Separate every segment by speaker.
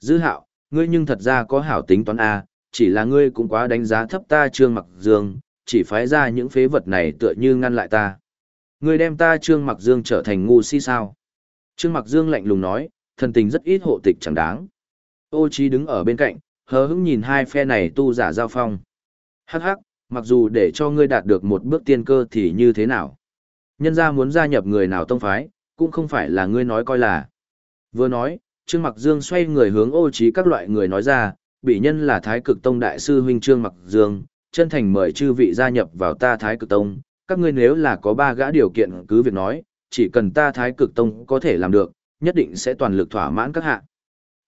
Speaker 1: Dư hạo, ngươi nhưng thật ra có hảo tính toán A, chỉ là ngươi cũng quá đánh giá thấp ta trương mặc dương, chỉ phái ra những phế vật này tựa như ngăn lại ta. Ngươi đem ta trương mặc dương trở thành ngu si sao. Trương mặc dương lạnh lùng nói, thần tình rất ít hộ tịch chẳng đáng. Ô Chí đứng ở bên cạnh, hờ hững nhìn hai phe này tu giả giao phong. Hắc hắc, mặc dù để cho ngươi đạt được một bước tiên cơ thì như thế nào? Nhân gia muốn gia nhập người nào tông phái, cũng không phải là ngươi nói coi là. Vừa nói, Trương Mặc Dương xoay người hướng ô Chí các loại người nói ra, bị nhân là Thái Cực Tông đại sư huynh Trương Mặc Dương, chân thành mời chư vị gia nhập vào ta Thái Cực Tông, các ngươi nếu là có ba gã điều kiện cứ việc nói, chỉ cần ta Thái Cực Tông có thể làm được, nhất định sẽ toàn lực thỏa mãn các hạ.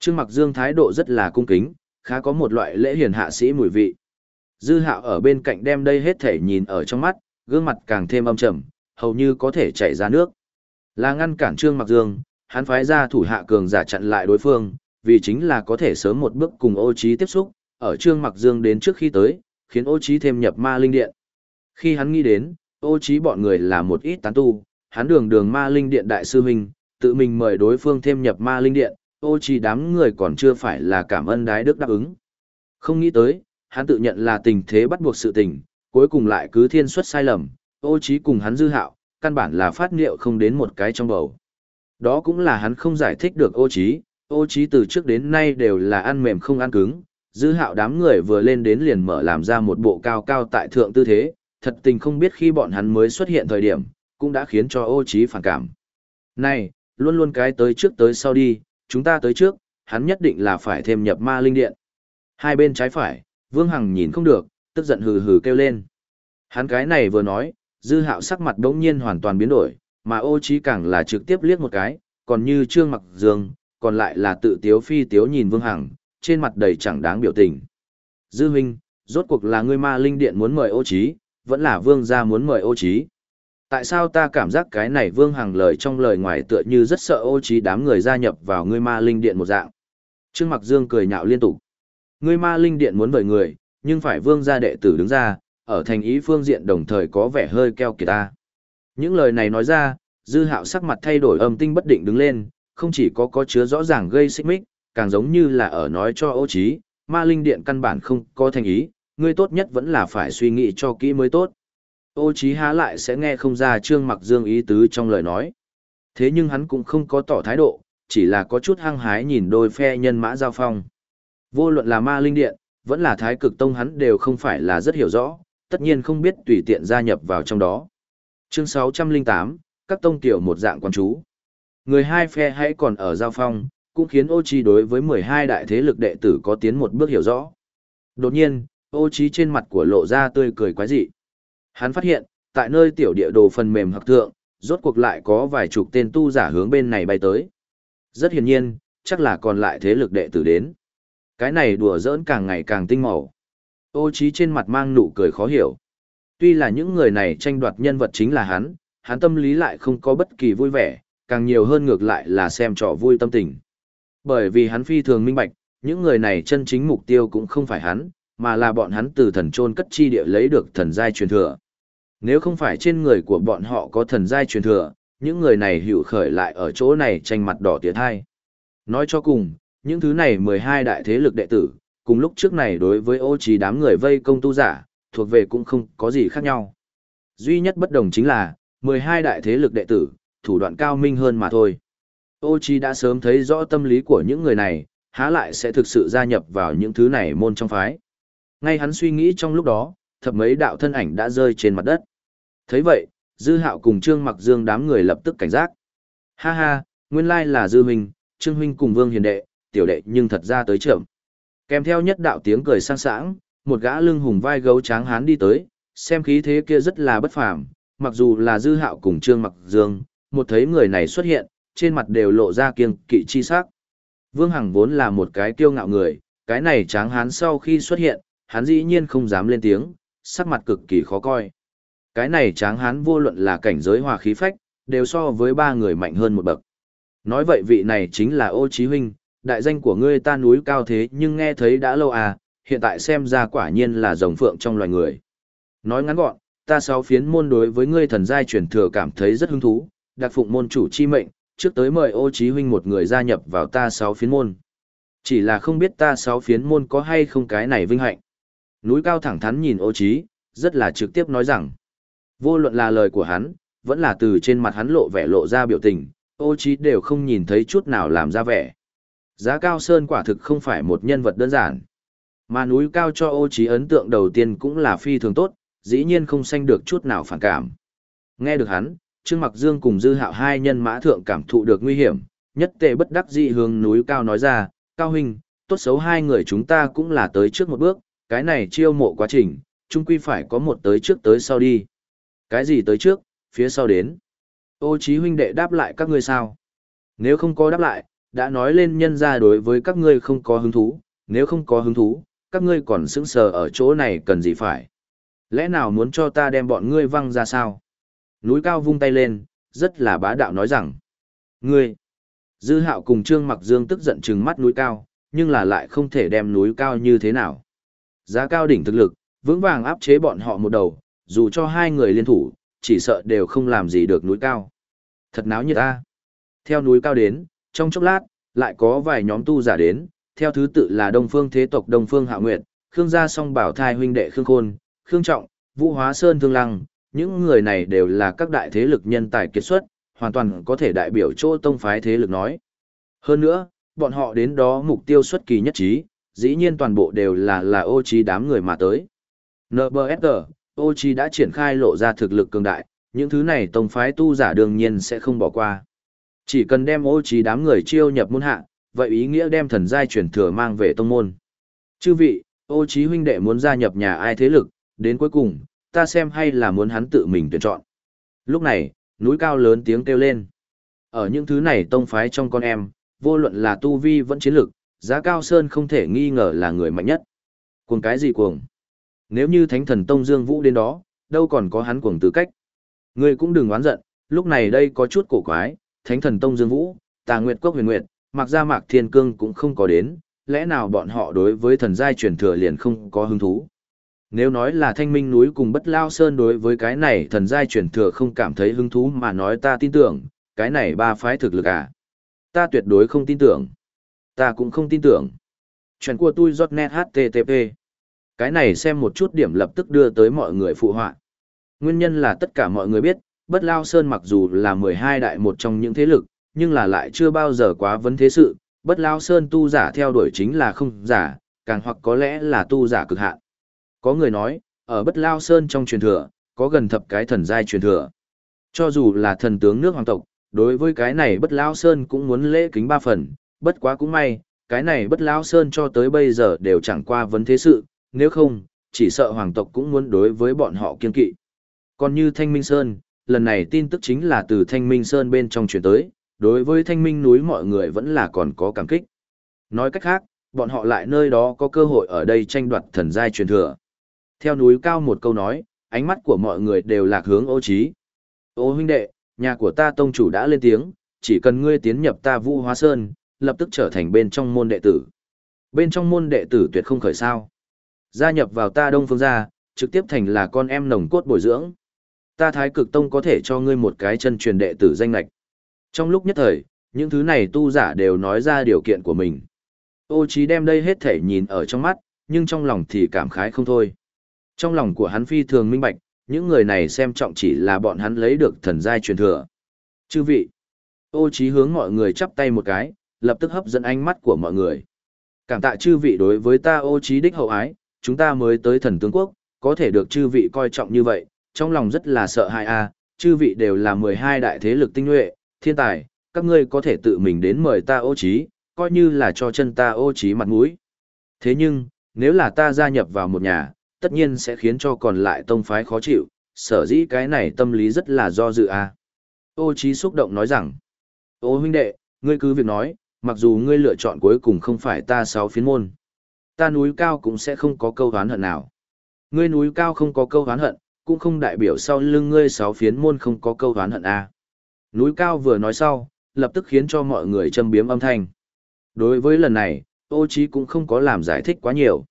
Speaker 1: Trương Mặc Dương thái độ rất là cung kính, khá có một loại lễ hiền hạ sĩ mùi vị. Dư Hạo ở bên cạnh đem đây hết thể nhìn ở trong mắt, gương mặt càng thêm âm trầm, hầu như có thể chảy ra nước. Là ngăn cản Trương Mặc Dương, hắn phái ra thủ hạ cường giả chặn lại đối phương, vì chính là có thể sớm một bước cùng Ô Chí tiếp xúc, ở Trương Mặc Dương đến trước khi tới, khiến Ô Chí thêm nhập ma linh điện. Khi hắn nghĩ đến, Ô Chí bọn người là một ít tán tu, hắn đường đường ma linh điện đại sư huynh, tự mình mời đối phương thêm nhập ma linh điện, ô chỉ đám người còn chưa phải là cảm ơn đái đức đáp ứng. Không nghĩ tới, hắn tự nhận là tình thế bắt buộc sự tình, cuối cùng lại cứ thiên suất sai lầm, ô trí cùng hắn dư hạo, căn bản là phát liệu không đến một cái trong bầu. Đó cũng là hắn không giải thích được ô trí, ô trí từ trước đến nay đều là ăn mềm không ăn cứng, dư hạo đám người vừa lên đến liền mở làm ra một bộ cao cao tại thượng tư thế, thật tình không biết khi bọn hắn mới xuất hiện thời điểm, cũng đã khiến cho ô trí phản cảm. Này, luôn luôn cái tới trước tới sau đi, chúng ta tới trước, hắn nhất định là phải thêm nhập ma linh điện. Hai bên trái phải, Vương Hằng nhìn không được, tức giận hừ hừ kêu lên. Hắn cái này vừa nói, dư hạo sắc mặt đống nhiên hoàn toàn biến đổi, mà ô trí càng là trực tiếp liếc một cái, còn như trương mặc dương, còn lại là tự tiếu phi tiếu nhìn Vương Hằng, trên mặt đầy chẳng đáng biểu tình. Dư huynh, rốt cuộc là ngươi ma linh điện muốn mời ô trí, vẫn là vương gia muốn mời ô trí tại sao ta cảm giác cái này vương hằng lời trong lời ngoài tựa như rất sợ ô trí đám người gia nhập vào ngươi ma linh điện một dạng. Trương Mặc Dương cười nhạo liên tục. Ngươi ma linh điện muốn mời người, nhưng phải vương gia đệ tử đứng ra, ở thành ý phương diện đồng thời có vẻ hơi keo kiệt ta. Những lời này nói ra, dư hạo sắc mặt thay đổi âm tinh bất định đứng lên, không chỉ có có chứa rõ ràng gây xích mích, càng giống như là ở nói cho ô trí, ma linh điện căn bản không có thành ý, ngươi tốt nhất vẫn là phải suy nghĩ cho kỹ mới tốt. Ô Chí há lại sẽ nghe không ra Trương Mặc Dương ý tứ trong lời nói. Thế nhưng hắn cũng không có tỏ thái độ, chỉ là có chút hăng hái nhìn đôi phe nhân mã giao phong. Vô luận là ma linh điện, vẫn là thái cực tông hắn đều không phải là rất hiểu rõ, tất nhiên không biết tùy tiện gia nhập vào trong đó. Chương 608, các tông tiểu một dạng quan chú. Người hai phe hãy còn ở giao phong, cũng khiến ô Chí đối với 12 đại thế lực đệ tử có tiến một bước hiểu rõ. Đột nhiên, ô Chí trên mặt của lộ ra tươi cười quái dị. Hắn phát hiện, tại nơi tiểu địa đồ phần mềm hoặc thượng, rốt cuộc lại có vài chục tên tu giả hướng bên này bay tới. Rất hiển nhiên, chắc là còn lại thế lực đệ tử đến. Cái này đùa giỡn càng ngày càng tinh màu. Ô trí trên mặt mang nụ cười khó hiểu. Tuy là những người này tranh đoạt nhân vật chính là hắn, hắn tâm lý lại không có bất kỳ vui vẻ, càng nhiều hơn ngược lại là xem trò vui tâm tình. Bởi vì hắn phi thường minh bạch, những người này chân chính mục tiêu cũng không phải hắn, mà là bọn hắn từ thần trôn cất chi địa lấy được thần giai truyền thừa. Nếu không phải trên người của bọn họ có thần giai truyền thừa, những người này hữu khởi lại ở chỗ này tranh mặt đỏ tiệt hai. Nói cho cùng, những thứ này 12 đại thế lực đệ tử, cùng lúc trước này đối với ô trí đám người vây công tu giả, thuộc về cũng không có gì khác nhau. Duy nhất bất đồng chính là, 12 đại thế lực đệ tử, thủ đoạn cao minh hơn mà thôi. Ô Chi đã sớm thấy rõ tâm lý của những người này, há lại sẽ thực sự gia nhập vào những thứ này môn trong phái. Ngay hắn suy nghĩ trong lúc đó, thập mấy đạo thân ảnh đã rơi trên mặt đất. thấy vậy, Dư Hạo cùng Trương Mặc Dương đám người lập tức cảnh giác. Ha ha, nguyên lai là Dư Huynh, Trương Huynh cùng Vương Hiền Đệ, tiểu đệ nhưng thật ra tới trưởng. Kèm theo nhất đạo tiếng cười sang sảng, một gã lưng hùng vai gấu tráng hán đi tới, xem khí thế kia rất là bất phàm, mặc dù là Dư Hạo cùng Trương Mặc Dương, một thấy người này xuất hiện, trên mặt đều lộ ra kiêng kỵ chi sắc. Vương Hằng vốn là một cái kiêu ngạo người, cái này tráng hán sau khi xuất hiện, hắn dĩ nhiên không dám lên tiếng, sắc mặt cực kỳ khó coi. Cái này tráng hán vô luận là cảnh giới hòa khí phách, đều so với ba người mạnh hơn một bậc. Nói vậy vị này chính là ô chí huynh, đại danh của ngươi ta núi cao thế nhưng nghe thấy đã lâu à, hiện tại xem ra quả nhiên là rồng phượng trong loài người. Nói ngắn gọn, ta sáu phiến môn đối với ngươi thần giai truyền thừa cảm thấy rất hứng thú, đặc phụng môn chủ chi mệnh, trước tới mời ô chí huynh một người gia nhập vào ta sáu phiến môn. Chỉ là không biết ta sáu phiến môn có hay không cái này vinh hạnh. Núi cao thẳng thắn nhìn ô Chí, rất là trực tiếp nói rằng, vô luận là lời của hắn, vẫn là từ trên mặt hắn lộ vẻ lộ ra biểu tình, ô Chí đều không nhìn thấy chút nào làm ra vẻ. Giá cao sơn quả thực không phải một nhân vật đơn giản. Mà núi cao cho ô trí ấn tượng đầu tiên cũng là phi thường tốt, dĩ nhiên không sanh được chút nào phản cảm. Nghe được hắn, Trương Mặc Dương cùng Dư Hạo hai nhân mã thượng cảm thụ được nguy hiểm, nhất tệ bất đắc dĩ hướng núi cao nói ra, cao huynh, tốt xấu hai người chúng ta cũng là tới trước một bước, cái này chiêu mộ quá trình, chung quy phải có một tới trước tới sau đi. Cái gì tới trước, phía sau đến. Ô trí huynh đệ đáp lại các ngươi sao? Nếu không có đáp lại, đã nói lên nhân gia đối với các ngươi không có hứng thú, nếu không có hứng thú, các ngươi còn sững sờ ở chỗ này cần gì phải. Lẽ nào muốn cho ta đem bọn ngươi văng ra sao? Núi cao vung tay lên, rất là bá đạo nói rằng. Ngươi! Dư hạo cùng Trương Mặc Dương tức giận trừng mắt núi cao, nhưng là lại không thể đem núi cao như thế nào. Giá cao đỉnh thực lực, vững vàng áp chế bọn họ một đầu, dù cho hai người liên thủ, chỉ sợ đều không làm gì được núi cao. Thật náo như ta. Theo núi cao đến, trong chốc lát, lại có vài nhóm tu giả đến, theo thứ tự là Đông Phương Thế tộc Đông Phương Hạ Nguyệt, Khương Gia Song Bảo Thai huynh đệ Khương Khôn, Khương Trọng, Vũ Hóa Sơn Thương Lăng, những người này đều là các đại thế lực nhân tài kiệt xuất, hoàn toàn có thể đại biểu chỗ tông phái thế lực nói. Hơn nữa, bọn họ đến đó mục tiêu xuất kỳ nhất trí, dĩ nhiên toàn bộ đều là là ô trí đám người mà tới. NBSG, ô trí đã triển khai lộ ra thực lực cường đại, những thứ này tông phái tu giả đương nhiên sẽ không bỏ qua. Chỉ cần đem ô trí đám người chiêu nhập môn hạ, vậy ý nghĩa đem thần giai truyền thừa mang về tông môn. Chư vị, ô trí huynh đệ muốn gia nhập nhà ai thế lực, đến cuối cùng, ta xem hay là muốn hắn tự mình tuyển chọn. Lúc này, núi cao lớn tiếng kêu lên. Ở những thứ này tông phái trong con em, vô luận là tu vi vẫn chiến lực, giá cao sơn không thể nghi ngờ là người mạnh nhất. Cuồng cái gì cuồng? Nếu như thánh thần tông dương vũ đến đó, đâu còn có hắn cuồng tư cách. Ngươi cũng đừng oán giận, lúc này đây có chút cổ quái, thánh thần tông dương vũ, tà nguyệt quốc huyền nguyệt, mặc ra mạc thiên cương cũng không có đến, lẽ nào bọn họ đối với thần giai truyền thừa liền không có hứng thú. Nếu nói là thanh minh núi cùng bất lao sơn đối với cái này thần giai truyền thừa không cảm thấy hứng thú mà nói ta tin tưởng, cái này ba phái thực lực à. Ta tuyệt đối không tin tưởng. Ta cũng không tin tưởng. Chuyện của tôi giọt net HTTP. Cái này xem một chút điểm lập tức đưa tới mọi người phụ họa. Nguyên nhân là tất cả mọi người biết, Bất Lao Sơn mặc dù là 12 đại một trong những thế lực, nhưng là lại chưa bao giờ quá vấn thế sự. Bất Lao Sơn tu giả theo đuổi chính là không giả, càng hoặc có lẽ là tu giả cực hạn. Có người nói, ở Bất Lao Sơn trong truyền thừa, có gần thập cái thần giai truyền thừa. Cho dù là thần tướng nước hoàng tộc, đối với cái này Bất Lao Sơn cũng muốn lễ kính ba phần, bất quá cũng may, cái này Bất Lao Sơn cho tới bây giờ đều chẳng qua vấn thế sự, nếu không, chỉ sợ hoàng tộc cũng muốn đối với bọn họ kiên kỵ. Còn như Thanh Minh Sơn, lần này tin tức chính là từ Thanh Minh Sơn bên trong truyền tới, đối với Thanh Minh núi mọi người vẫn là còn có cảm kích. Nói cách khác, bọn họ lại nơi đó có cơ hội ở đây tranh đoạt thần giai truyền thừa. Theo núi cao một câu nói, ánh mắt của mọi người đều lạc hướng ô trí. Ô huynh đệ, nhà của ta tông chủ đã lên tiếng, chỉ cần ngươi tiến nhập ta vũ hóa sơn, lập tức trở thành bên trong môn đệ tử. Bên trong môn đệ tử tuyệt không khởi sao. Gia nhập vào ta đông phương gia, trực tiếp thành là con em nồng cốt bồi dưỡng. Ta thái cực tông có thể cho ngươi một cái chân truyền đệ tử danh lạch. Trong lúc nhất thời, những thứ này tu giả đều nói ra điều kiện của mình. Ô trí đem đây hết thể nhìn ở trong mắt, nhưng trong lòng thì cảm khái không thôi. Trong lòng của hắn phi thường minh bạch, những người này xem trọng chỉ là bọn hắn lấy được thần giai truyền thừa. Chư vị, ô trí hướng mọi người chắp tay một cái, lập tức hấp dẫn ánh mắt của mọi người. Cảm tạ chư vị đối với ta ô trí đích hậu ái, chúng ta mới tới thần tướng quốc, có thể được chư vị coi trọng như vậy, trong lòng rất là sợ hãi a, chư vị đều là 12 đại thế lực tinh nhuệ, thiên tài, các ngươi có thể tự mình đến mời ta ô trí, coi như là cho chân ta ô trí mặt mũi. Thế nhưng, nếu là ta gia nhập vào một nhà, tất nhiên sẽ khiến cho còn lại tông phái khó chịu, sở dĩ cái này tâm lý rất là do dự a. Ô Chí xúc động nói rằng, ô huynh đệ, ngươi cứ việc nói, mặc dù ngươi lựa chọn cuối cùng không phải ta sáu phiến môn. Ta núi cao cũng sẽ không có câu hán hận nào. Ngươi núi cao không có câu hán hận, cũng không đại biểu sau lưng ngươi sáu phiến môn không có câu hán hận a. Núi cao vừa nói sau, lập tức khiến cho mọi người châm biếm âm thanh. Đối với lần này, ô Chí cũng không có làm giải thích quá nhiều.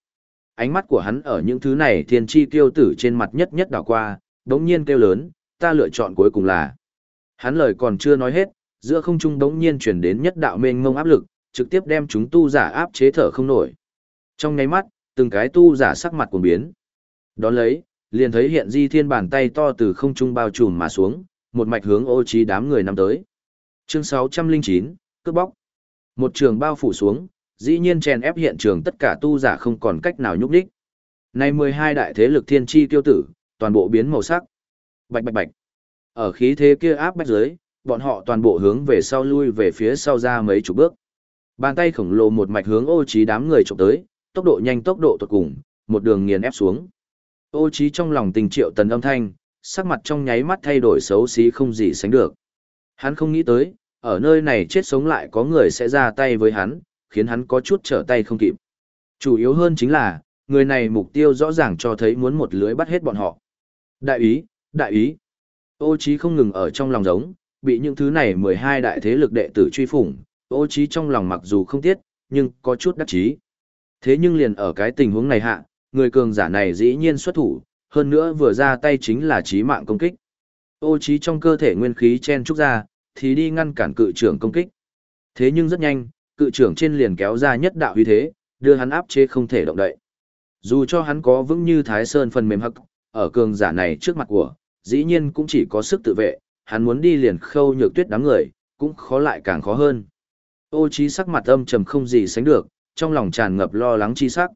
Speaker 1: Ánh mắt của hắn ở những thứ này thiên chi tiêu tử trên mặt nhất nhất đảo qua, đống nhiên kêu lớn, ta lựa chọn cuối cùng là. Hắn lời còn chưa nói hết, giữa không trung đống nhiên chuyển đến nhất đạo mênh mông áp lực, trực tiếp đem chúng tu giả áp chế thở không nổi. Trong nháy mắt, từng cái tu giả sắc mặt cuồng biến. Đón lấy, liền thấy hiện di thiên bàn tay to từ không trung bao trùm mà xuống, một mạch hướng ô trí đám người nằm tới. Chương 609, cướp bóc. Một trường bao phủ xuống, dĩ nhiên chèn ép hiện trường tất cả tu giả không còn cách nào nhúc đích. Nay 12 đại thế lực thiên chi tiêu tử, toàn bộ biến màu sắc. Bạch bạch bạch. Ở khí thế kia áp bách dưới, bọn họ toàn bộ hướng về sau lui về phía sau ra mấy chục bước. Bàn tay khổng lồ một mạch hướng ô trí đám người chụp tới, tốc độ nhanh tốc độ tuyệt cùng, một đường nghiền ép xuống. Ô trí trong lòng tình triệu tần âm thanh, sắc mặt trong nháy mắt thay đổi xấu xí không gì sánh được. Hắn không nghĩ tới, ở nơi này chết sống lại có người sẽ ra tay với hắn, khiến hắn có chút trở tay không kịp. Chủ yếu hơn chính là, người này mục tiêu rõ ràng cho thấy muốn một lưới bắt hết bọn họ. Đại ý, đại ý. Ô Chí không ngừng ở trong lòng giống, bị những thứ này 12 đại thế lực đệ tử truy phủng, ô Chí trong lòng mặc dù không tiếc, nhưng có chút đắc chí. Thế nhưng liền ở cái tình huống này hạ, người cường giả này dĩ nhiên xuất thủ, hơn nữa vừa ra tay chính là chí mạng công kích. Ô Chí trong cơ thể nguyên khí chen trúc ra, thì đi ngăn cản cự trưởng công kích. Thế nhưng rất nhanh, cự trưởng trên liền kéo ra nhất đạo uy thế, đưa hắn áp chế không thể động đậy. Dù cho hắn có vững như Thái Sơn phần mềm hắc, ở cường giả này trước mặt của, dĩ nhiên cũng chỉ có sức tự vệ, hắn muốn đi liền khâu nhược tuyết đám người, cũng khó lại càng khó hơn. Ô trí sắc mặt âm trầm không gì sánh được, trong lòng tràn ngập lo lắng chi sắc.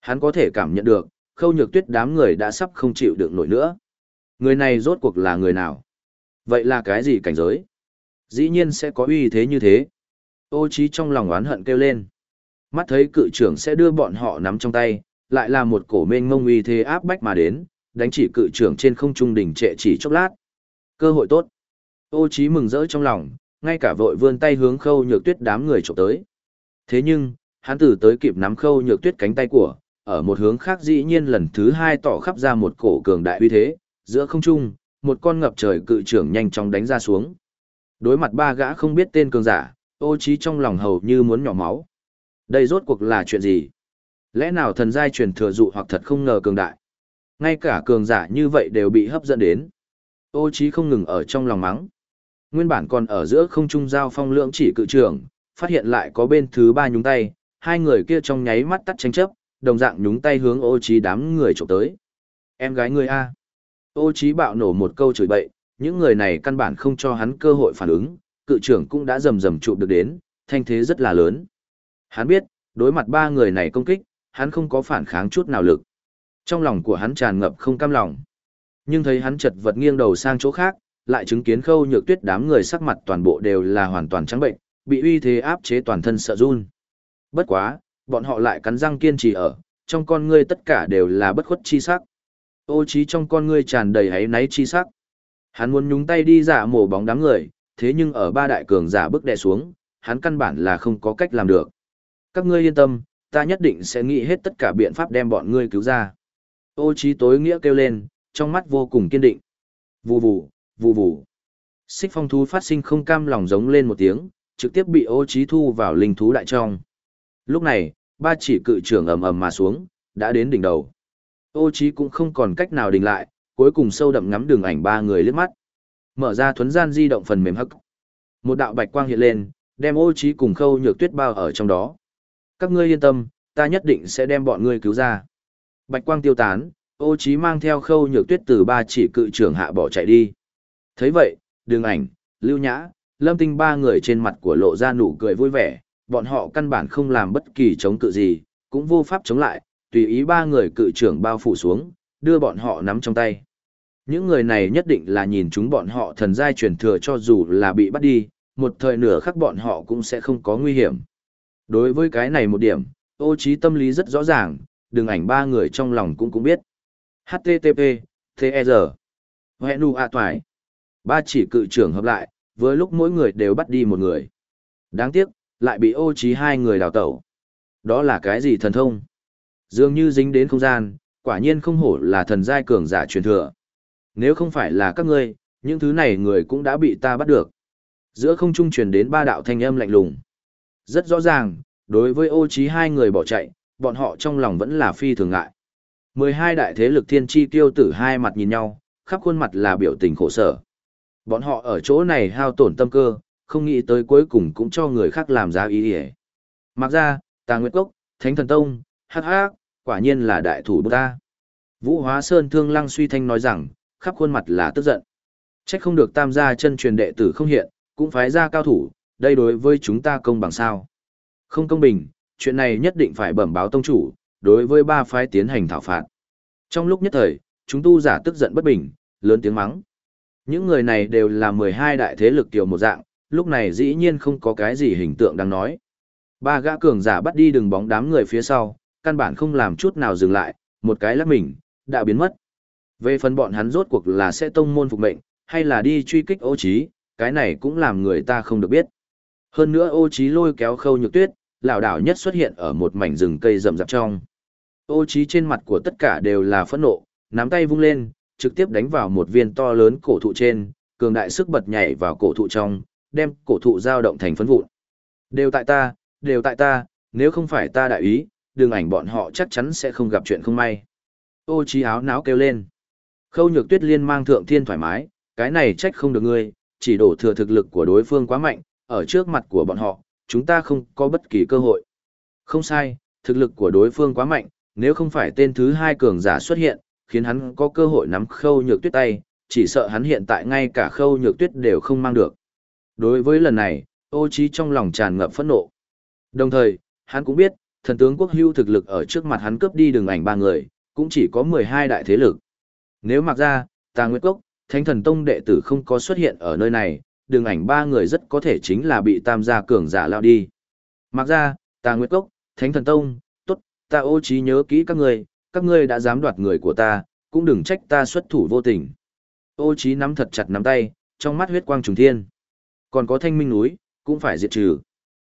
Speaker 1: Hắn có thể cảm nhận được, khâu nhược tuyết đám người đã sắp không chịu được nổi nữa. Người này rốt cuộc là người nào? Vậy là cái gì cảnh giới? Dĩ nhiên sẽ có uy thế như thế. Ô trí trong lòng oán hận kêu lên. Mắt thấy cự trưởng sẽ đưa bọn họ nắm trong tay, lại là một cổ mênh mông uy thế áp bách mà đến, đánh chỉ cự trưởng trên không trung đỉnh trệ chỉ chốc lát. Cơ hội tốt. Ô trí mừng rỡ trong lòng, ngay cả vội vươn tay hướng khâu nhược tuyết đám người chụp tới. Thế nhưng, hắn từ tới kịp nắm khâu nhược tuyết cánh tay của, ở một hướng khác dĩ nhiên lần thứ hai tỏ khắp ra một cổ cường đại uy thế, giữa không trung, một con ngập trời cự trưởng nhanh chóng đánh ra xuống. Đối mặt ba gã không biết tên cường giả, ô trí trong lòng hầu như muốn nhỏ máu. Đây rốt cuộc là chuyện gì? Lẽ nào thần giai truyền thừa dụ hoặc thật không ngờ cường đại? Ngay cả cường giả như vậy đều bị hấp dẫn đến. Ô trí không ngừng ở trong lòng mắng. Nguyên bản còn ở giữa không trung giao phong lượng chỉ cự trưởng, phát hiện lại có bên thứ ba nhúng tay, hai người kia trong nháy mắt tắt tranh chấp, đồng dạng nhúng tay hướng ô trí đám người trộm tới. Em gái ngươi A. Ô trí bạo nổ một câu chửi bậy, những người này căn bản không cho hắn cơ hội phản ứng, cự trưởng cũng đã rầm rầm trụ được đến, thanh thế rất là lớn. Hắn biết, đối mặt ba người này công kích, hắn không có phản kháng chút nào lực. Trong lòng của hắn tràn ngập không cam lòng. Nhưng thấy hắn chật vật nghiêng đầu sang chỗ khác, lại chứng kiến khâu nhược tuyết đám người sắc mặt toàn bộ đều là hoàn toàn trắng bệnh, bị uy thế áp chế toàn thân sợ run. Bất quá, bọn họ lại cắn răng kiên trì ở, trong con ngươi tất cả đều là bất khuất chi sắc. Ô trí trong con ngươi tràn đầy hấy náy chi sắc. Hắn muốn nhúng tay đi giả mổ bóng đám người, thế nhưng ở ba đại cường giả bước đè xuống, hắn căn bản là không có cách làm được. Các ngươi yên tâm, ta nhất định sẽ nghĩ hết tất cả biện pháp đem bọn ngươi cứu ra. Ô trí tối nghĩa kêu lên, trong mắt vô cùng kiên định. Vù vù, vù vù. Xích phong thú phát sinh không cam lòng giống lên một tiếng, trực tiếp bị ô trí thu vào linh thú đại trong. Lúc này, ba chỉ cự trưởng ầm ầm mà xuống, đã đến đỉnh đầu. Ô trí cũng không còn cách nào đình lại, cuối cùng sâu đậm ngắm đường ảnh ba người liếc mắt. Mở ra thuấn gian di động phần mềm hắc. Một đạo bạch quang hiện lên, đem ô trí cùng khâu nhược tuyết bao ở trong đó. Các ngươi yên tâm, ta nhất định sẽ đem bọn ngươi cứu ra. Bạch quang tiêu tán, ô trí mang theo khâu nhược tuyết từ ba chỉ cự trưởng hạ bỏ chạy đi. thấy vậy, đường ảnh, lưu nhã, lâm tinh ba người trên mặt của lộ ra nụ cười vui vẻ, bọn họ căn bản không làm bất kỳ chống cự gì, cũng vô pháp chống lại, tùy ý ba người cự trưởng bao phủ xuống, đưa bọn họ nắm trong tay. Những người này nhất định là nhìn chúng bọn họ thần giai truyền thừa cho dù là bị bắt đi, một thời nửa khắc bọn họ cũng sẽ không có nguy hiểm. Đối với cái này một điểm, ô trí tâm lý rất rõ ràng, đường ảnh ba người trong lòng cũng cũng biết. HTTP, TR, Hẹnu A Toài. Ba chỉ cự trưởng hợp lại, với lúc mỗi người đều bắt đi một người. Đáng tiếc, lại bị ô trí hai người đào tẩu. Đó là cái gì thần thông? Dường như dính đến không gian, quả nhiên không hổ là thần giai cường giả truyền thừa. Nếu không phải là các ngươi, những thứ này người cũng đã bị ta bắt được. Giữa không trung truyền đến ba đạo thanh âm lạnh lùng. Rất rõ ràng, đối với ô trí hai người bỏ chạy, bọn họ trong lòng vẫn là phi thường ngại. 12 đại thế lực thiên chi tiêu tử hai mặt nhìn nhau, khắp khuôn mặt là biểu tình khổ sở. Bọn họ ở chỗ này hao tổn tâm cơ, không nghĩ tới cuối cùng cũng cho người khác làm giá ý hề. Mặc ra, Tà Nguyệt Cốc, Thánh Thần Tông, hắc hắc, quả nhiên là đại thủ ta. Vũ Hóa Sơn Thương Lăng suy thanh nói rằng, khắp khuôn mặt là tức giận. Trách không được tam gia chân truyền đệ tử không hiện, cũng phái ra cao thủ, đây đối với chúng ta công bằng sao. Không công bình, chuyện này nhất định phải bẩm báo tông chủ, đối với ba phái tiến hành thảo phạt. Trong lúc nhất thời, chúng tu giả tức giận bất bình, lớn tiếng mắng. Những người này đều là 12 đại thế lực tiểu một dạng, lúc này dĩ nhiên không có cái gì hình tượng đang nói. Ba gã cường giả bắt đi đường bóng đám người phía sau, căn bản không làm chút nào dừng lại, một cái lắc mình, đã biến mất. Về phần bọn hắn rốt cuộc là sẽ tông môn phục mệnh, hay là đi truy kích ô trí, cái này cũng làm người ta không được biết. Hơn nữa ô trí lôi kéo khâu nhược tuyết, lão đảo nhất xuất hiện ở một mảnh rừng cây rậm rạp trong. Ô trí trên mặt của tất cả đều là phẫn nộ, nắm tay vung lên, trực tiếp đánh vào một viên to lớn cổ thụ trên, cường đại sức bật nhảy vào cổ thụ trong, đem cổ thụ dao động thành phấn vụn. Đều tại ta, đều tại ta, nếu không phải ta đại ý, đường ảnh bọn họ chắc chắn sẽ không gặp chuyện không may. Ô trí áo náo kêu lên. Khâu nhược tuyết liên mang thượng thiên thoải mái, cái này trách không được ngươi, chỉ đổ thừa thực lực của đối phương quá mạnh, ở trước mặt của bọn họ, chúng ta không có bất kỳ cơ hội. Không sai, thực lực của đối phương quá mạnh, nếu không phải tên thứ hai cường giả xuất hiện, khiến hắn có cơ hội nắm khâu nhược tuyết tay, chỉ sợ hắn hiện tại ngay cả khâu nhược tuyết đều không mang được. Đối với lần này, ô trí trong lòng tràn ngập phẫn nộ. Đồng thời, hắn cũng biết, thần tướng quốc hưu thực lực ở trước mặt hắn cướp đi đường ảnh ba người, cũng chỉ có 12 đại thế lực. Nếu mặc ra, Tà Nguyệt Cốc, Thánh Thần Tông đệ tử không có xuất hiện ở nơi này, đường ảnh ba người rất có thể chính là bị tam gia cường giả lao đi. Mặc ra, Tà Nguyệt Cốc, Thánh Thần Tông, tốt, ta ô trí nhớ kỹ các người, các ngươi đã dám đoạt người của ta, cũng đừng trách ta xuất thủ vô tình. Ô trí nắm thật chặt nắm tay, trong mắt huyết quang trùng thiên. Còn có thanh minh núi, cũng phải diệt trừ.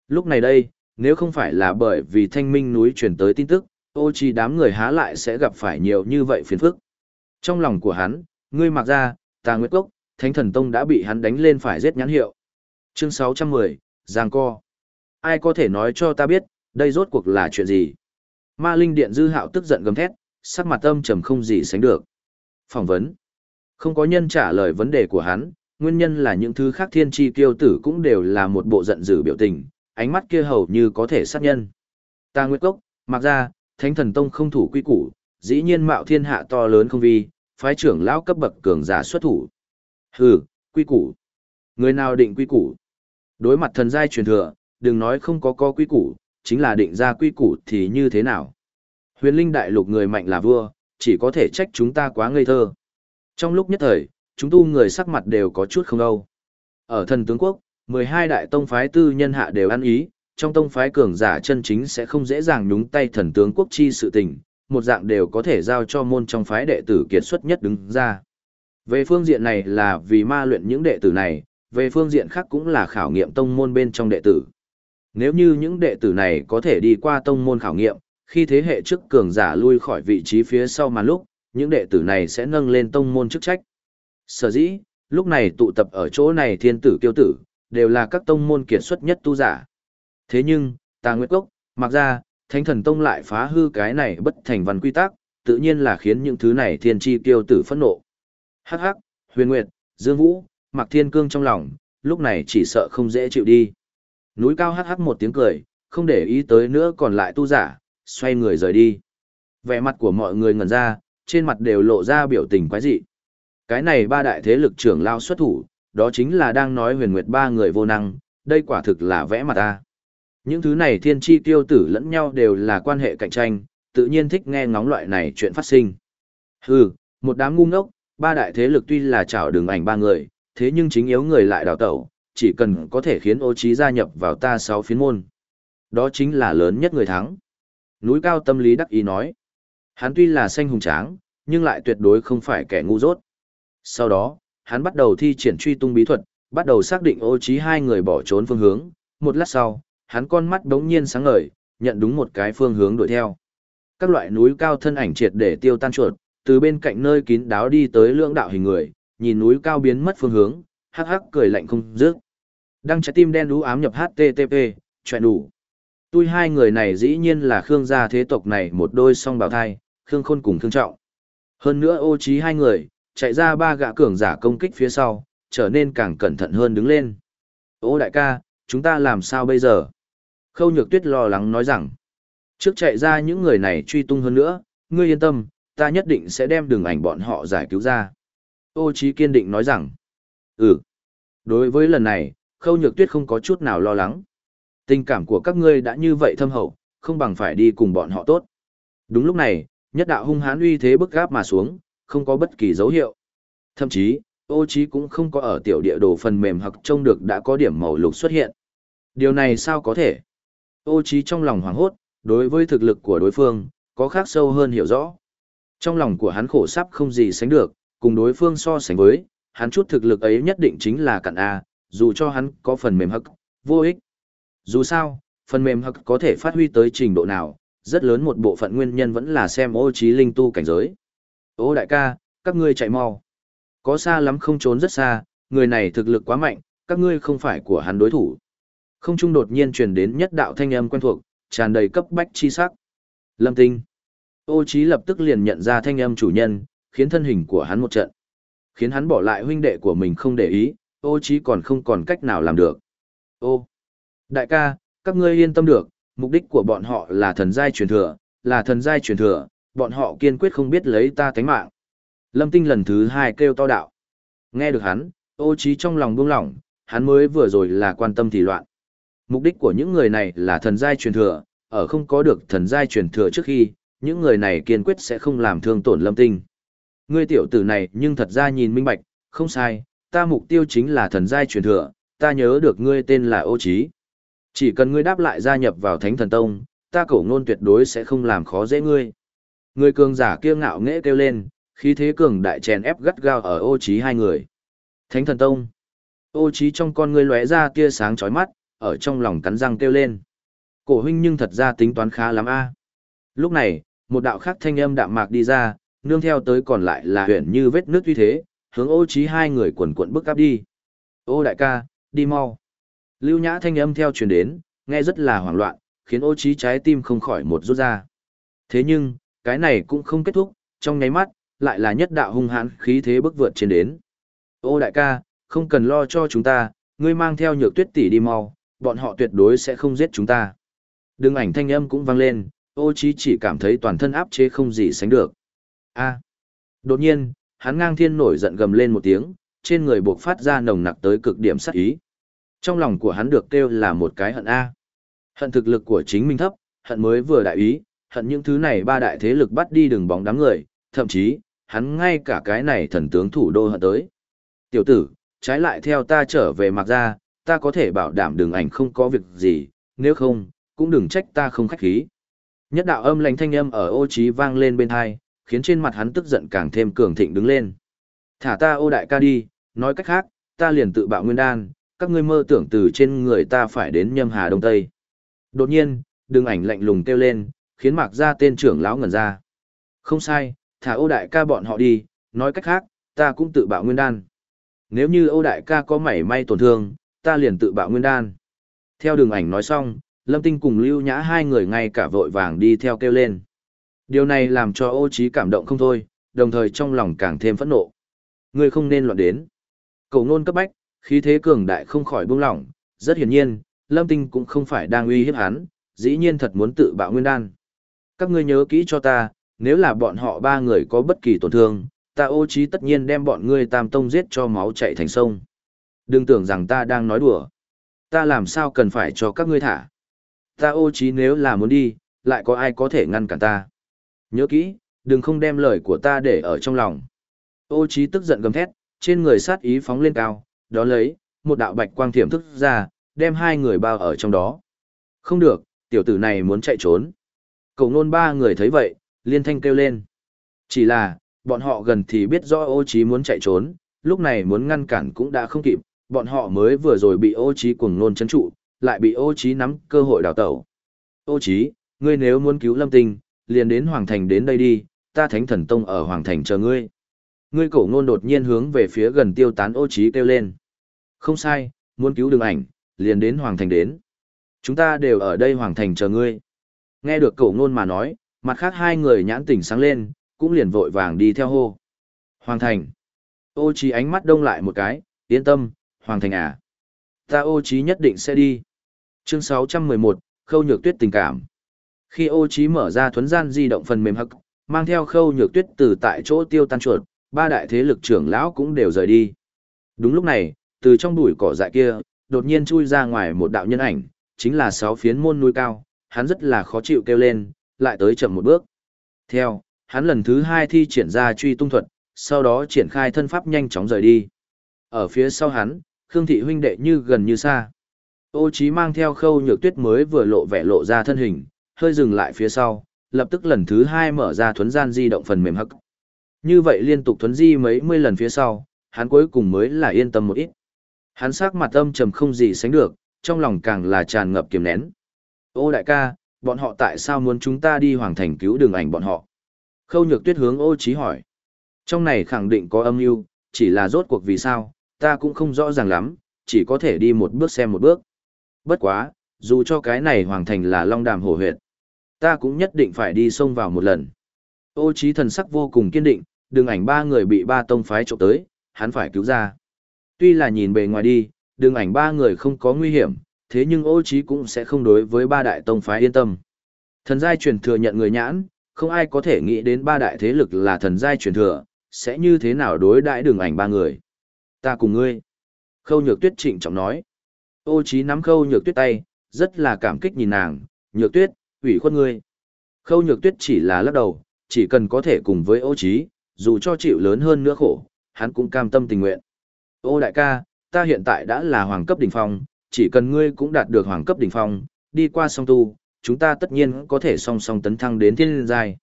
Speaker 1: Lúc này đây, nếu không phải là bởi vì thanh minh núi truyền tới tin tức, ô trí đám người há lại sẽ gặp phải nhiều như vậy phiền phức. Trong lòng của hắn, ngươi mặc ra, tà nguyệt cốc, thánh thần tông đã bị hắn đánh lên phải giết nhãn hiệu. Chương 610, Giang Co. Ai có thể nói cho ta biết, đây rốt cuộc là chuyện gì? Ma Linh Điện Dư Hạo tức giận gầm thét, sắc mặt âm trầm không gì sánh được. Phỏng vấn. Không có nhân trả lời vấn đề của hắn, nguyên nhân là những thứ khác thiên tri kiêu tử cũng đều là một bộ giận dữ biểu tình, ánh mắt kia hầu như có thể sát nhân. Ta Nguyệt Cốc, mặc ra, Thánh Thần Tông không thủ quy củ, dĩ nhiên mạo thiên hạ to lớn không vi, phái trưởng lão cấp bậc cường giả xuất thủ. Hừ, quy củ. Người nào định quy củ? Đối mặt thần giai truyền thừa, đừng nói không có có quy củ, chính là định ra quy củ thì như thế nào? Huyền linh đại lục người mạnh là vua, chỉ có thể trách chúng ta quá ngây thơ. Trong lúc nhất thời, chúng tu người sắc mặt đều có chút không âu. Ở thần tướng quốc, 12 đại tông phái tư nhân hạ đều ăn ý, trong tông phái cường giả chân chính sẽ không dễ dàng nhúng tay thần tướng quốc chi sự tình, một dạng đều có thể giao cho môn trong phái đệ tử kiệt xuất nhất đứng ra. Về phương diện này là vì ma luyện những đệ tử này, về phương diện khác cũng là khảo nghiệm tông môn bên trong đệ tử. Nếu như những đệ tử này có thể đi qua tông môn khảo nghiệm, khi thế hệ trước cường giả lui khỏi vị trí phía sau mà lúc, những đệ tử này sẽ nâng lên tông môn chức trách. Sở dĩ, lúc này tụ tập ở chỗ này thiên tử kiêu tử, đều là các tông môn kiệt xuất nhất tu giả. Thế nhưng, Tà Nguyệt Cốc, mặc ra, Thánh Thần Tông lại phá hư cái này bất thành văn quy tắc, tự nhiên là khiến những thứ này thiên chi tiêu tử phẫn nộ. Hắc hắc, Huyền Nguyệt, Dương Vũ, Mạc Thiên Cương trong lòng, lúc này chỉ sợ không dễ chịu đi. Núi cao hắc hắc một tiếng cười, không để ý tới nữa còn lại tu giả, xoay người rời đi. Vẻ mặt của mọi người ngẩn ra, trên mặt đều lộ ra biểu tình quái dị. Cái này ba đại thế lực trưởng lao xuất thủ, đó chính là đang nói huyền nguyệt ba người vô năng, đây quả thực là vẽ mặt ta. Những thứ này thiên chi tiêu tử lẫn nhau đều là quan hệ cạnh tranh, tự nhiên thích nghe ngóng loại này chuyện phát sinh. Hừ, một đám ngu ngốc, ba đại thế lực tuy là chảo đường ảnh ba người, thế nhưng chính yếu người lại đào tẩu, chỉ cần có thể khiến ô trí gia nhập vào ta sáu phiến môn. Đó chính là lớn nhất người thắng. Núi cao tâm lý đắc ý nói. Hắn tuy là xanh hùng tráng, nhưng lại tuyệt đối không phải kẻ ngu dốt. Sau đó, hắn bắt đầu thi triển truy tung bí thuật, bắt đầu xác định ô trí hai người bỏ trốn phương hướng. Một lát sau, hắn con mắt đống nhiên sáng ngời, nhận đúng một cái phương hướng đuổi theo. Các loại núi cao thân ảnh triệt để tiêu tan chuột, từ bên cạnh nơi kín đáo đi tới lưỡng đạo hình người, nhìn núi cao biến mất phương hướng, hắc hắc cười lạnh không dứt. Đăng trái tim đen đú ám nhập HTTP, chuyện đủ. Tôi hai người này dĩ nhiên là Khương gia thế tộc này một đôi song bào thai, Khương Khôn cùng Khương Trọng. Hơn nữa ô trí hai người, chạy ra ba gã cường giả công kích phía sau, trở nên càng cẩn thận hơn đứng lên. Ô đại ca, chúng ta làm sao bây giờ? Khâu nhược tuyết lo lắng nói rằng, trước chạy ra những người này truy tung hơn nữa, ngươi yên tâm, ta nhất định sẽ đem đường ảnh bọn họ giải cứu ra. Ô Chí kiên định nói rằng, ừ. Đối với lần này, khâu nhược tuyết không có chút nào lo lắng. Tình cảm của các ngươi đã như vậy thâm hậu, không bằng phải đi cùng bọn họ tốt. Đúng lúc này, nhất đạo hung hãn uy thế bức gáp mà xuống, không có bất kỳ dấu hiệu. Thậm chí, ô Chí cũng không có ở tiểu địa đồ phần mềm hoặc trông được đã có điểm màu lục xuất hiện. Điều này sao có thể? Ô Chí trong lòng hoảng hốt, đối với thực lực của đối phương, có khác sâu hơn hiểu rõ. Trong lòng của hắn khổ sắp không gì sánh được, cùng đối phương so sánh với, hắn chút thực lực ấy nhất định chính là cặn A, dù cho hắn có phần mềm hậc, vô ích. Dù sao, phần mềm hậc có thể phát huy tới trình độ nào, rất lớn một bộ phận nguyên nhân vẫn là xem ô trí linh tu cảnh giới. Ô đại ca, các ngươi chạy mau. Có xa lắm không trốn rất xa, người này thực lực quá mạnh, các ngươi không phải của hắn đối thủ. Không trung đột nhiên truyền đến nhất đạo thanh âm quen thuộc, tràn đầy cấp bách chi sắc. Lâm Tinh. Ô Chí lập tức liền nhận ra thanh âm chủ nhân, khiến thân hình của hắn một trận. Khiến hắn bỏ lại huynh đệ của mình không để ý, ô Chí còn không còn cách nào làm được. Ô. Đại ca, các ngươi yên tâm được, mục đích của bọn họ là thần giai truyền thừa, là thần giai truyền thừa, bọn họ kiên quyết không biết lấy ta tánh mạng. Lâm Tinh lần thứ hai kêu to đạo. Nghe được hắn, ô Chí trong lòng buông lỏng, hắn mới vừa rồi là quan tâm thì loạn. Mục đích của những người này là thần giai truyền thừa, ở không có được thần giai truyền thừa trước khi, những người này kiên quyết sẽ không làm thương tổn lâm tinh. Ngươi tiểu tử này nhưng thật ra nhìn minh bạch, không sai, ta mục tiêu chính là thần giai truyền thừa, ta nhớ được ngươi tên là ô Chí. Chỉ cần ngươi đáp lại gia nhập vào thánh thần tông, ta cổ ngôn tuyệt đối sẽ không làm khó dễ ngươi. Người cường giả kia ngạo nghễ kêu lên, khí thế cường đại chèn ép gắt gao ở ô Chí hai người. Thánh thần tông. Ô Chí trong con ngươi lóe ra tia sáng chói mắt, ở trong lòng cắn răng kêu lên. Cổ huynh nhưng thật ra tính toán khá lắm a. Lúc này, một đạo khác thanh âm đạm mạc đi ra, nương theo tới còn lại là huyền như vết nước uy thế, hướng ô trí hai người quần cuộn bước áp đi. Ô đại ca, đi mau. Lưu nhã thanh âm theo truyền đến, nghe rất là hoảng loạn, khiến ô trí trái tim không khỏi một rút ra. Thế nhưng, cái này cũng không kết thúc, trong nháy mắt, lại là nhất đạo hung hãn khí thế bước vượt trên đến. Ô đại ca, không cần lo cho chúng ta, ngươi mang theo nhược tuyết tỷ đi mau, bọn họ tuyệt đối sẽ không giết chúng ta. Đường ảnh thanh âm cũng vang lên, ô chí chỉ cảm thấy toàn thân áp chế không gì sánh được. A. À. Đột nhiên, hắn ngang thiên nổi giận gầm lên một tiếng, trên người buộc phát ra nồng nặc tới cực điểm sát ý. Trong lòng của hắn được kêu là một cái hận A. Hận thực lực của chính mình thấp, hận mới vừa đại ý, hận những thứ này ba đại thế lực bắt đi đường bóng đám người, thậm chí, hắn ngay cả cái này thần tướng thủ đô hận tới. Tiểu tử, trái lại theo ta trở về mặc ra, ta có thể bảo đảm đường ảnh không có việc gì, nếu không, cũng đừng trách ta không khách khí. Nhất đạo âm lạnh thanh âm ở ô trí vang lên bên hai, khiến trên mặt hắn tức giận càng thêm cường thịnh đứng lên. Thả ta ô đại ca đi, nói cách khác, ta liền tự bạo nguyên đan, các ngươi mơ tưởng từ trên người ta phải đến nhâm hà đông tây. Đột nhiên, đường ảnh lạnh lùng kêu lên, khiến mạc ra tên trưởng lão ngẩn ra. Không sai, thả ô đại ca bọn họ đi, nói cách khác, ta cũng tự bạo nguyên đan. Nếu như ô đại ca có mảy may tổn thương, ta liền tự bạo nguyên đan. Theo đường ảnh nói xong, Lâm Tinh cùng Lưu Nhã hai người ngay cả vội vàng đi theo kêu lên. Điều này làm cho ô trí cảm động không thôi, đồng thời trong lòng càng thêm phẫn nộ. Ngươi không nên loạn đến. Cầu nôn cấp bách, khí thế cường đại không khỏi buông lỏng, rất hiển nhiên, Lâm Tinh cũng không phải đang uy hiếp hắn, dĩ nhiên thật muốn tự bạo nguyên đan. Các ngươi nhớ kỹ cho ta, nếu là bọn họ ba người có bất kỳ tổn thương, ta ô trí tất nhiên đem bọn ngươi tam tông giết cho máu chảy thành sông. Đừng tưởng rằng ta đang nói đùa. Ta làm sao cần phải cho các ngươi thả. Ta ô trí nếu là muốn đi, lại có ai có thể ngăn cản ta. Nhớ kỹ, đừng không đem lời của ta để ở trong lòng. Ô trí tức giận gầm thét, trên người sát ý phóng lên cao, đó lấy, một đạo bạch quang thiểm thức ra, đem hai người bao ở trong đó. Không được, tiểu tử này muốn chạy trốn. Cậu nôn ba người thấy vậy, liên thanh kêu lên. Chỉ là, bọn họ gần thì biết rõ ô trí muốn chạy trốn, lúc này muốn ngăn cản cũng đã không kịp, bọn họ mới vừa rồi bị ô trí cuồng nôn chấn trụ, lại bị ô trí nắm cơ hội đào tẩu. Ô trí, ngươi nếu muốn cứu lâm tinh, liền đến Hoàng Thành đến đây đi, ta thánh thần tông ở Hoàng Thành chờ ngươi. Ngươi cổ ngôn đột nhiên hướng về phía gần tiêu tán ô trí kêu lên. Không sai, muốn cứu đường ảnh, liền đến Hoàng Thành đến. Chúng ta đều ở đây Hoàng Thành chờ ngươi. Nghe được cổ ngôn mà nói, mặt khác hai người nhãn tỉnh sáng lên, cũng liền vội vàng đi theo hô. Hoàng Thành. Ô trí ánh mắt đông lại một cái, yên tâm, Hoàng Thành à. Ta ô trí nhất định sẽ đi. Chương 611, khâu nhược tuyết tình cảm. Khi ô trí mở ra thuấn gian di động phần mềm hắc, mang theo khâu nhược tuyết từ tại chỗ tiêu tan chuột, ba đại thế lực trưởng lão cũng đều rời đi. Đúng lúc này, từ trong bụi cỏ dại kia, đột nhiên chui ra ngoài một đạo nhân ảnh, chính là sáu phiến môn núi cao, hắn rất là khó chịu kêu lên, lại tới chậm một bước. Theo, hắn lần thứ hai thi triển ra truy tung thuật, sau đó triển khai thân pháp nhanh chóng rời đi. Ở phía sau hắn, Khương Thị huynh đệ như gần như xa. Ô Chí mang theo khâu nhược tuyết mới vừa lộ vẻ lộ ra thân hình, hơi dừng lại phía sau, lập tức lần thứ hai mở ra thuấn gian di động phần mềm hắc. Như vậy liên tục thuấn di mấy mươi lần phía sau, hắn cuối cùng mới là yên tâm một ít. Hắn sắc mặt âm trầm không gì sánh được, trong lòng càng là tràn ngập kiềm nén. Ô đại ca, bọn họ tại sao muốn chúng ta đi hoàng thành cứu đường ảnh bọn họ? Khâu nhược tuyết hướng ô Chí hỏi. Trong này khẳng định có âm mưu, chỉ là rốt cuộc vì sao, ta cũng không rõ ràng lắm, chỉ có thể đi một bước xem một bước. Bất quá, dù cho cái này hoàng thành là long đàm hổ huyệt, ta cũng nhất định phải đi xông vào một lần. Ô trí thần sắc vô cùng kiên định, đường ảnh ba người bị ba tông phái trộm tới, hắn phải cứu ra. Tuy là nhìn bề ngoài đi, đường ảnh ba người không có nguy hiểm, thế nhưng ô trí cũng sẽ không đối với ba đại tông phái yên tâm. Thần giai truyền thừa nhận người nhãn, không ai có thể nghĩ đến ba đại thế lực là thần giai truyền thừa, sẽ như thế nào đối đãi đường ảnh ba người. Ta cùng ngươi. Khâu nhược tuyết trịnh trọng nói. Ô trí nắm khâu nhược tuyết tay, rất là cảm kích nhìn nàng, nhược tuyết, ủy khuất ngươi. Khâu nhược tuyết chỉ là lắc đầu, chỉ cần có thể cùng với ô trí, dù cho chịu lớn hơn nữa khổ, hắn cũng cam tâm tình nguyện. Ô đại ca, ta hiện tại đã là hoàng cấp đỉnh phong, chỉ cần ngươi cũng đạt được hoàng cấp đỉnh phong, đi qua song tu, chúng ta tất nhiên có thể song song tấn thăng đến thiên giai.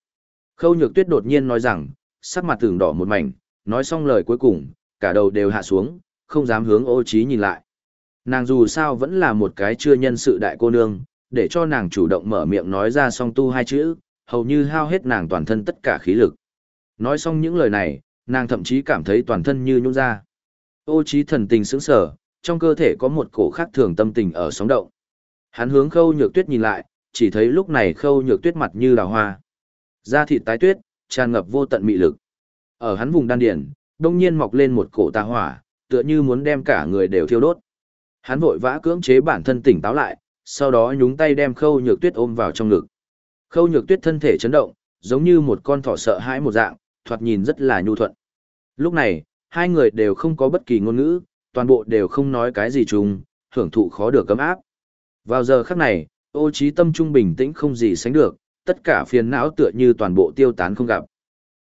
Speaker 1: Khâu nhược tuyết đột nhiên nói rằng, sắc mặt tưởng đỏ một mảnh, nói xong lời cuối cùng, cả đầu đều hạ xuống, không dám hướng ô trí nhìn lại. Nàng dù sao vẫn là một cái chưa nhân sự đại cô nương, để cho nàng chủ động mở miệng nói ra song tu hai chữ, hầu như hao hết nàng toàn thân tất cả khí lực. Nói xong những lời này, nàng thậm chí cảm thấy toàn thân như nhũn ra. Ô trí thần tình sững sờ, trong cơ thể có một cổ khác thường tâm tình ở sóng động. Hắn hướng khâu nhược tuyết nhìn lại, chỉ thấy lúc này khâu nhược tuyết mặt như đào hoa. Da thịt tái tuyết, tràn ngập vô tận mị lực. Ở hắn vùng đan điển, đông nhiên mọc lên một cổ tà hỏa, tựa như muốn đem cả người đều thiêu đốt. Hắn vội vã cưỡng chế bản thân tỉnh táo lại, sau đó nhúng tay đem khâu nhược tuyết ôm vào trong ngực. Khâu nhược tuyết thân thể chấn động, giống như một con thỏ sợ hãi một dạng, thoạt nhìn rất là nhu thuận. Lúc này, hai người đều không có bất kỳ ngôn ngữ, toàn bộ đều không nói cái gì chung, hưởng thụ khó được cấm áp. Vào giờ khắc này, ô trí tâm trung bình tĩnh không gì sánh được, tất cả phiền não tựa như toàn bộ tiêu tán không gặp.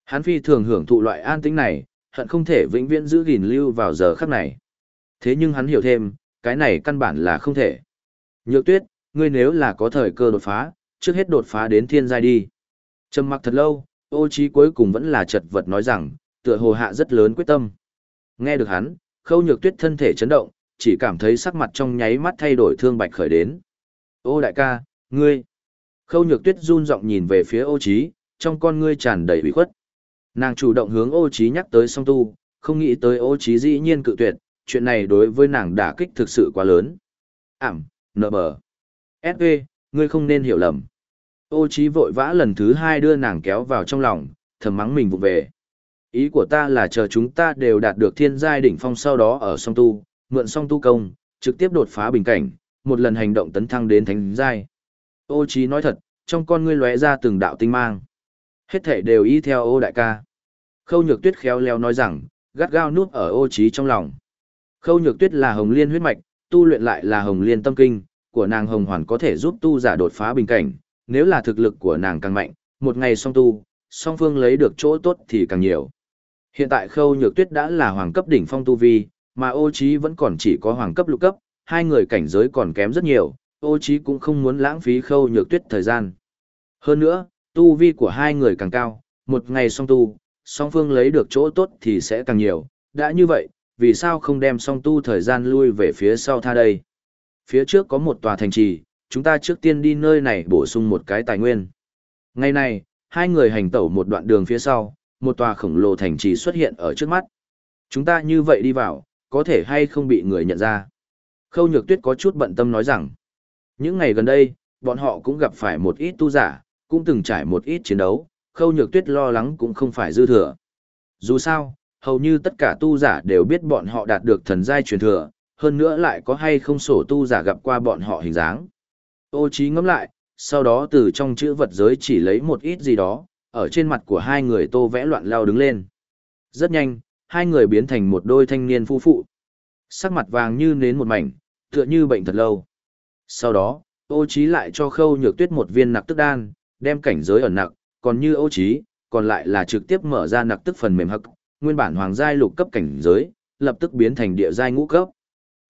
Speaker 1: Hắn phi thường hưởng thụ loại an tĩnh này, hận không thể vĩnh viễn giữ gìn lưu vào giờ khắc này. Thế nhưng hắn hiểu thêm, cái này căn bản là không thể. Nhược tuyết, ngươi nếu là có thời cơ đột phá, trước hết đột phá đến thiên giai đi. Trầm mặc thật lâu, ô trí cuối cùng vẫn là chật vật nói rằng, tựa hồ hạ rất lớn quyết tâm. Nghe được hắn, khâu nhược tuyết thân thể chấn động, chỉ cảm thấy sắc mặt trong nháy mắt thay đổi thương bạch khởi đến. Ô đại ca, ngươi. Khâu nhược tuyết run giọng nhìn về phía ô trí, trong con ngươi tràn đầy ủy khuất. Nàng chủ động hướng ô trí nhắc tới song tu, không nghĩ tới ô trí dĩ nhiên cự tuyệt, chuyện này đối với nàng đả kích thực sự quá lớn. Ảm, nợ bờ. S.E., ngươi không nên hiểu lầm. Ô trí vội vã lần thứ hai đưa nàng kéo vào trong lòng, thầm mắng mình vụt về. Ý của ta là chờ chúng ta đều đạt được thiên giai đỉnh phong sau đó ở song tu, mượn song tu công, trực tiếp đột phá bình cảnh, một lần hành động tấn thăng đến thánh giai. Ô trí nói thật, trong con ngươi lóe ra từng đạo tinh mang. Hết thể đều y theo ô đại ca. Khâu nhược tuyết khéo léo nói rằng, gắt gao nuốt ở ô trí trong lòng. Khâu nhược tuyết là hồng liên huyết mạch, tu luyện lại là hồng liên tâm kinh, của nàng hồng hoàn có thể giúp tu giả đột phá bình cảnh, nếu là thực lực của nàng càng mạnh, một ngày song tu, song phương lấy được chỗ tốt thì càng nhiều. Hiện tại khâu nhược tuyết đã là hoàng cấp đỉnh phong tu vi, mà ô trí vẫn còn chỉ có hoàng cấp lục cấp, hai người cảnh giới còn kém rất nhiều, ô trí cũng không muốn lãng phí khâu nhược tuyết thời gian. Hơn nữa, tu vi của hai người càng cao, một ngày song tu, song phương lấy được chỗ tốt thì sẽ càng nhiều, đã như vậy, vì sao không đem song tu thời gian lui về phía sau tha đây? Phía trước có một tòa thành trì, chúng ta trước tiên đi nơi này bổ sung một cái tài nguyên. Ngày này, hai người hành tẩu một đoạn đường phía sau, một tòa khổng lồ thành trì xuất hiện ở trước mắt. Chúng ta như vậy đi vào, có thể hay không bị người nhận ra. Khâu Nhược Tuyết có chút bận tâm nói rằng, những ngày gần đây, bọn họ cũng gặp phải một ít tu giả, cũng từng trải một ít chiến đấu, Khâu Nhược Tuyết lo lắng cũng không phải dư thừa. Dù sao, hầu như tất cả tu giả đều biết bọn họ đạt được thần giai truyền thừa, hơn nữa lại có hay không sổ tu giả gặp qua bọn họ hình dáng. Ô trí ngẫm lại, sau đó từ trong chữ vật giới chỉ lấy một ít gì đó, ở trên mặt của hai người tô vẽ loạn lao đứng lên. Rất nhanh, hai người biến thành một đôi thanh niên phu phụ. Sắc mặt vàng như nến một mảnh, tựa như bệnh thật lâu. Sau đó, ô trí lại cho khâu nhược tuyết một viên nặc tức đan, đem cảnh giới ở nặc, còn như ô trí, còn lại là trực tiếp mở ra nặc tức phần mềm hậc, nguyên bản hoàng giai lục cấp cảnh giới, lập tức biến thành địa giai ngũ cấp.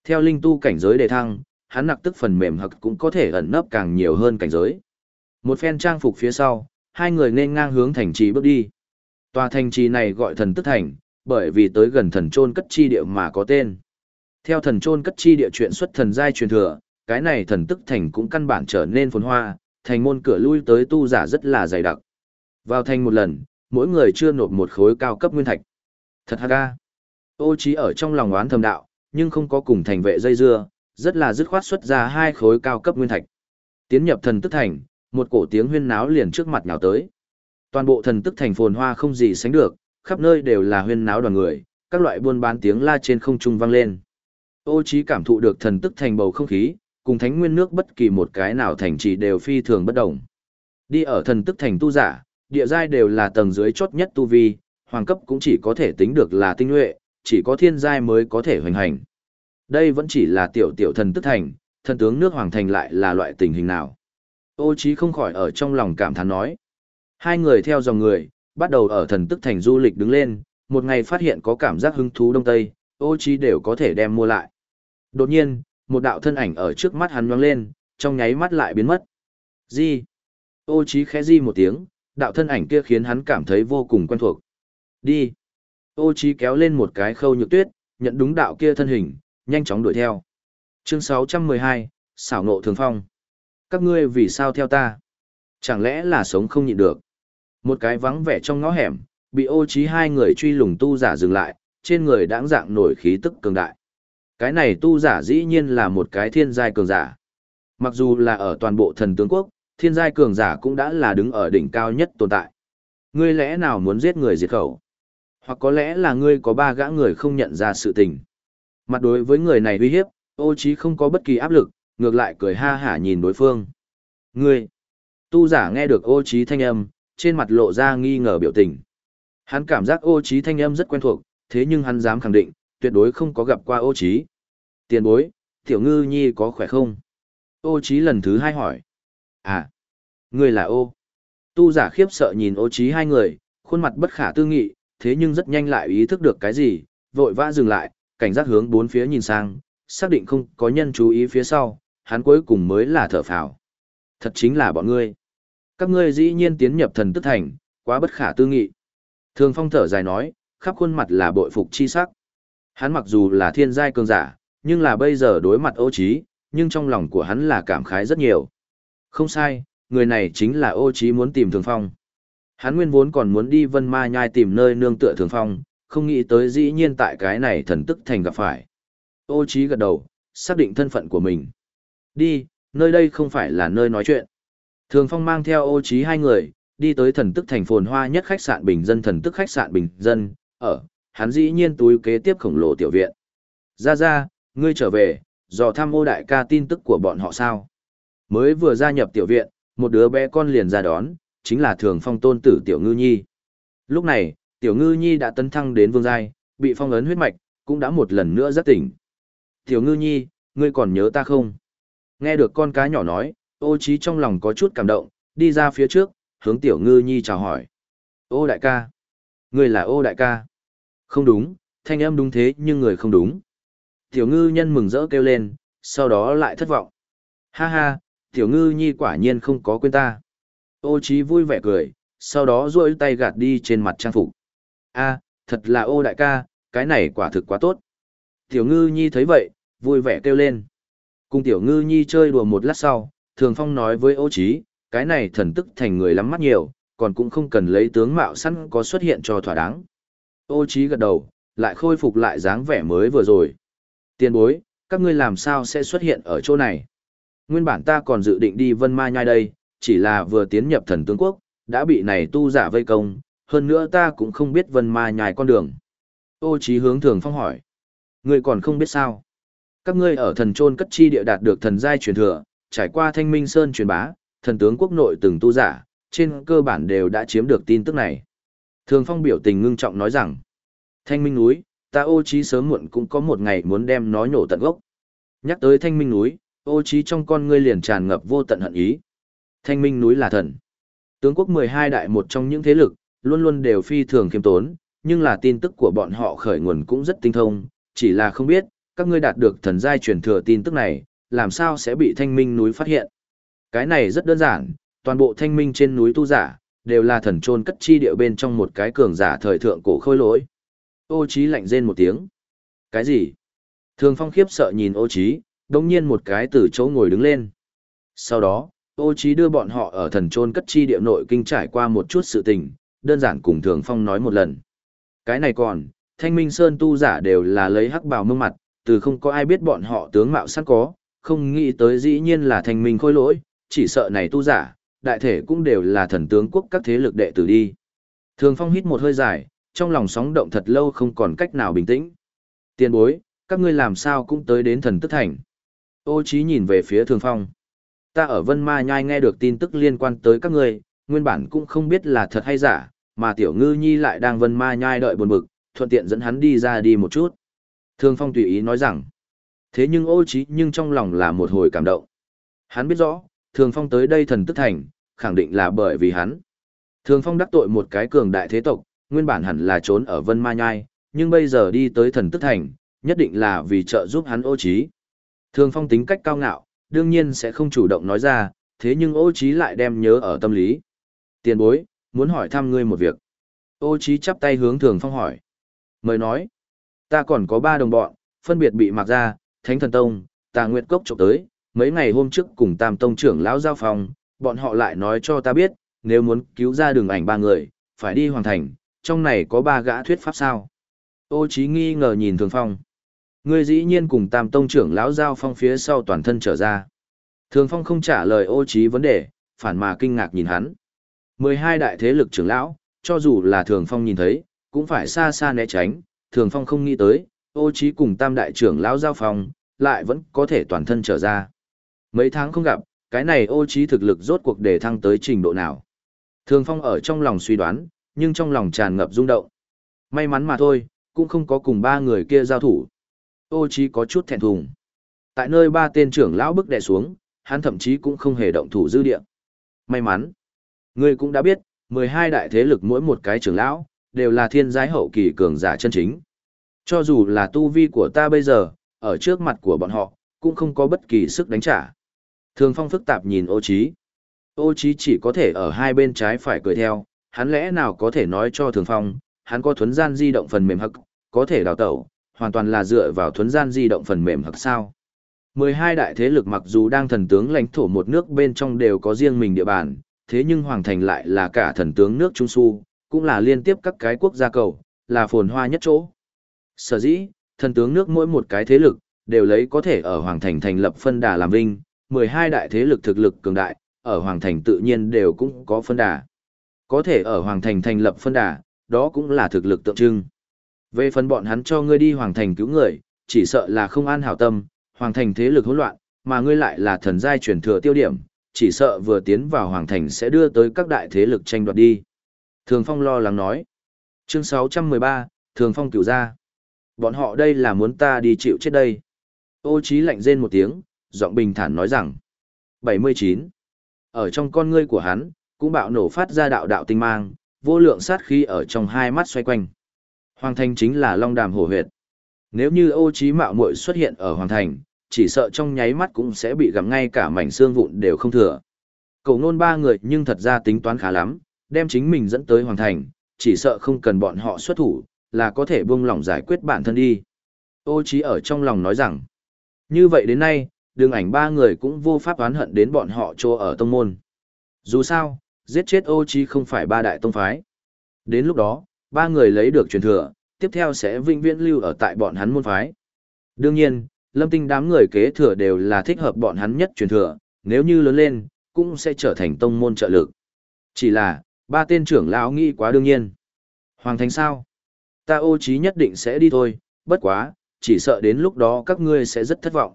Speaker 1: Theo linh tu cảnh giới đề thăng, hắn nặc tức phần mềm hậc cũng có thể ẩn nấp càng nhiều hơn cảnh giới. Một phen trang phục phía sau, hai người nên ngang hướng thành trì bước đi. Tòa thành trì này gọi thần tức thành, bởi vì tới gần thần trôn cất chi địa mà có tên. Theo thần trôn cất chi địa chuyện xuất thần giai truyền thừa, cái này thần tức thành cũng căn bản trở nên phồn hoa, thành môn cửa lui tới tu giả rất là dày đặc. Vào thành một lần, mỗi người chưa nộp một khối cao cấp nguyên thạch. Thật ha Ô trí ở trong lòng oán thầm đạo, nhưng không có cùng thành vệ dây dưa, rất là dứt khoát xuất ra hai khối cao cấp nguyên thạch. Tiến nhập thần tức thành, một cổ tiếng huyên náo liền trước mặt nhào tới. Toàn bộ thần tức thành phồn hoa không gì sánh được, khắp nơi đều là huyên náo đoàn người, các loại buôn bán tiếng la trên không trung vang lên. Ô trí cảm thụ được thần tức thành bầu không khí, cùng thánh nguyên nước bất kỳ một cái nào thành trì đều phi thường bất động. Đi ở thần tức thành tu giả, địa giai đều là tầng dưới chốt nhất tu vi, hoàng cấp cũng chỉ có thể tính được là tinh nhuệ, chỉ có thiên giai mới có thể hoành hành. Đây vẫn chỉ là tiểu tiểu thần tức thành, thần tướng nước hoàng thành lại là loại tình hình nào. Ô trí không khỏi ở trong lòng cảm thán nói. Hai người theo dòng người, bắt đầu ở thần tức thành du lịch đứng lên, một ngày phát hiện có cảm giác hứng thú đông tây, ô trí đều có thể đem mua lại. Đột nhiên, một đạo thân ảnh ở trước mắt hắn nhoáng lên, trong nháy mắt lại biến mất. Di. Ô Chí khẽ di một tiếng, đạo thân ảnh kia khiến hắn cảm thấy vô cùng quen thuộc. Đi. Ô Chí kéo lên một cái khâu nhược tuyết, nhận đúng đạo kia thân hình, nhanh chóng đuổi theo. Chương 612, xảo nộ thường phong. Các ngươi vì sao theo ta? Chẳng lẽ là sống không nhịn được? Một cái vắng vẻ trong ngõ hẻm, bị ô Chí hai người truy lùng tu giả dừng lại, trên người đãng dạng nổi khí tức cường đại. Cái này tu giả dĩ nhiên là một cái thiên giai cường giả. Mặc dù là ở toàn bộ thần tướng quốc, thiên giai cường giả cũng đã là đứng ở đỉnh cao nhất tồn tại. Ngươi lẽ nào muốn giết người diệt khẩu? Hoặc có lẽ là ngươi có ba gã người không nhận ra sự tình. Mặt đối với người này uy hiếp, ô trí không có bất kỳ áp lực, ngược lại cười ha hả nhìn đối phương. Ngươi! Tu giả nghe được ô trí thanh âm, trên mặt lộ ra nghi ngờ biểu tình. Hắn cảm giác ô trí thanh âm rất quen thuộc, thế nhưng hắn dám khẳng định, tuyệt đối không có gặp qua ô trí. Tiền bối, tiểu ngư nhi có khỏe không? Ô trí lần thứ hai hỏi. À, ngươi là ô. Tu giả khiếp sợ nhìn ô trí hai người, khuôn mặt bất khả tư nghị, thế nhưng rất nhanh lại ý thức được cái gì, vội vã dừng lại, cảnh giác hướng bốn phía nhìn sang, xác định không có nhân chú ý phía sau, hắn cuối cùng mới là thở phào. Thật chính là bọn ngươi. Các ngươi dĩ nhiên tiến nhập thần tức thành, quá bất khả tư nghị. Thường phong thở dài nói, khắp khuôn mặt là bội phục chi sắc. Hắn mặc dù là thiên giai cường giả, nhưng là bây giờ đối mặt ô trí, nhưng trong lòng của hắn là cảm khái rất nhiều. Không sai, người này chính là ô trí muốn tìm thường phong. Hắn nguyên vốn còn muốn đi vân ma nhai tìm nơi nương tựa thường phong, không nghĩ tới dĩ nhiên tại cái này thần tức thành gặp phải. Ô trí gật đầu, xác định thân phận của mình. Đi, nơi đây không phải là nơi nói chuyện. Thường phong mang theo ô trí hai người, đi tới thần tức thành phồn hoa nhất khách sạn bình dân thần tức khách sạn bình dân, ở, hắn dĩ nhiên túi kế tiếp khổng lồ tiểu viện. Ra ra, ngươi trở về, dò thăm ô đại ca tin tức của bọn họ sao. Mới vừa gia nhập tiểu viện, một đứa bé con liền ra đón, chính là thường phong tôn tử tiểu ngư nhi. Lúc này, tiểu ngư nhi đã tấn thăng đến vương giai, bị phong ấn huyết mạch, cũng đã một lần nữa giác tỉnh. Tiểu ngư nhi, ngươi còn nhớ ta không? Nghe được con cá nhỏ nói, ô trí trong lòng có chút cảm động, đi ra phía trước, hướng tiểu ngư nhi chào hỏi. Ô đại ca. Ngươi là ô đại ca. Không đúng, thanh âm đúng thế nhưng người không đúng. Tiểu ngư nhân mừng rỡ kêu lên, sau đó lại thất vọng. Ha ha, tiểu ngư nhi quả nhiên không có quên ta. Ô trí vui vẻ cười, sau đó duỗi tay gạt đi trên mặt trang phục. A, thật là ô đại ca, cái này quả thực quá tốt. Tiểu ngư nhi thấy vậy, vui vẻ kêu lên. Cùng tiểu ngư nhi chơi đùa một lát sau, thường phong nói với ô trí, cái này thần tức thành người lắm mắt nhiều, còn cũng không cần lấy tướng mạo sẵn có xuất hiện cho thỏa đáng. Ô trí gật đầu, lại khôi phục lại dáng vẻ mới vừa rồi. Tiên bối, các ngươi làm sao sẽ xuất hiện ở chỗ này? Nguyên bản ta còn dự định đi vân ma nhai đây, chỉ là vừa tiến nhập thần tướng quốc, đã bị này tu giả vây công, hơn nữa ta cũng không biết vân ma nhai con đường. Ô trí hướng thường phong hỏi. Ngươi còn không biết sao? Các ngươi ở thần trôn cất chi địa đạt được thần giai truyền thừa, trải qua Thanh Minh Sơn truyền bá, thần tướng quốc nội từng tu giả, trên cơ bản đều đã chiếm được tin tức này. Thường Phong biểu tình ngưng trọng nói rằng, Thanh Minh núi, ta ô trí sớm muộn cũng có một ngày muốn đem nó nhổ tận gốc. Nhắc tới Thanh Minh núi, ô trí trong con ngươi liền tràn ngập vô tận hận ý. Thanh Minh núi là thần. Tướng quốc 12 đại một trong những thế lực, luôn luôn đều phi thường kiêm tốn, nhưng là tin tức của bọn họ khởi nguồn cũng rất tinh thông, chỉ là không biết, các ngươi đạt được thần giai truyền thừa tin tức này, làm sao sẽ bị thanh minh núi phát hiện. Cái này rất đơn giản, toàn bộ thanh minh trên núi tu giả, đều là thần trôn cất chi địa bên trong một cái cường giả thời thượng cổ khôi lỗi. Ô Chí lạnh rên một tiếng. Cái gì? Thường phong khiếp sợ nhìn ô Chí, đồng nhiên một cái từ chỗ ngồi đứng lên. Sau đó, ô Chí đưa bọn họ ở thần trôn cất chi địa nội kinh trải qua một chút sự tình, đơn giản cùng thường phong nói một lần. Cái này còn, thanh minh sơn tu giả đều là lấy hắc bào mương mặt, từ không có ai biết bọn họ tướng mạo sẵn có, không nghĩ tới dĩ nhiên là thanh minh khôi lỗi, chỉ sợ này tu giả, đại thể cũng đều là thần tướng quốc các thế lực đệ tử đi. Thường phong hít một hơi dài, trong lòng sóng động thật lâu không còn cách nào bình tĩnh. Tiên bối, các ngươi làm sao cũng tới đến thần tức thành. Ô Chí nhìn về phía thường phong. Ta ở Vân Ma Nhai nghe được tin tức liên quan tới các ngươi, nguyên bản cũng không biết là thật hay giả, mà tiểu ngư nhi lại đang Vân Ma Nhai đợi buồn bực, thuận tiện dẫn hắn đi ra đi một chút. Thường Phong tùy ý nói rằng, thế nhưng ô Chí nhưng trong lòng là một hồi cảm động. Hắn biết rõ, Thường Phong tới đây thần tức thành, khẳng định là bởi vì hắn. Thường Phong đắc tội một cái cường đại thế tộc, nguyên bản hẳn là trốn ở Vân Ma Nhai, nhưng bây giờ đi tới thần tức thành, nhất định là vì trợ giúp hắn ô trí. Thường Phong tính cách cao ngạo, đương nhiên sẽ không chủ động nói ra, thế nhưng ô trí lại đem nhớ ở tâm lý. Tiền bối, muốn hỏi thăm ngươi một việc. Ô trí chắp tay hướng Thường Phong hỏi. Mời nói, ta còn có ba đồng bọn, phân biệt bị mặc ra, Thánh Thần Tông, Tà Nguyệt Cốc trộm tới, mấy ngày hôm trước cùng Tam Tông trưởng lão giao phòng, bọn họ lại nói cho ta biết, nếu muốn cứu ra đường ảnh ba người, phải đi hoàng thành, trong này có ba gã thuyết pháp sao. Ô trí nghi ngờ nhìn Thường Phong. Ngươi dĩ nhiên cùng Tam Tông trưởng lão giao phong phía sau toàn thân trở ra. Thường Phong không trả lời ô trí vấn đề, phản mà kinh ngạc nhìn hắn. 12 đại thế lực trưởng lão, cho dù là Thường Phong nhìn thấy, cũng phải xa xa né tránh, Thường Phong không nghĩ tới, ô trí cùng tam đại trưởng lão giao phong, lại vẫn có thể toàn thân trở ra. Mấy tháng không gặp, cái này ô trí thực lực rốt cuộc để thăng tới trình độ nào. Thường Phong ở trong lòng suy đoán, nhưng trong lòng tràn ngập rung động. May mắn mà thôi, cũng không có cùng ba người kia giao thủ. Ô trí có chút thẹn thùng. Tại nơi ba tên trưởng lão bức đè xuống, hắn thậm chí cũng không hề động thủ dư địa. May mắn. Ngươi cũng đã biết, 12 đại thế lực mỗi một cái trưởng lão, đều là thiên giái hậu kỳ cường giả chân chính. Cho dù là tu vi của ta bây giờ, ở trước mặt của bọn họ, cũng không có bất kỳ sức đánh trả. Thường phong phức tạp nhìn ô Chí, Ô Chí chỉ có thể ở hai bên trái phải cười theo, hắn lẽ nào có thể nói cho thường phong, hắn có thuấn gian di động phần mềm hậc, có thể đào tẩu, hoàn toàn là dựa vào thuấn gian di động phần mềm hậc sao. 12 đại thế lực mặc dù đang thần tướng lãnh thổ một nước bên trong đều có riêng mình địa bàn, thế nhưng Hoàng Thành lại là cả thần tướng nước Trung Su, cũng là liên tiếp các cái quốc gia cầu, là phồn hoa nhất chỗ. Sở dĩ, thần tướng nước mỗi một cái thế lực, đều lấy có thể ở Hoàng Thành thành lập phân đà làm vinh, 12 đại thế lực thực lực cường đại, ở Hoàng Thành tự nhiên đều cũng có phân đà. Có thể ở Hoàng Thành thành lập phân đà, đó cũng là thực lực tượng trưng. Về phần bọn hắn cho ngươi đi Hoàng Thành cứu người, chỉ sợ là không an hảo tâm, Hoàng Thành thế lực hỗn loạn, mà ngươi lại là thần giai truyền thừa tiêu điểm, chỉ sợ vừa tiến vào Hoàng Thành sẽ đưa tới các đại thế lực tranh đoạt đi. Thường Phong lo lắng nói. Chương 613, Thường Phong cửu ra. Bọn họ đây là muốn ta đi chịu chết đây. Ô Chí lạnh rên một tiếng, giọng bình thản nói rằng. 79. Ở trong con ngươi của hắn, cũng bạo nổ phát ra đạo đạo tinh mang, vô lượng sát khí ở trong hai mắt xoay quanh. Hoàng thành chính là long đàm hổ huyệt. Nếu như ô trí mạo muội xuất hiện ở hoàng thành, chỉ sợ trong nháy mắt cũng sẽ bị gặm ngay cả mảnh xương vụn đều không thừa. Cầu nôn ba người nhưng thật ra tính toán khá lắm, đem chính mình dẫn tới hoàng thành, chỉ sợ không cần bọn họ xuất thủ, là có thể buông lỏng giải quyết bản thân đi. Ô trí ở trong lòng nói rằng, như vậy đến nay, đường ảnh ba người cũng vô pháp oán hận đến bọn họ trô ở tông môn. Dù sao, giết chết ô Chi không phải ba đại tông phái. Đến lúc đó, ba người lấy được truyền thừa, tiếp theo sẽ vinh viễn lưu ở tại bọn hắn môn phái. Đương nhiên, lâm tinh đám người kế thừa đều là thích hợp bọn hắn nhất truyền thừa, nếu như lớn lên, cũng sẽ trở thành tông môn trợ lực. Chỉ là, ba tên trưởng lão nghĩ quá đương nhiên. Hoàng thành sao? Ta ô trí nhất định sẽ đi thôi, bất quá, chỉ sợ đến lúc đó các ngươi sẽ rất thất vọng.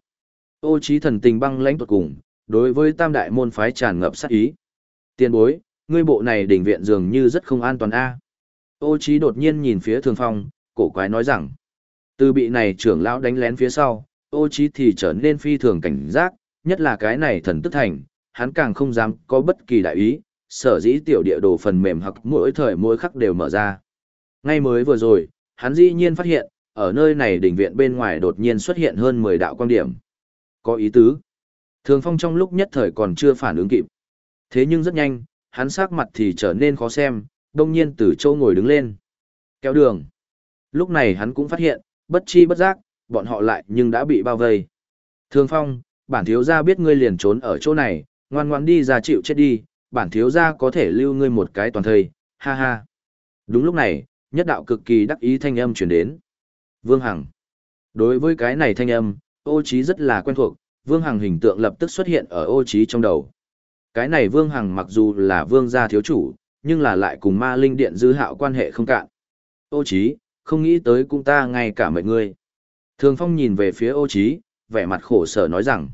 Speaker 1: Ô trí thần tình băng lãnh tuột cùng, đối với tam đại môn phái tràn ngập sát ý. Tiên bối, ngươi bộ này đỉnh viện dường như rất không an toàn a. Ô trí đột nhiên nhìn phía Thường Phong, cổ quái nói rằng, từ bị này trưởng lão đánh lén phía sau, Ô trí thì trở nên phi thường cảnh giác, nhất là cái này thần tức thành, hắn càng không dám có bất kỳ đại ý, sở dĩ tiểu địa đồ phần mềm hoặc mỗi thời mỗi khắc đều mở ra. Ngay mới vừa rồi, hắn dĩ nhiên phát hiện, ở nơi này đỉnh viện bên ngoài đột nhiên xuất hiện hơn 10 đạo quang điểm. Có ý tứ. Thường Phong trong lúc nhất thời còn chưa phản ứng kịp. Thế nhưng rất nhanh, hắn sắc mặt thì trở nên khó xem, đông nhiên từ châu ngồi đứng lên. Kéo đường. Lúc này hắn cũng phát hiện, bất chi bất giác, bọn họ lại nhưng đã bị bao vây. Thường Phong, bản thiếu gia biết ngươi liền trốn ở chỗ này, ngoan ngoãn đi ra chịu chết đi, bản thiếu gia có thể lưu ngươi một cái toàn thời, ha ha. Đúng lúc này, nhất đạo cực kỳ đắc ý thanh âm truyền đến. Vương Hằng. Đối với cái này thanh âm, ô trí rất là quen thuộc, Vương Hằng hình tượng lập tức xuất hiện ở ô trí trong đầu. Cái này Vương Hằng mặc dù là vương gia thiếu chủ, nhưng là lại cùng ma linh điện dư hạo quan hệ không cạn. Ô trí, không nghĩ tới cũng ta ngay cả mệnh ngươi. Thường Phong nhìn về phía ô trí, vẻ mặt khổ sở nói rằng.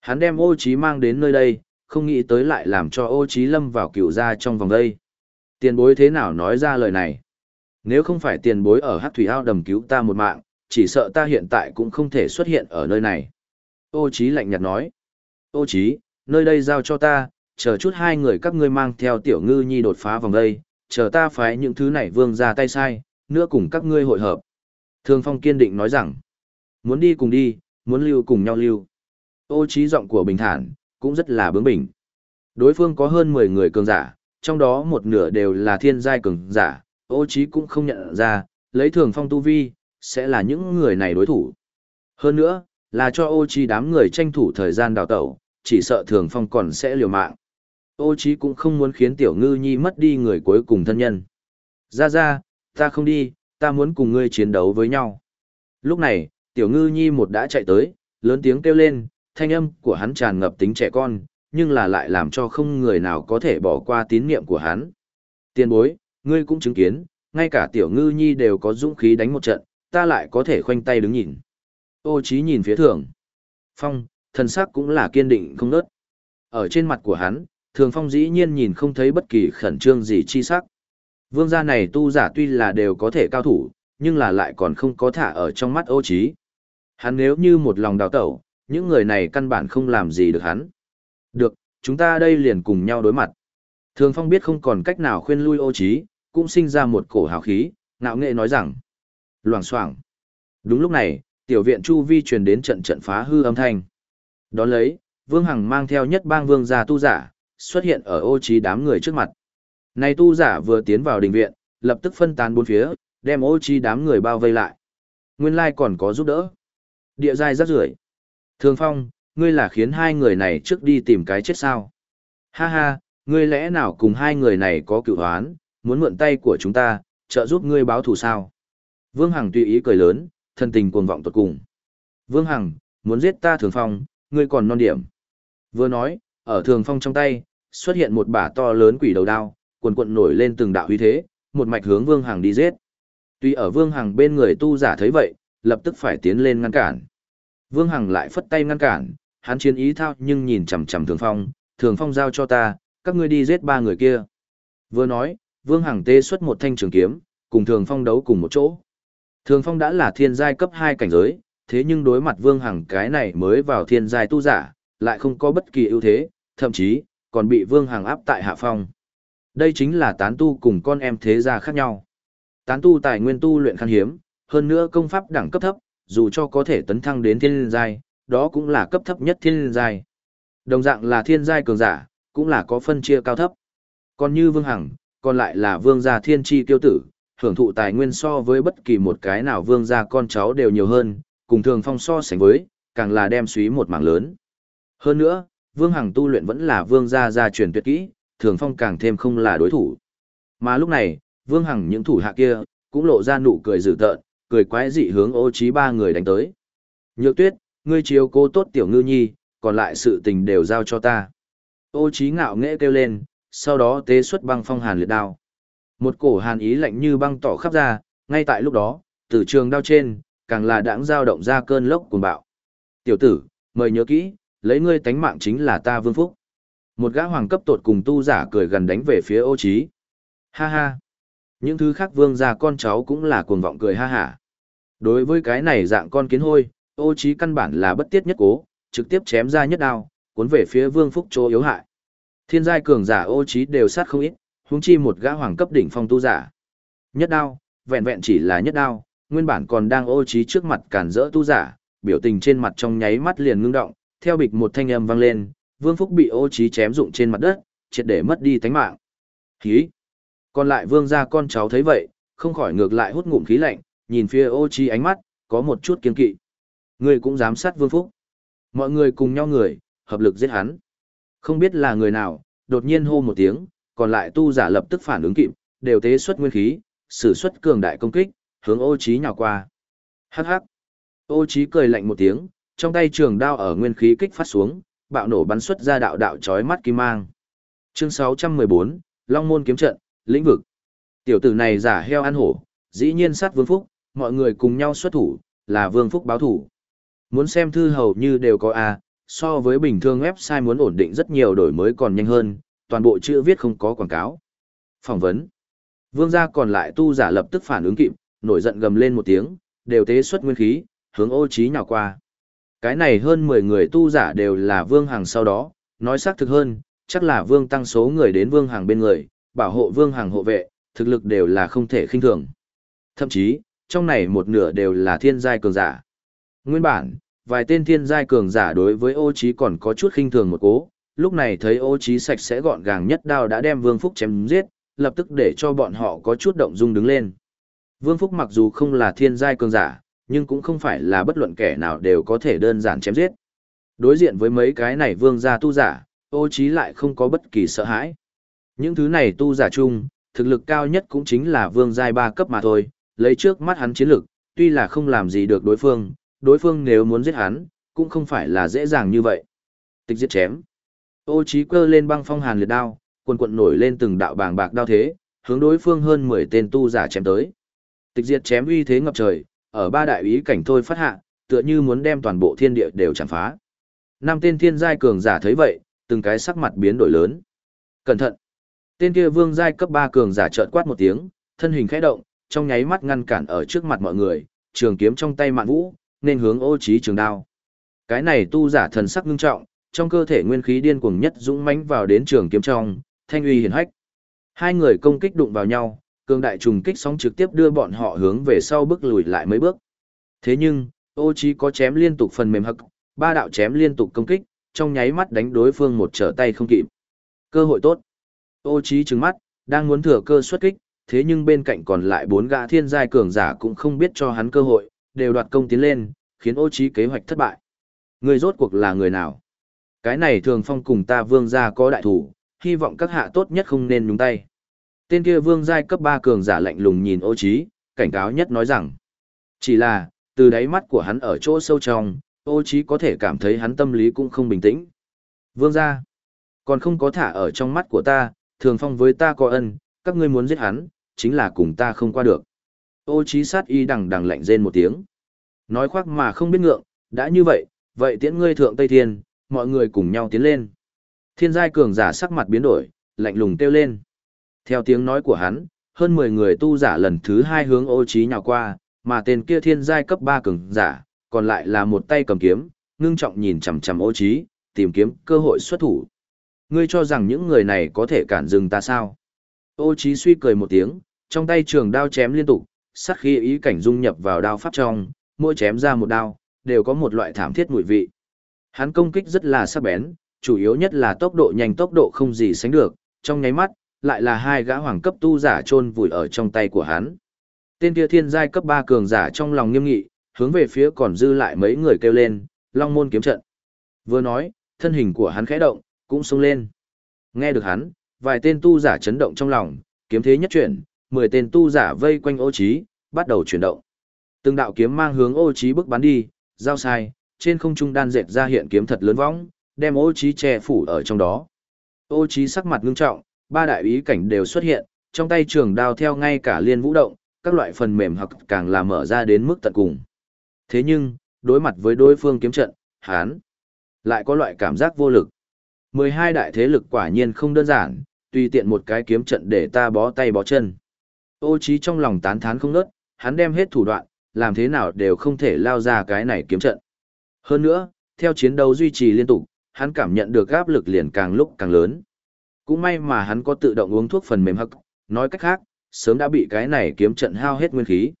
Speaker 1: Hắn đem ô trí mang đến nơi đây, không nghĩ tới lại làm cho ô trí lâm vào cựu gia trong vòng đây. Tiền bối thế nào nói ra lời này? Nếu không phải tiền bối ở hát thủy ao đầm cứu ta một mạng, chỉ sợ ta hiện tại cũng không thể xuất hiện ở nơi này. Ô Chí lạnh nhạt nói. Ô Chí, nơi đây giao cho ta, chờ chút hai người các ngươi mang theo tiểu ngư nhi đột phá vòng đây, chờ ta phái những thứ này vương ra tay sai, nữa cùng các ngươi hội hợp. Thương Phong kiên định nói rằng, muốn đi cùng đi, muốn lưu cùng nhau lưu. Ô Chí giọng của bình thản, cũng rất là bướng bỉnh. Đối phương có hơn 10 người cường giả, trong đó một nửa đều là thiên giai cường giả, ô Chí cũng không nhận ra, lấy thường phong tu vi, sẽ là những người này đối thủ. Hơn nữa, là cho ô trí đám người tranh thủ thời gian đào tẩu, chỉ sợ thường phong còn sẽ liều mạng. Ô trí cũng không muốn khiến tiểu ngư nhi mất đi người cuối cùng thân nhân. Ra ra, ta không đi, ta muốn cùng ngươi chiến đấu với nhau. Lúc này, tiểu ngư nhi một đã chạy tới, lớn tiếng kêu lên, thanh âm của hắn tràn ngập tính trẻ con, nhưng là lại làm cho không người nào có thể bỏ qua tín niệm của hắn. Tiên bối, ngươi cũng chứng kiến, ngay cả tiểu ngư nhi đều có dũng khí đánh một trận, ta lại có thể khoanh tay đứng nhìn. Ô Chí nhìn phía thường. Phong, thần sắc cũng là kiên định không nớt. Ở trên mặt của hắn, thường phong dĩ nhiên nhìn không thấy bất kỳ khẩn trương gì chi sắc. Vương gia này tu giả tuy là đều có thể cao thủ, nhưng là lại còn không có thả ở trong mắt ô Chí. Hắn nếu như một lòng đào tẩu, những người này căn bản không làm gì được hắn. Được, chúng ta đây liền cùng nhau đối mặt. Thường Phong biết không còn cách nào khuyên lui ô Chí, cũng sinh ra một cổ hào khí, ngạo nghệ nói rằng. Loảng xoảng. Đúng lúc này, tiểu viện Chu Vi truyền đến trận trận phá hư âm thanh. Đón lấy, Vương Hằng mang theo nhất bang vương gia tu giả, xuất hiện ở ô trí đám người trước mặt. Này tu giả vừa tiến vào đình viện, lập tức phân tán bốn phía, đem ô trí đám người bao vây lại. Nguyên lai còn có giúp đỡ. Địa giai rất rưởi. Thường Phong, ngươi là khiến hai người này trước đi tìm cái chết sao? Ha ha, ngươi lẽ nào cùng hai người này có cựu oán, muốn mượn tay của chúng ta, trợ giúp ngươi báo thù sao? Vương Hằng tùy ý cười lớn, thân tình cuồng vọng tột cùng. Vương Hằng, muốn giết ta Thường Phong, ngươi còn non điểm. Vừa nói, ở Thường Phong trong tay, xuất hiện một bả to lớn quỷ đầu đao, cuồn cuộn nổi lên từng đạo uy thế, một mạch hướng Vương Hằng đi giết. Tuy ở Vương Hằng bên người tu giả thấy vậy, lập tức phải tiến lên ngăn cản. Vương Hằng lại phất tay ngăn cản, hắn chiến ý thao nhưng nhìn chằm chằm Thường Phong, Thường Phong giao cho ta, các ngươi đi giết ba người kia. Vừa nói, Vương Hằng tê xuất một thanh trường kiếm, cùng Thường Phong đấu cùng một chỗ. Thường Phong đã là thiên giai cấp 2 cảnh giới, thế nhưng đối mặt Vương Hằng cái này mới vào thiên giai tu giả, lại không có bất kỳ ưu thế, thậm chí, còn bị Vương Hằng áp tại hạ phong. Đây chính là tán tu cùng con em thế gia khác nhau. Tán tu tài nguyên tu luyện khan hiếm, hơn nữa công pháp đẳng cấp thấp, dù cho có thể tấn thăng đến thiên giai, đó cũng là cấp thấp nhất thiên giai. Đồng dạng là thiên giai cường giả, cũng là có phân chia cao thấp. Còn như Vương Hằng, còn lại là vương gia thiên tri tiêu tử, hưởng thụ tài nguyên so với bất kỳ một cái nào vương gia con cháu đều nhiều hơn, cùng thường phong so sánh với, càng là đem suý một mảng lớn. Hơn nữa, vương hằng tu luyện vẫn là vương gia gia truyền tuyệt kỹ, thường phong càng thêm không là đối thủ. Mà lúc này, vương hằng những thủ hạ kia, cũng lộ ra nụ cười dữ tợn, cười quái dị hướng ô trí ba người đánh tới. Nhược tuyết, ngươi chiếu cố tốt tiểu ngư nhi, còn lại sự tình đều giao cho ta. Ô trí ngạo nghễ kêu lên, sau đó tế xuất băng phong hàn liệt đao. Một cổ hàn ý lạnh như băng tỏ khắp ra, ngay tại lúc đó, từ trường đao trên, càng là đãng dao động ra cơn lốc cuồng bạo. Tiểu tử, mời nhớ kỹ, lấy ngươi tánh mạng chính là ta vương phúc. Một gã hoàng cấp tột cùng tu giả cười gần đánh về phía ô trí. Ha ha. Những thứ khác vương gia con cháu cũng là cuồng vọng cười ha hả. Đối với cái này dạng con kiến hôi, ô trí căn bản là bất tiết nhất cố, trực tiếp chém ra nhất đao, cuốn về phía vương phúc chỗ yếu hại. Thiên giai cường giả ô trí đều sát không ít, huống chi một gã hoàng cấp đỉnh phong tu giả. Nhất đao, vẹn vẹn chỉ là nhất đao, nguyên bản còn đang ô trí trước mặt cản rỡ tu giả, biểu tình trên mặt trong nháy mắt liền ngưng động, theo bịch một thanh âm vang lên, Vương Phúc bị ô trí chém dụng trên mặt đất, triệt để mất đi tánh mạng. Khí. Còn lại vương gia con cháu thấy vậy, không khỏi ngược lại hút ngụm khí lạnh, nhìn phía ô trí ánh mắt, có một chút kiên kỵ. Người cũng dám sát Vương Phúc. Mọi người cùng nhau người, hợp lực giết hắn. Không biết là người nào, đột nhiên hô một tiếng, còn lại tu giả lập tức phản ứng kịp, đều tế xuất nguyên khí, sử xuất cường đại công kích, hướng ô trí nhào qua. Hắc hắc. Ô trí cười lạnh một tiếng, trong tay trường đao ở nguyên khí kích phát xuống, bạo nổ bắn xuất ra đạo đạo chói mắt kim mang. Chương 614, Long môn kiếm trận, lĩnh vực. Tiểu tử này giả heo ăn hổ, dĩ nhiên sát Vương Phúc, mọi người cùng nhau xuất thủ, là Vương Phúc báo thủ. Muốn xem thư hầu như đều có A, so với bình thường website muốn ổn định rất nhiều đổi mới còn nhanh hơn, toàn bộ chữ viết không có quảng cáo. Phỏng vấn. Vương gia còn lại tu giả lập tức phản ứng kịp, nổi giận gầm lên một tiếng, đều tế xuất nguyên khí, hướng ô trí nhào qua. Cái này hơn 10 người tu giả đều là vương hàng sau đó, nói xác thực hơn, chắc là vương tăng số người đến vương hàng bên người, bảo hộ vương hàng hộ vệ, thực lực đều là không thể khinh thường. Thậm chí, trong này một nửa đều là thiên giai cường giả. Nguyên bản, vài tên thiên giai cường giả đối với ô trí còn có chút khinh thường một cố, lúc này thấy ô trí sạch sẽ gọn gàng nhất đao đã đem vương phúc chém giết, lập tức để cho bọn họ có chút động dung đứng lên. Vương phúc mặc dù không là thiên giai cường giả, nhưng cũng không phải là bất luận kẻ nào đều có thể đơn giản chém giết. Đối diện với mấy cái này vương gia tu giả, ô trí lại không có bất kỳ sợ hãi. Những thứ này tu giả chung, thực lực cao nhất cũng chính là vương giai ba cấp mà thôi, lấy trước mắt hắn chiến lực, tuy là không làm gì được đối phương, đối phương nếu muốn giết hắn, cũng không phải là dễ dàng như vậy. Tịch giết chém. Ô trí cơ lên băng phong hàn liệt đao, quần quận nổi lên từng đạo bàng bạc đao thế, hướng đối phương hơn 10 tên tu giả chém tới. Tịch diệt chém uy thế ngập trời, ở ba đại ý cảnh thôi phát hạ, tựa như muốn đem toàn bộ thiên địa đều chẳng phá. Năm tên thiên giai cường giả thấy vậy, từng cái sắc mặt biến đổi lớn. Cẩn thận! Tên kia vương giai cấp 3 cường giả chợt quát một tiếng, thân hình khẽ động, trong nháy mắt ngăn cản ở trước mặt mọi người, trường kiếm trong tay mạn vũ, nên hướng ô trí trường đao. Cái này tu giả thần sắc ngưng trọng, trong cơ thể nguyên khí điên cuồng nhất dũng mãnh vào đến trường kiếm trong, thanh uy hiển hách. Hai người công kích đụng vào nhau, cường đại trùng kích sóng trực tiếp đưa bọn họ hướng về sau bước lùi lại mấy bước. Thế nhưng, ô Chí có chém liên tục phần mềm hực ba đạo chém liên tục công kích, trong nháy mắt đánh đối phương một trở tay không kịp. Cơ hội tốt. Ô Chí trừng mắt, đang muốn thừa cơ xuất kích, thế nhưng bên cạnh còn lại bốn gã thiên giai cường giả cũng không biết cho hắn cơ hội, đều đoạt công tiến lên, khiến ô Chí kế hoạch thất bại. Người rốt cuộc là người nào? Cái này thường phong cùng ta vương gia có đại thủ, hy vọng các hạ tốt nhất không nên nhúng tay. Tên kia vương giai cấp 3 cường giả lạnh lùng nhìn ô trí, cảnh cáo nhất nói rằng. Chỉ là, từ đáy mắt của hắn ở chỗ sâu trong, ô trí có thể cảm thấy hắn tâm lý cũng không bình tĩnh. Vương gia, còn không có thả ở trong mắt của ta, thường phong với ta có ân, các ngươi muốn giết hắn, chính là cùng ta không qua được. Ô trí sát y đằng đằng lạnh rên một tiếng. Nói khoác mà không biết ngượng, đã như vậy, vậy tiễn ngươi thượng Tây Thiên, mọi người cùng nhau tiến lên. Thiên giai cường giả sắc mặt biến đổi, lạnh lùng kêu lên. Theo tiếng nói của hắn, hơn 10 người tu giả lần thứ hai hướng ô trí nhào qua, mà tên kia thiên giai cấp 3 cường giả, còn lại là một tay cầm kiếm, ngưng trọng nhìn chằm chằm ô trí, tìm kiếm cơ hội xuất thủ. Ngươi cho rằng những người này có thể cản dừng ta sao? Ô trí suy cười một tiếng, trong tay trường đao chém liên tục, sát khí ý cảnh dung nhập vào đao pháp trong, mỗi chém ra một đao, đều có một loại thảm thiết mùi vị. Hắn công kích rất là sắc bén, chủ yếu nhất là tốc độ nhanh tốc độ không gì sánh được, trong nháy mắt, lại là hai gã hoàng cấp tu giả chôn vùi ở trong tay của hắn. Tên kia thiên giai cấp 3 cường giả trong lòng nghiêm nghị, hướng về phía còn dư lại mấy người kêu lên, Long môn kiếm trận. Vừa nói, thân hình của hắn khẽ động, cũng xông lên. Nghe được hắn, vài tên tu giả chấn động trong lòng, kiếm thế nhất chuyển, 10 tên tu giả vây quanh ô trí, bắt đầu chuyển động. Từng đạo kiếm mang hướng ô trí bước bắn đi, giao sai, trên không trung đan dệt ra hiện kiếm thật lớn võng, đem ô trí che phủ ở trong đó. Ô trí sắc mặt ngưng trọng, ba đại ý cảnh đều xuất hiện, trong tay trường đao theo ngay cả liên vũ động, các loại phần mềm hoặc càng là mở ra đến mức tận cùng. Thế nhưng, đối mặt với đối phương kiếm trận, hán lại có loại cảm giác vô lực. 12 đại thế lực quả nhiên không đơn giản, tùy tiện một cái kiếm trận để ta bó tay bó chân. Ô trí trong lòng tán thán không nớt, hắn đem hết thủ đoạn, làm thế nào đều không thể lao ra cái này kiếm trận. Hơn nữa, theo chiến đấu duy trì liên tục, hắn cảm nhận được áp lực liền càng lúc càng lớn. Cũng may mà hắn có tự động uống thuốc phần mềm hắc, nói cách khác, sớm đã bị cái này kiếm trận hao hết nguyên khí.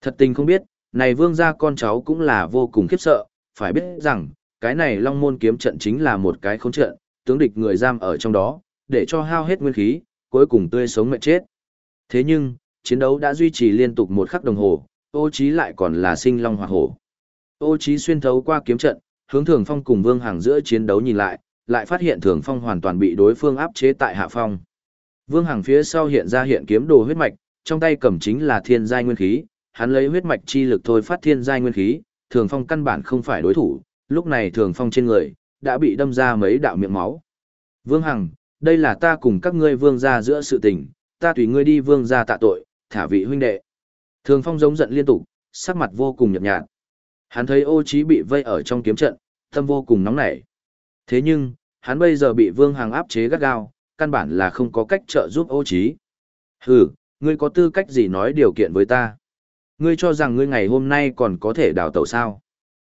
Speaker 1: Thật tình không biết, này vương gia con cháu cũng là vô cùng khiếp sợ, phải biết rằng, cái này long môn kiếm trận chính là một cái khốn trận, tướng địch người giam ở trong đó, để cho hao hết nguyên khí, cuối cùng tươi sống mệt chết. Thế nhưng, chiến đấu đã duy trì liên tục một khắc đồng hồ, ô trí lại còn là sinh long hỏa hổ. Ô Chí xuyên thấu qua kiếm trận, hướng thường phong cùng vương Hằng giữa chiến đấu nhìn lại, lại phát hiện thường phong hoàn toàn bị đối phương áp chế tại hạ phong. Vương Hằng phía sau hiện ra hiện kiếm đồ huyết mạch, trong tay cầm chính là thiên giai nguyên khí, hắn lấy huyết mạch chi lực thôi phát thiên giai nguyên khí, thường phong căn bản không phải đối thủ, lúc này thường phong trên người, đã bị đâm ra mấy đạo miệng máu. Vương Hằng, đây là ta cùng các ngươi vương gia giữa sự tình, ta tùy ngươi đi vương gia tạ tội, thả vị huynh đệ. Thường phong giống giận liên tục, sắc mặt vô cùng nhợt nhạt. Hắn thấy ô trí bị vây ở trong kiếm trận, tâm vô cùng nóng nảy. Thế nhưng, hắn bây giờ bị vương Hằng áp chế gắt gao, căn bản là không có cách trợ giúp ô trí. Hừ, ngươi có tư cách gì nói điều kiện với ta? Ngươi cho rằng ngươi ngày hôm nay còn có thể đào tẩu sao?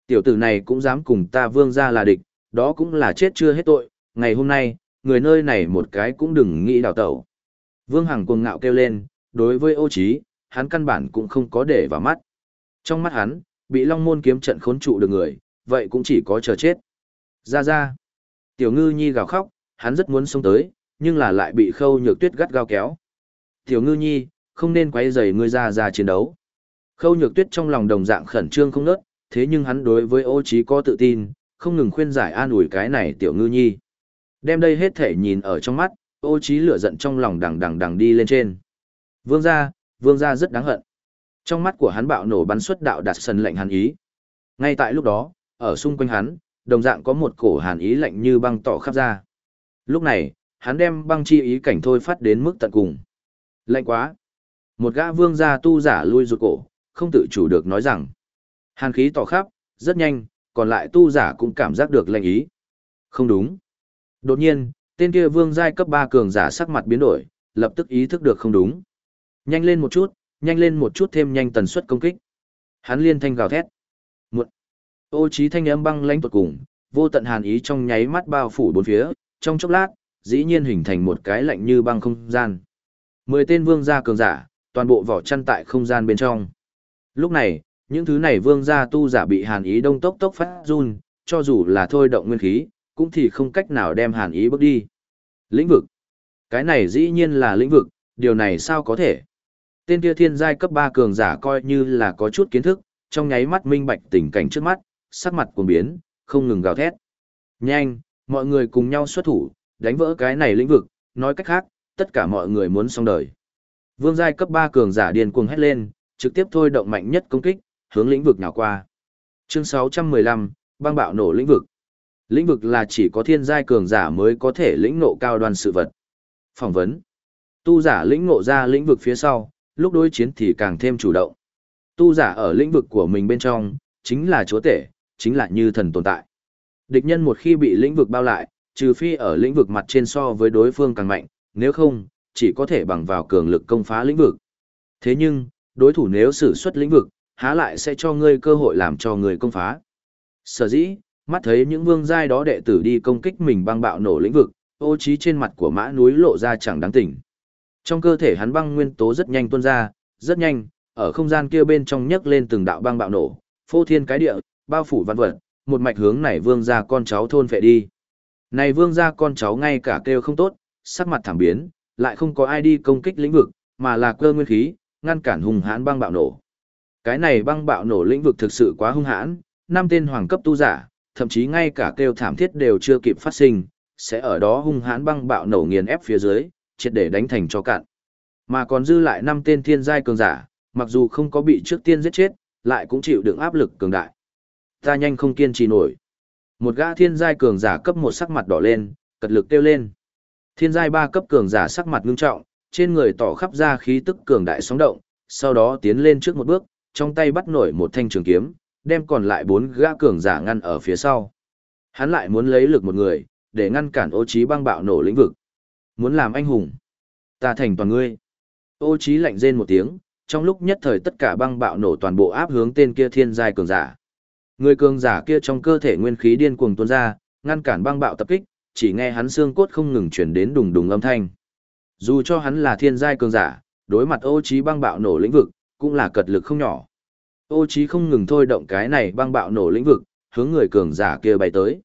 Speaker 1: Tiểu tử này cũng dám cùng ta vương gia là địch, đó cũng là chết chưa hết tội, ngày hôm nay, người nơi này một cái cũng đừng nghĩ đào tẩu. Vương Hằng cuồng ngạo kêu lên, đối với ô Chí, hắn căn bản cũng không có để vào mắt. Trong mắt hắn, bị long môn kiếm trận khốn trụ được người, vậy cũng chỉ có chờ chết. Ra ra. Tiểu ngư nhi gào khóc, hắn rất muốn xông tới, nhưng là lại bị khâu nhược tuyết gắt gao kéo. Tiểu ngư nhi, không nên quay rầy ngươi ra ra chiến đấu. Khâu nhược tuyết trong lòng đồng dạng khẩn trương không nớt, thế nhưng hắn đối với ô trí có tự tin, không ngừng khuyên giải an ủi cái này tiểu ngư nhi. Đem đây hết thể nhìn ở trong mắt, ô trí lửa giận trong lòng đằng đằng đằng đi lên trên. Vương gia, vương gia rất đáng hận. Trong mắt của hắn bạo nổ bắn xuất đạo đạt sân lệnh hàn ý. Ngay tại lúc đó, ở xung quanh hắn, đồng dạng có một cổ hàn ý lạnh như băng tỏ khắp ra. Lúc này, hắn đem băng chi ý cảnh thôi phát đến mức tận cùng. Lạnh quá. Một gã vương gia tu giả lui rụt cổ, không tự chủ được nói rằng. Hàn khí tỏ khắp, rất nhanh, còn lại tu giả cũng cảm giác được lệnh ý. Không đúng. Đột nhiên, tên kia vương giai cấp 3 cường giả sắc mặt biến đổi, lập tức ý thức được không đúng. Nhanh lên một chút, nhanh lên một chút thêm nhanh tần suất công kích. Hắn liên thanh gào thét. Một. Ô trí thanh âm băng lãnh tuột cùng, vô tận hàn ý trong nháy mắt bao phủ bốn phía, trong chốc lát, dĩ nhiên hình thành một cái lạnh như băng không gian. Mười tên vương gia cường giả, toàn bộ vỏ chăn tại không gian bên trong. Lúc này, những thứ này vương gia tu giả bị hàn ý đông tốc tốc phát run, cho dù là thôi động nguyên khí, cũng thì không cách nào đem hàn ý bước đi. Lĩnh vực. Cái này dĩ nhiên là lĩnh vực, điều này sao có thể? Tên kia thiên giai cấp 3 cường giả coi như là có chút kiến thức, trong nháy mắt minh bạch tình cảnh trước mắt, sắc mặt cuồng biến, không ngừng gào thét. Nhanh, mọi người cùng nhau xuất thủ, đánh vỡ cái này lĩnh vực, nói cách khác, tất cả mọi người muốn xong đời. Vương giai cấp 3 cường giả điên cuồng hét lên, trực tiếp thôi động mạnh nhất công kích, hướng lĩnh vực nào qua. Chương 615, băng bạo nổ lĩnh vực. Lĩnh vực là chỉ có thiên giai cường giả mới có thể lĩnh ngộ cao đoan sự vật. Phỏng vấn. Tu giả lĩnh ngộ ra lĩnh vực phía sau, lúc đối chiến thì càng thêm chủ động. Tu giả ở lĩnh vực của mình bên trong, chính là chúa tể, chính là như thần tồn tại. Địch nhân một khi bị lĩnh vực bao lại, trừ phi ở lĩnh vực mặt trên so với đối phương càng mạnh, nếu không, chỉ có thể bằng vào cường lực công phá lĩnh vực. Thế nhưng, đối thủ nếu sử xuất lĩnh vực, há lại sẽ cho ngươi cơ hội làm cho người công phá. Sở dĩ, mắt thấy những vương giai đó đệ tử đi công kích mình băng bạo nổ lĩnh vực, ô trí trên mặt của mã núi lộ ra chẳng đáng tỉnh. Trong cơ thể hắn băng nguyên tố rất nhanh tuôn ra, rất nhanh, ở không gian kia bên trong nhấc lên từng đạo băng bạo nổ, phô thiên cái địa, bao phủ văn vật, một mạch hướng này vương gia con cháu thôn phệ đi. Này vương gia con cháu ngay cả kêu không tốt, sắc mặt thảm biến, lại không có ai đi công kích lĩnh vực, mà là cơ nguyên khí, ngăn cản hùng hãn băng bạo nổ. Cái này băng bạo nổ lĩnh vực thực sự quá hung hãn, năm tên hoàng cấp tu giả, thậm chí ngay cả kêu thảm thiết đều chưa kịp phát sinh, sẽ ở đó hung hãn băng bạo nổ nghiền ép phía dưới, triệt để đánh thành cho cạn. Mà còn dư lại năm tên thiên giai cường giả, mặc dù không có bị trước tiên giết chết, lại cũng chịu đựng áp lực cường đại. Ta nhanh không kiên trì nổi. Một gã thiên giai cường giả cấp một sắc mặt đỏ lên, cật lực kêu lên. Thiên giai ba cấp cường giả sắc mặt ngưng trọng, trên người tỏ khắp ra khí tức cường đại sóng động, sau đó tiến lên trước một bước, trong tay bắt nổi một thanh trường kiếm, đem còn lại bốn gã cường giả ngăn ở phía sau. Hắn lại muốn lấy lực một người, để ngăn cản ô trí băng bạo nổ lĩnh vực. Muốn làm anh hùng. Ta thành toàn ngươi. Ô trí lạnh rên một tiếng, trong lúc nhất thời tất cả băng bạo nổ toàn bộ áp hướng tên kia thiên giai cường giả. Người cường giả kia trong cơ thể nguyên khí điên cuồng tuôn ra, ngăn cản băng bạo tập kích, chỉ nghe hắn xương cốt không ngừng truyền đến đùng đùng âm thanh. Dù cho hắn là thiên giai cường giả, đối mặt ô trí băng bạo nổ lĩnh vực, cũng là cật lực không nhỏ. Ô trí không ngừng thôi động cái này băng bạo nổ lĩnh vực, hướng người cường giả kia bay tới.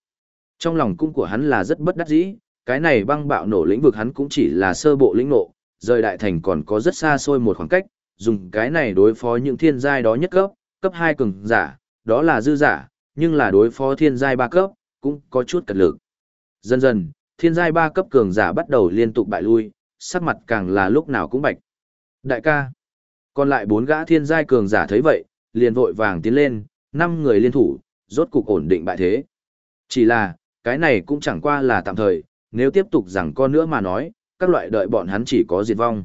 Speaker 1: Trong lòng cung của hắn là rất bất đắc dĩ, cái này băng bạo nổ lĩnh vực hắn cũng chỉ là sơ bộ lĩnh nộ, rời đại thành còn có rất xa xôi một khoảng cách, dùng cái này đối phó những thiên giai đó nhất cấp, cấp 2 cường giả, đó là dư giả, nhưng là đối phó thiên giai ba cấp, cũng có chút cật lực. Dần dần, thiên giai ba cấp cường giả bắt đầu liên tục bại lui, sắc mặt càng là lúc nào cũng bạch. Đại ca, còn lại bốn gã thiên giai cường giả thấy vậy, liền vội vàng tiến lên, năm người liên thủ, rốt cục ổn định bại thế. Chỉ là, cái này cũng chẳng qua là tạm thời, nếu tiếp tục rằng con nữa mà nói, các loại đợi bọn hắn chỉ có diệt vong.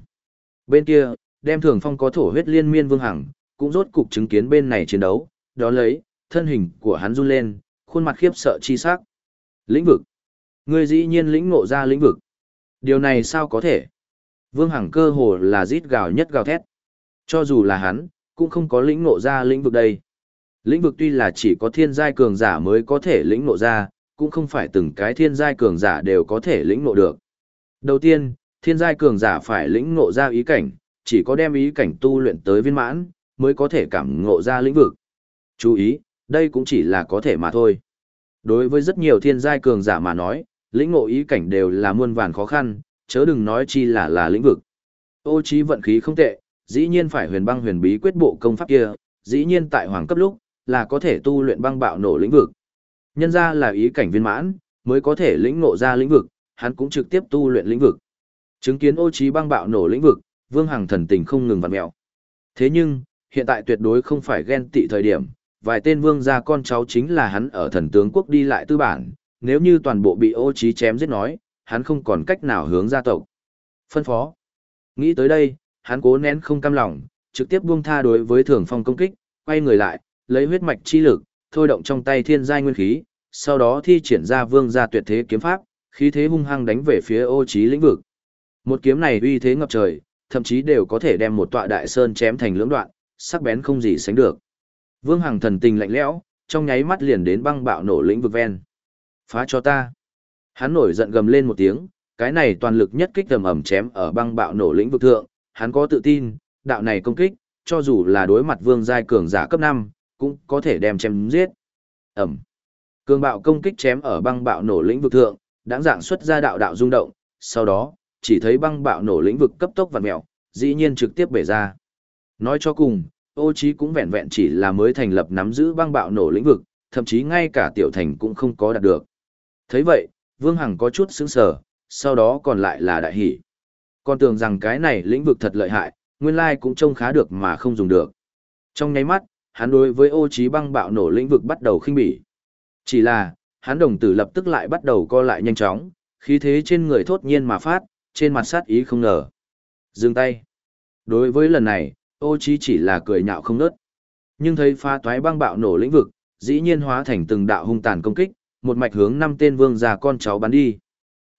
Speaker 1: Bên kia, đem thường phong có thổ huyết liên miên vương hằng, cũng rốt cục chứng kiến bên này chiến đấu, đó lấy, thân hình của hắn run lên, khuôn mặt khiếp sợ chi sắc. Lĩnh vực. Ngươi dĩ nhiên lĩnh ngộ ra lĩnh vực. Điều này sao có thể? Vương Hằng cơ hồ là rít gào nhất gào thét. Cho dù là hắn, cũng không có lĩnh ngộ ra lĩnh vực đây. Lĩnh vực tuy là chỉ có thiên giai cường giả mới có thể lĩnh ngộ ra, cũng không phải từng cái thiên giai cường giả đều có thể lĩnh ngộ được. Đầu tiên, thiên giai cường giả phải lĩnh ngộ ra ý cảnh, chỉ có đem ý cảnh tu luyện tới viên mãn, mới có thể cảm ngộ ra lĩnh vực. Chú ý, đây cũng chỉ là có thể mà thôi. Đối với rất nhiều thiên giai cường giả mà nói, lĩnh ngộ ý cảnh đều là muôn vàn khó khăn, chớ đừng nói chi là là lĩnh vực. Ô trí vận khí không tệ, dĩ nhiên phải huyền băng huyền bí quyết bộ công pháp kia, dĩ nhiên tại hoàng cấp lúc, là có thể tu luyện băng bạo nổ lĩnh vực. Nhân ra là ý cảnh viên mãn, mới có thể lĩnh ngộ ra lĩnh vực, hắn cũng trực tiếp tu luyện lĩnh vực. Chứng kiến ô trí băng bạo nổ lĩnh vực, Vương Hằng thần tình không ngừng vặn mèo. Thế nhưng, hiện tại tuyệt đối không phải ghen tị thời điểm, vài tên vương gia con cháu chính là hắn ở thần tướng quốc đi lại tư bản, nếu như toàn bộ bị ô trí chém giết nói, hắn không còn cách nào hướng gia tộc. Phân phó. Nghĩ tới đây, hắn cố nén không cam lòng, trực tiếp buông tha đối với thường phong công kích, quay người lại, lấy huyết mạch chi lực, thôi động trong tay thiên giai nguyên khí, sau đó thi triển ra vương gia tuyệt thế kiếm pháp, khí thế hung hăng đánh về phía ô trí lĩnh vực. Một kiếm này uy thế ngập trời, thậm chí đều có thể đem một tọa đại sơn chém thành lưỡng đoạn, sắc bén không gì sánh được. Vương Hằng thần tình lạnh lẽo, trong nháy mắt liền đến băng bạo nổ lĩnh vực ven. Phá cho ta. Hắn nổi giận gầm lên một tiếng, cái này toàn lực nhất kích tầm ầm chém ở băng bạo nổ lĩnh vực thượng, hắn có tự tin, đạo này công kích, cho dù là đối mặt vương giai cường giả cấp 5, cũng có thể đem chém giết. Ẩm. Cường bạo công kích chém ở băng bạo nổ lĩnh vực thượng, đáng dạng xuất ra đạo đạo rung động, sau đó, chỉ thấy băng bạo nổ lĩnh vực cấp tốc vặn mèo, dĩ nhiên trực tiếp bể ra. Nói cho cùng, ô trí cũng vẹn vẹn chỉ là mới thành lập nắm giữ băng bạo nổ lĩnh vực, thậm chí ngay cả tiểu thành cũng không có đạt được. thấy vậy, Vương Hằng có chút sững sờ, sau đó còn lại là đại hỉ. Con tưởng rằng cái này lĩnh vực thật lợi hại, nguyên lai cũng trông khá được mà không dùng được. Trong nháy mắt, hắn đối với ô trí băng bạo nổ lĩnh vực bắt đầu khinh bỉ. Chỉ là, hắn đồng tử lập tức lại bắt đầu co lại nhanh chóng, khí thế trên người thốt nhiên mà phát, trên mặt sát ý không ngờ. Dừng tay. Đối với lần này, ô trí chỉ là cười nhạo không nớt. Nhưng thấy pha toái băng bạo nổ lĩnh vực, dĩ nhiên hóa thành từng đạo hung tàn công kích, một mạch hướng năm tên vương già con cháu bắn đi.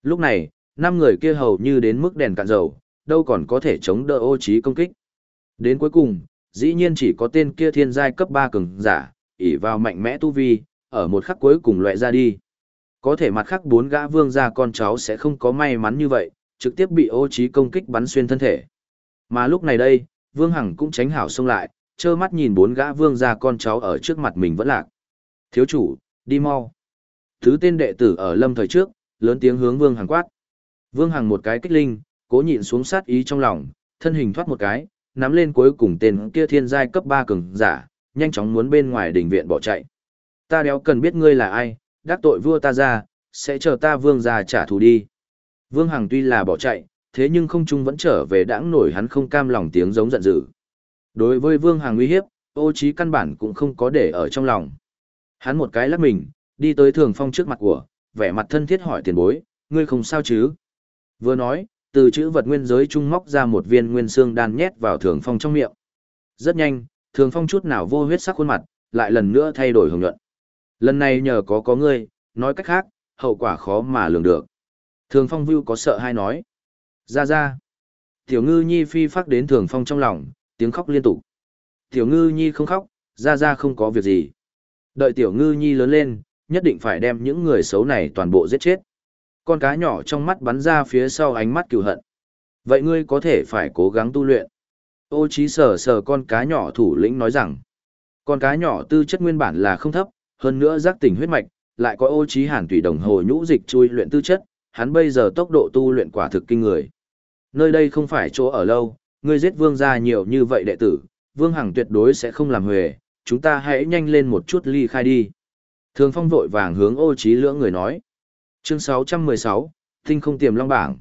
Speaker 1: Lúc này, năm người kia hầu như đến mức đèn cạn dầu, đâu còn có thể chống đỡ ô trí công kích. Đến cuối cùng, dĩ nhiên chỉ có tên kia thiên giai cấp 3 cường giả, ỷ vào mạnh mẽ tu vi, ở một khắc cuối cùng loại ra đi. Có thể mặt khác bốn gã vương gia con cháu sẽ không có may mắn như vậy, trực tiếp bị ô trí công kích bắn xuyên thân thể. Mà lúc này đây, vương hằng cũng tránh hảo xông lại, trơ mắt nhìn bốn gã vương gia con cháu ở trước mặt mình vẫn lạc. Thiếu chủ, đi mau. Thứ tên đệ tử ở lâm thời trước, lớn tiếng hướng vương hằng quát. Vương hằng một cái kích linh, cố nhịn xuống sát ý trong lòng, thân hình thoát một cái, nắm lên cuối cùng tên kia thiên giai cấp 3 cường giả, nhanh chóng muốn bên ngoài đỉnh viện bỏ chạy. Ta đéo cần biết ngươi là ai, đắc tội vua ta ra, sẽ chờ ta vương ra trả thù đi. Vương Hằng tuy là bỏ chạy, thế nhưng không trung vẫn trở về đãng nổi hắn không cam lòng tiếng giống giận dữ. Đối với Vương Hằng uy hiếp, ô trí căn bản cũng không có để ở trong lòng. Hắn một cái lắc mình, đi tới thường phong trước mặt của, vẻ mặt thân thiết hỏi tiền bối, ngươi không sao chứ? Vừa nói, từ chữ vật nguyên giới trung móc ra một viên nguyên xương đan nhét vào thường phong trong miệng. Rất nhanh, thường phong chút nào vô huyết sắc khuôn mặt, lại lần nữa thay đổi hồng nhuận. Lần này nhờ có có ngươi, nói cách khác, hậu quả khó mà lường được. Thường Phong Vưu có sợ hay nói. Ra ra. Tiểu ngư nhi phi phát đến Thường Phong trong lòng, tiếng khóc liên tục. Tiểu ngư nhi không khóc, ra ra không có việc gì. Đợi tiểu ngư nhi lớn lên, nhất định phải đem những người xấu này toàn bộ giết chết. Con cá nhỏ trong mắt bắn ra phía sau ánh mắt cừu hận. Vậy ngươi có thể phải cố gắng tu luyện. Ô trí sờ sờ con cá nhỏ thủ lĩnh nói rằng, con cá nhỏ tư chất nguyên bản là không thấp, hơn nữa giác tỉnh huyết mạch, lại có ô trí hàn tùy đồng hồ nhũ dịch chui luyện tư chất, hắn bây giờ tốc độ tu luyện quả thực kinh người. Nơi đây không phải chỗ ở lâu, ngươi giết vương gia nhiều như vậy đệ tử, vương hằng tuyệt đối sẽ không làm huề, chúng ta hãy nhanh lên một chút ly khai đi. Thường phong vội vàng hướng ô trí lưỡng người nói. Chương 616, tinh không tiềm long bảng.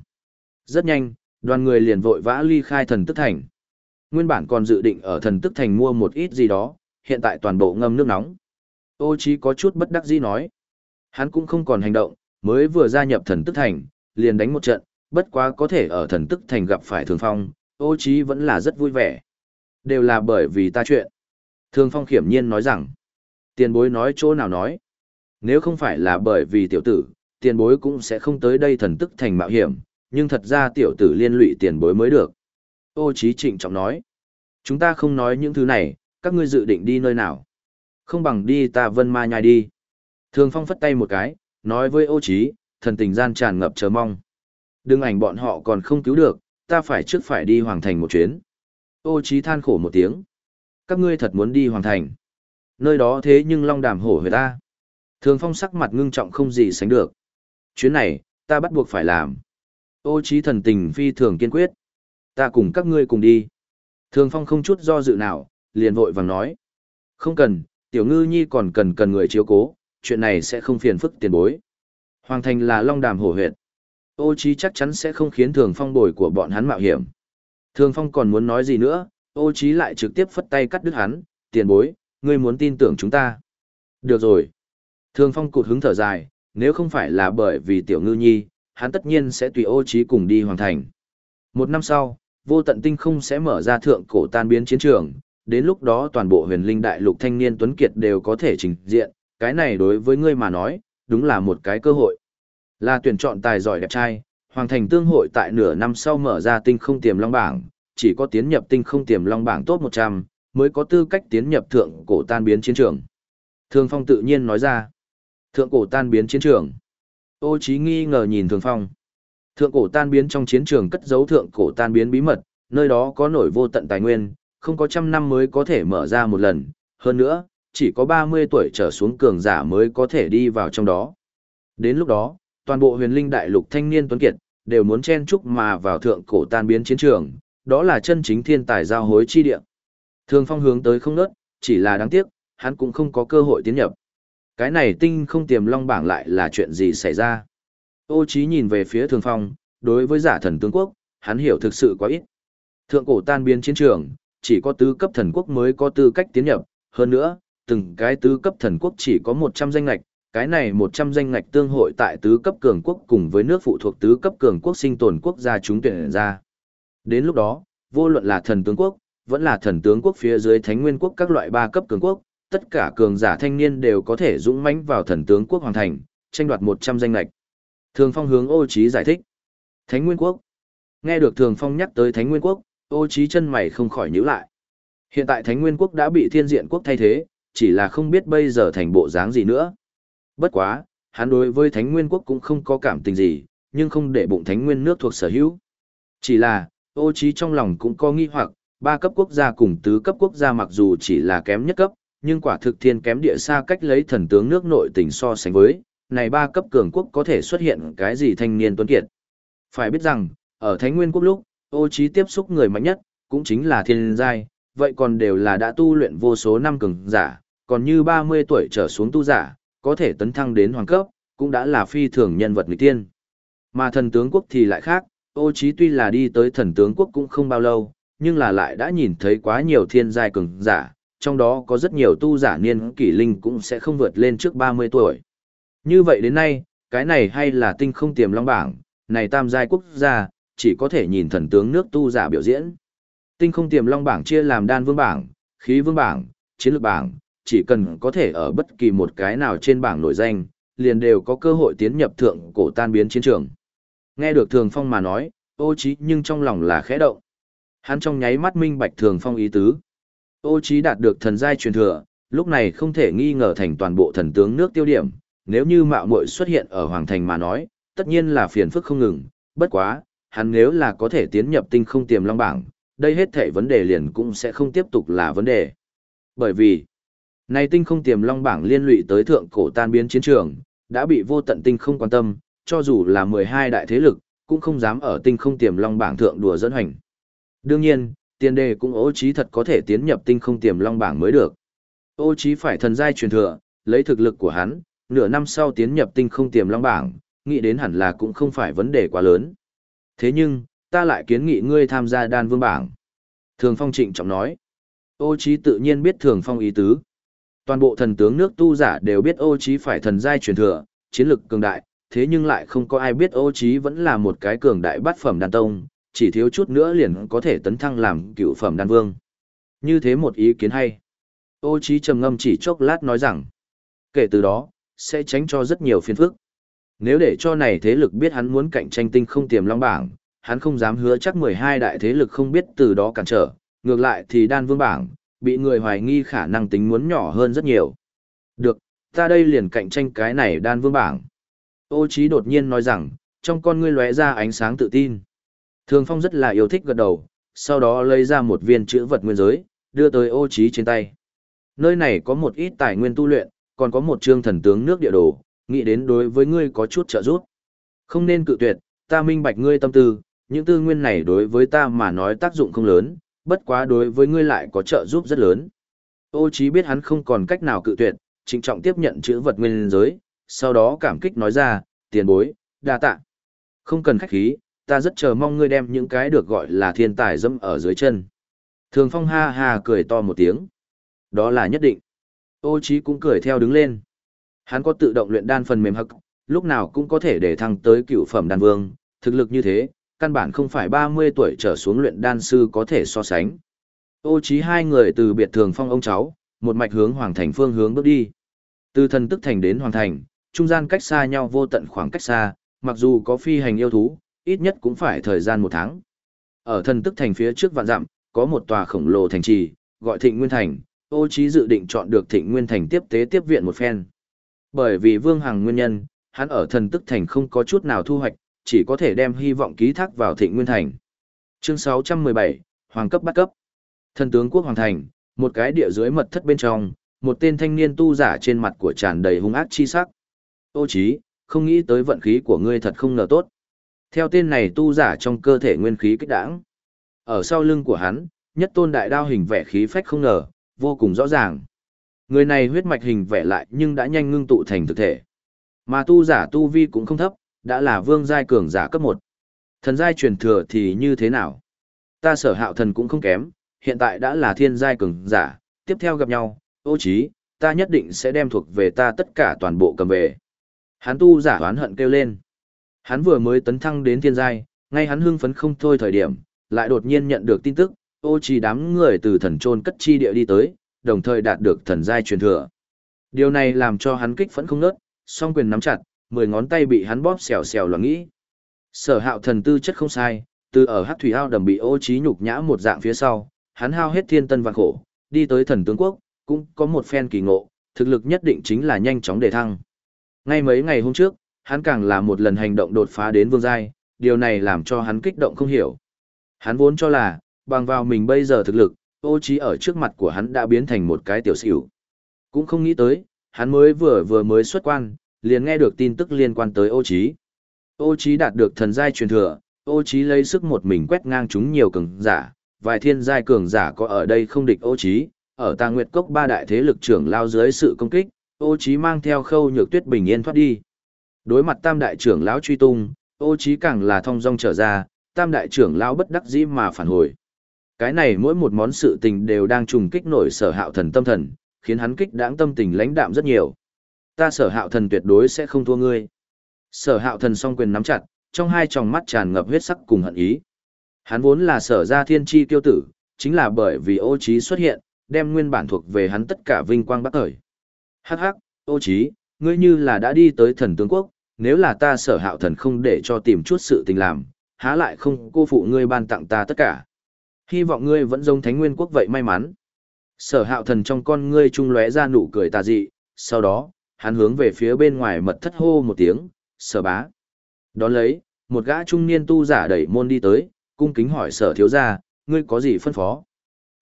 Speaker 1: Rất nhanh, đoàn người liền vội vã ly khai thần tức thành. Nguyên bản còn dự định ở thần tức thành mua một ít gì đó, hiện tại toàn bộ ngâm nước nóng. Ô trí có chút bất đắc dĩ nói. Hắn cũng không còn hành động, mới vừa gia nhập thần tức thành, liền đánh một trận, bất quá có thể ở thần tức thành gặp phải thường phong, ô trí vẫn là rất vui vẻ. Đều là bởi vì ta chuyện. Thường phong khiểm nhiên nói rằng, tiền bối nói chỗ nào nói. Nếu không phải là bởi vì tiểu tử, tiền bối cũng sẽ không tới đây thần tức thành mạo hiểm, nhưng thật ra tiểu tử liên lụy tiền bối mới được. Ô Chí trịnh trọng nói, chúng ta không nói những thứ này, các ngươi dự định đi nơi nào. Không bằng đi ta vân ma nhai đi. Thường phong phất tay một cái, nói với ô Chí: thần tình gian tràn ngập chờ mong. Đừng ảnh bọn họ còn không cứu được, ta phải trước phải đi hoàng thành một chuyến. Ô Chí than khổ một tiếng. Các ngươi thật muốn đi hoàng thành. Nơi đó thế nhưng long đàm hổ về ta. Thường phong sắc mặt ngưng trọng không gì sánh được. Chuyến này, ta bắt buộc phải làm. Ô trí thần tình phi thường kiên quyết. Ta cùng các ngươi cùng đi. Thường phong không chút do dự nào, liền vội vàng nói. Không cần, tiểu ngư nhi còn cần cần người chiếu cố, chuyện này sẽ không phiền phức tiền bối. Hoàng thành là long đàm hổ huyệt. Ô trí chắc chắn sẽ không khiến thường phong bồi của bọn hắn mạo hiểm. Thường phong còn muốn nói gì nữa, ô trí lại trực tiếp phất tay cắt đứt hắn, tiền bối, ngươi muốn tin tưởng chúng ta. Được rồi. Thường phong cụt hứng thở dài, nếu không phải là bởi vì tiểu ngư nhi, hắn tất nhiên sẽ tùy ô trí cùng đi hoàn thành. Một năm sau, vô tận tinh không sẽ mở ra thượng cổ tan biến chiến trường, đến lúc đó toàn bộ huyền linh đại lục thanh niên tuấn kiệt đều có thể trình diện, cái này đối với ngươi mà nói, đúng là một cái cơ hội. Là tuyển chọn tài giỏi đẹp trai, Hoàng Thành Tương hội tại nửa năm sau mở ra tinh không tiềm long bảng, chỉ có tiến nhập tinh không tiềm long bảng top 100, mới có tư cách tiến nhập thượng cổ tan biến chiến trường. thương Phong tự nhiên nói ra, thượng cổ tan biến chiến trường. Ô Chí nghi ngờ nhìn Thường Phong. Thượng cổ tan biến trong chiến trường cất giấu thượng cổ tan biến bí mật, nơi đó có nổi vô tận tài nguyên, không có trăm năm mới có thể mở ra một lần. Hơn nữa, chỉ có 30 tuổi trở xuống cường giả mới có thể đi vào trong đó. Đến lúc đó, toàn bộ huyền linh đại lục thanh niên tuấn kiệt, đều muốn chen chúc mà vào thượng cổ tan biến chiến trường, đó là chân chính thiên tài giao hối chi địa. Thường phong hướng tới không nớt, chỉ là đáng tiếc, hắn cũng không có cơ hội tiến nhập. Cái này tinh không tiềm long bảng lại là chuyện gì xảy ra. Ô Chí nhìn về phía thường phong, đối với giả thần tướng quốc, hắn hiểu thực sự quá ít. Thượng cổ tan biến chiến trường, chỉ có tứ cấp thần quốc mới có tư cách tiến nhập, hơn nữa, từng cái tứ cấp thần quốc chỉ có 100 danh ngạch, cái này 100 danh ngạch tương hội tại tứ cấp cường quốc cùng với nước phụ thuộc tứ cấp cường quốc sinh tồn quốc gia chúng tuyển ra. Đến lúc đó, vô luận là thần tướng quốc, vẫn là thần tướng quốc phía dưới thánh nguyên quốc các loại ba cấp cường quốc, tất cả cường giả thanh niên đều có thể dũng mãnh vào thần tướng quốc hoàng thành, tranh đoạt 100 danh lệch. Thường Phong hướng Ô Chí giải thích. Thánh Nguyên Quốc. Nghe được Thường Phong nhắc tới Thánh Nguyên Quốc, Ô Chí chân mày không khỏi nhíu lại. Hiện tại Thánh Nguyên Quốc đã bị Thiên Diện Quốc thay thế, chỉ là không biết bây giờ thành bộ dáng gì nữa. Bất quá, hắn đối với Thánh Nguyên Quốc cũng không có cảm tình gì, nhưng không để bụng Thánh Nguyên nước thuộc sở hữu. Chỉ là, ô trí trong lòng cũng có nghi hoặc, ba cấp quốc gia cùng tứ cấp quốc gia mặc dù chỉ là kém nhất cấp, nhưng quả thực thiên kém địa xa cách lấy thần tướng nước nội tình so sánh với, này ba cấp cường quốc có thể xuất hiện cái gì thanh niên tuấn kiệt. Phải biết rằng, ở Thánh Nguyên Quốc lúc, ô trí tiếp xúc người mạnh nhất, cũng chính là thiên giai, vậy còn đều là đã tu luyện vô số năm cường giả, còn như 30 tuổi trở xuống tu giả, có thể tấn thăng đến hoàng cấp, cũng đã là phi thường nhân vật nghịch tiên. Mà thần tướng quốc thì lại khác, ô trí tuy là đi tới thần tướng quốc cũng không bao lâu, nhưng là lại đã nhìn thấy quá nhiều thiên giai cường giả, trong đó có rất nhiều tu giả niên kỷ linh cũng sẽ không vượt lên trước 30 tuổi. Như vậy đến nay, cái này hay là tinh không tiềm long bảng, này tam giai quốc gia, chỉ có thể nhìn thần tướng nước tu giả biểu diễn. Tinh không tiềm long bảng chia làm đan vương bảng, khí vương bảng, chiến lược bảng, chỉ cần có thể ở bất kỳ một cái nào trên bảng nổi danh, liền đều có cơ hội tiến nhập thượng cổ tan biến chiến trường. Nghe được Thường Phong mà nói, ô trí nhưng trong lòng là khẽ động. Hắn trong nháy mắt minh bạch Thường Phong ý tứ. Ô Chí đạt được thần giai truyền thừa, lúc này không thể nghi ngờ thành toàn bộ thần tướng nước tiêu điểm, nếu như mạo muội xuất hiện ở Hoàng Thành mà nói, tất nhiên là phiền phức không ngừng, bất quá, hắn nếu là có thể tiến nhập tinh không tiềm long bảng, đây hết thảy vấn đề liền cũng sẽ không tiếp tục là vấn đề. Bởi vì, này tinh không tiềm long bảng liên lụy tới thượng cổ tan biến chiến trường, đã bị vô tận tinh không quan tâm, cho dù là 12 đại thế lực, cũng không dám ở tinh không tiềm long bảng thượng đùa dẫn hành. Đương nhiên, tiền đề cũng ô trí thật có thể tiến nhập tinh không tiềm long bảng mới được. Ô trí phải thần giai truyền thừa, lấy thực lực của hắn, nửa năm sau tiến nhập tinh không tiềm long bảng, nghĩ đến hẳn là cũng không phải vấn đề quá lớn. Thế nhưng, ta lại kiến nghị ngươi tham gia đan vương bảng. Thường Phong trịnh trọng nói. Ô trí tự nhiên biết Thường Phong ý tứ. Toàn bộ thần tướng nước tu giả đều biết ô trí phải thần giai truyền thừa, chiến lực cường đại, thế nhưng lại không có ai biết ô trí vẫn là một cái cường đại bát phẩm đan tông, chỉ thiếu chút nữa liền có thể tấn thăng làm cựu phẩm đan vương. Như thế một ý kiến hay. Ô trí trầm ngâm chỉ chốc lát nói rằng, kể từ đó, sẽ tránh cho rất nhiều phiền phức. Nếu để cho này thế lực biết hắn muốn cạnh tranh tinh không tiềm long bảng, hắn không dám hứa chắc 12 đại thế lực không biết từ đó cản trở, ngược lại thì đan vương bảng, bị người hoài nghi khả năng tính muốn nhỏ hơn rất nhiều. Được, ta đây liền cạnh tranh cái này đan vương bảng. Ô Chí đột nhiên nói rằng, trong con ngươi lóe ra ánh sáng tự tin. Thường Phong rất là yêu thích gật đầu, sau đó lấy ra một viên chữ vật nguyên giới, đưa tới ô Chí trên tay. Nơi này có một ít tài nguyên tu luyện, còn có một trương thần tướng nước địa đồ, nghĩ đến đối với ngươi có chút trợ giúp. Không nên cự tuyệt, ta minh bạch ngươi tâm tư, những tư nguyên này đối với ta mà nói tác dụng không lớn, bất quá đối với ngươi lại có trợ giúp rất lớn. Ô Chí biết hắn không còn cách nào cự tuyệt, trịnh trọng tiếp nhận chữ vật nguyên giới, sau đó cảm kích nói ra, tiền bối, đa tạ. Không cần khách khí, ta rất chờ mong ngươi đem những cái được gọi là thiên tài dẫm ở dưới chân. Thường Phong ha ha cười to một tiếng. Đó là nhất định. Ô Chí cũng cười theo đứng lên. Hắn có tự động luyện đan phần mềm hậc, lúc nào cũng có thể để thăng tới cựu phẩm đan vương, thực lực như thế, căn bản không phải 30 tuổi trở xuống luyện đan sư có thể so sánh. Ô Chí hai người từ biệt thường phong ông cháu, một mạch hướng hoàng thành phương hướng bước đi. Từ thần tức thành đến hoàng thành, trung gian cách xa nhau vô tận khoảng cách xa, mặc dù có phi hành yêu thú, ít nhất cũng phải thời gian một tháng. Ở thần tức thành phía trước vạn dặm, có một tòa khổng lồ thành trì, gọi Thịnh Nguyên Thành, ô Chí dự định chọn được Thịnh Nguyên Thành tiếp tế tiếp viện một phen. Bởi vì Vương Hằng nguyên nhân, hắn ở thần tức thành không có chút nào thu hoạch, chỉ có thể đem hy vọng ký thác vào Thịnh Nguyên Thành. Chương 617, Hoàng cấp bắt cấp. Thần tướng quốc Hoàng Thành, một cái địa dưới mật thất bên trong, một tên thanh niên tu giả trên mặt của tràn đầy hung ác chi sắc. Ô chí, không nghĩ tới vận khí của ngươi thật không ngờ tốt. Theo tên này tu giả trong cơ thể nguyên khí kích đãng. Ở sau lưng của hắn, nhất tôn đại đao hình vẻ khí phách không ngờ, vô cùng rõ ràng. Người này huyết mạch hình vẽ lại nhưng đã nhanh ngưng tụ thành thực thể. Mà tu giả tu vi cũng không thấp, đã là vương giai cường giả cấp 1. Thần giai truyền thừa thì như thế nào? Ta sở hạo thần cũng không kém, hiện tại đã là thiên giai cường giả, tiếp theo gặp nhau, ô trí, ta nhất định sẽ đem thuộc về ta tất cả toàn bộ cầm về. Hắn tu giả oán hận kêu lên. Hắn vừa mới tấn thăng đến thiên giai, ngay hắn hưng phấn không thôi thời điểm, lại đột nhiên nhận được tin tức, ô chỉ đám người từ thần trôn cất chi địa đi tới, đồng thời đạt được thần giai truyền thừa. Điều này làm cho hắn kích phẫn không nớt, song quyền nắm chặt, mười ngón tay bị hắn bóp xèo xèo loạn nghĩ. Sở hạo thần tư chất không sai, từ ở hát thủy ao đầm bị ô trí nhục nhã một dạng phía sau, hắn hao hết thiên tân vạn khổ, đi tới thần tướng quốc, cũng có một phen kỳ ngộ, thực lực nhất định chính là nhanh chóng đề thăng. Ngay mấy ngày hôm trước, hắn càng là một lần hành động đột phá đến vương giai, điều này làm cho hắn kích động không hiểu. Hắn vốn cho là, bằng vào mình bây giờ thực lực, ô trí ở trước mặt của hắn đã biến thành một cái tiểu xỉu. Cũng không nghĩ tới, hắn mới vừa vừa mới xuất quan, liền nghe được tin tức liên quan tới ô trí. Ô trí đạt được thần giai truyền thừa, ô trí lấy sức một mình quét ngang chúng nhiều cường giả, vài thiên giai cường giả có ở đây không địch ô trí, ở tà nguyệt cốc ba đại thế lực trưởng lao dưới sự công kích, ô trí mang theo khâu nhược tuyết bình yên thoát đi. Đối mặt tam đại trưởng lão truy tung, ô trí càng là thong dong trở ra, tam đại trưởng lão bất đắc dĩ mà phản hồi. Cái này mỗi một món sự tình đều đang trùng kích nổi sở hạo thần tâm thần, khiến hắn kích đáng tâm tình lãnh đạm rất nhiều. Ta sở hạo thần tuyệt đối sẽ không thua ngươi. Sở hạo thần song quyền nắm chặt, trong hai tròng mắt tràn ngập huyết sắc cùng hận ý. Hắn vốn là sở gia thiên chi tiêu tử, chính là bởi vì ô trí xuất hiện, đem nguyên bản thuộc về hắn tất cả vinh quang bắt thời. Hắc hắc, ô trí, ngươi như là đã đi tới thần tướng quốc, nếu là ta sở hạo thần không để cho tìm chút sự tình làm, há lại không cô phụ ngươi ban tặng ta tất cả. Hy vọng ngươi vẫn giống thánh nguyên quốc vậy may mắn. Sở hạo thần trong con ngươi trung lóe ra nụ cười tà dị, sau đó, hắn hướng về phía bên ngoài mật thất hô một tiếng, sở bá. Đón lấy, một gã trung niên tu giả đẩy môn đi tới, cung kính hỏi sở thiếu gia, ngươi có gì phân phó?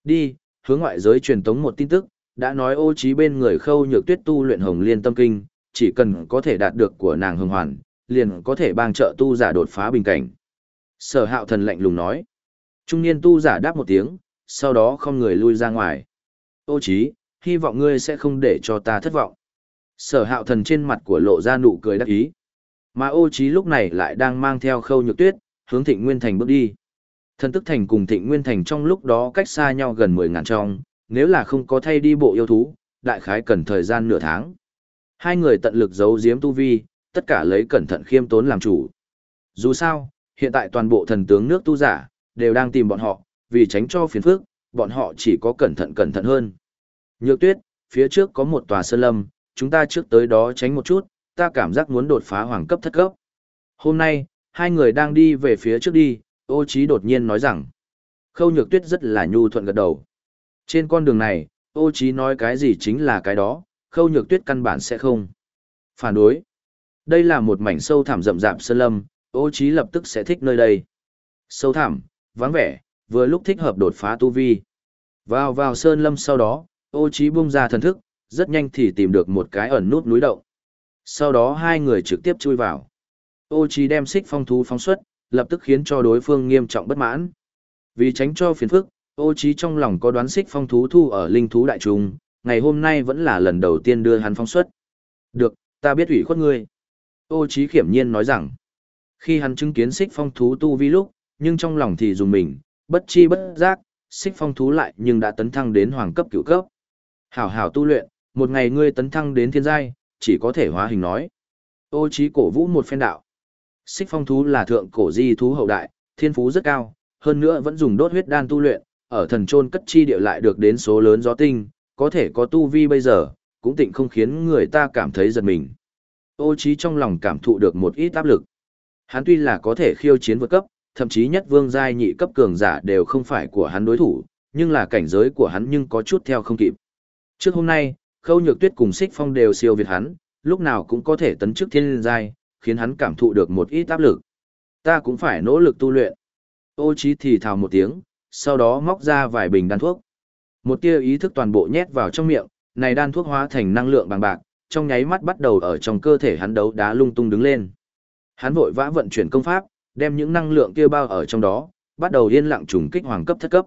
Speaker 1: Đi, hướng ngoại giới truyền tống một tin tức, đã nói ô trí bên người khâu nhược tuyết tu luyện hồng liên tâm kinh, chỉ cần có thể đạt được của nàng hưng hoàn, liền có thể bang trợ tu giả đột phá bình cảnh. Sở hạo thần lạnh lùng nói. Trung niên tu giả đáp một tiếng, sau đó không người lui ra ngoài. Ô trí, hy vọng ngươi sẽ không để cho ta thất vọng. Sở hạo thần trên mặt của lộ ra nụ cười đắc ý. Mà ô trí lúc này lại đang mang theo khâu nhược tuyết, hướng thịnh nguyên thành bước đi. Thần tức thành cùng thịnh nguyên thành trong lúc đó cách xa nhau gần 10 ngàn trong, nếu là không có thay đi bộ yêu thú, đại khái cần thời gian nửa tháng. Hai người tận lực giấu giếm tu vi, tất cả lấy cẩn thận khiêm tốn làm chủ. Dù sao, hiện tại toàn bộ thần tướng nước tu giả, đều đang tìm bọn họ, vì tránh cho phiền phức, bọn họ chỉ có cẩn thận cẩn thận hơn. Nhược tuyết, phía trước có một tòa sơn lâm, chúng ta trước tới đó tránh một chút, ta cảm giác muốn đột phá hoàng cấp thất cấp. Hôm nay, hai người đang đi về phía trước đi, ô Chí đột nhiên nói rằng, khâu nhược tuyết rất là nhu thuận gật đầu. Trên con đường này, ô Chí nói cái gì chính là cái đó, khâu nhược tuyết căn bản sẽ không. Phản đối. Đây là một mảnh sâu thẳm rậm rạp sơn lâm, ô trí lập tức sẽ thích nơi đây. Sâu thẳm, vắng vẻ, vừa lúc thích hợp đột phá tu vi. Vào vào sơn lâm sau đó, ô trí bung ra thần thức, rất nhanh thì tìm được một cái ẩn nút núi động. Sau đó hai người trực tiếp chui vào. Ô trí đem xích phong thú phóng xuất, lập tức khiến cho đối phương nghiêm trọng bất mãn. Vì tránh cho phiền phức, ô trí trong lòng có đoán xích phong thú thu ở linh thú đại trùng ngày hôm nay vẫn là lần đầu tiên đưa hắn phóng xuất. Được, ta biết ủy khuất ngươi. Ô trí khiểm nhiên nói rằng, khi hắn chứng kiến xích phong thú tu vi lúc, nhưng trong lòng thì dùng mình, bất chi bất giác, xích phong thú lại nhưng đã tấn thăng đến hoàng cấp cửu cấp. Hảo hảo tu luyện, một ngày ngươi tấn thăng đến thiên giai, chỉ có thể hóa hình nói. Ô trí cổ vũ một phen đạo. Xích phong thú là thượng cổ di thú hậu đại, thiên phú rất cao, hơn nữa vẫn dùng đốt huyết đan tu luyện, ở thần trôn cất chi địa lại được đến số lớn gió tinh, có thể có tu vi bây giờ, cũng tịnh không khiến người ta cảm thấy giật mình. Ô trí trong lòng cảm thụ được một ít áp lực. Hắn tuy là có thể khiêu chiến vượt cấp, thậm chí nhất vương giai nhị cấp cường giả đều không phải của hắn đối thủ, nhưng là cảnh giới của hắn nhưng có chút theo không kịp. Trước hôm nay, Khâu Nhược Tuyết cùng Sích Phong đều siêu việt hắn, lúc nào cũng có thể tấn chức thiên giai, khiến hắn cảm thụ được một ít áp lực. Ta cũng phải nỗ lực tu luyện. Ô Chí thì thào một tiếng, sau đó móc ra vài bình đan thuốc. Một tia ý thức toàn bộ nhét vào trong miệng, này đan thuốc hóa thành năng lượng bằng bạc, trong nháy mắt bắt đầu ở trong cơ thể hắn đấu đá lung tung đứng lên. Hắn vội vã vận chuyển công pháp, đem những năng lượng kia bao ở trong đó, bắt đầu yên lặng trùng kích hoàng cấp thất cấp.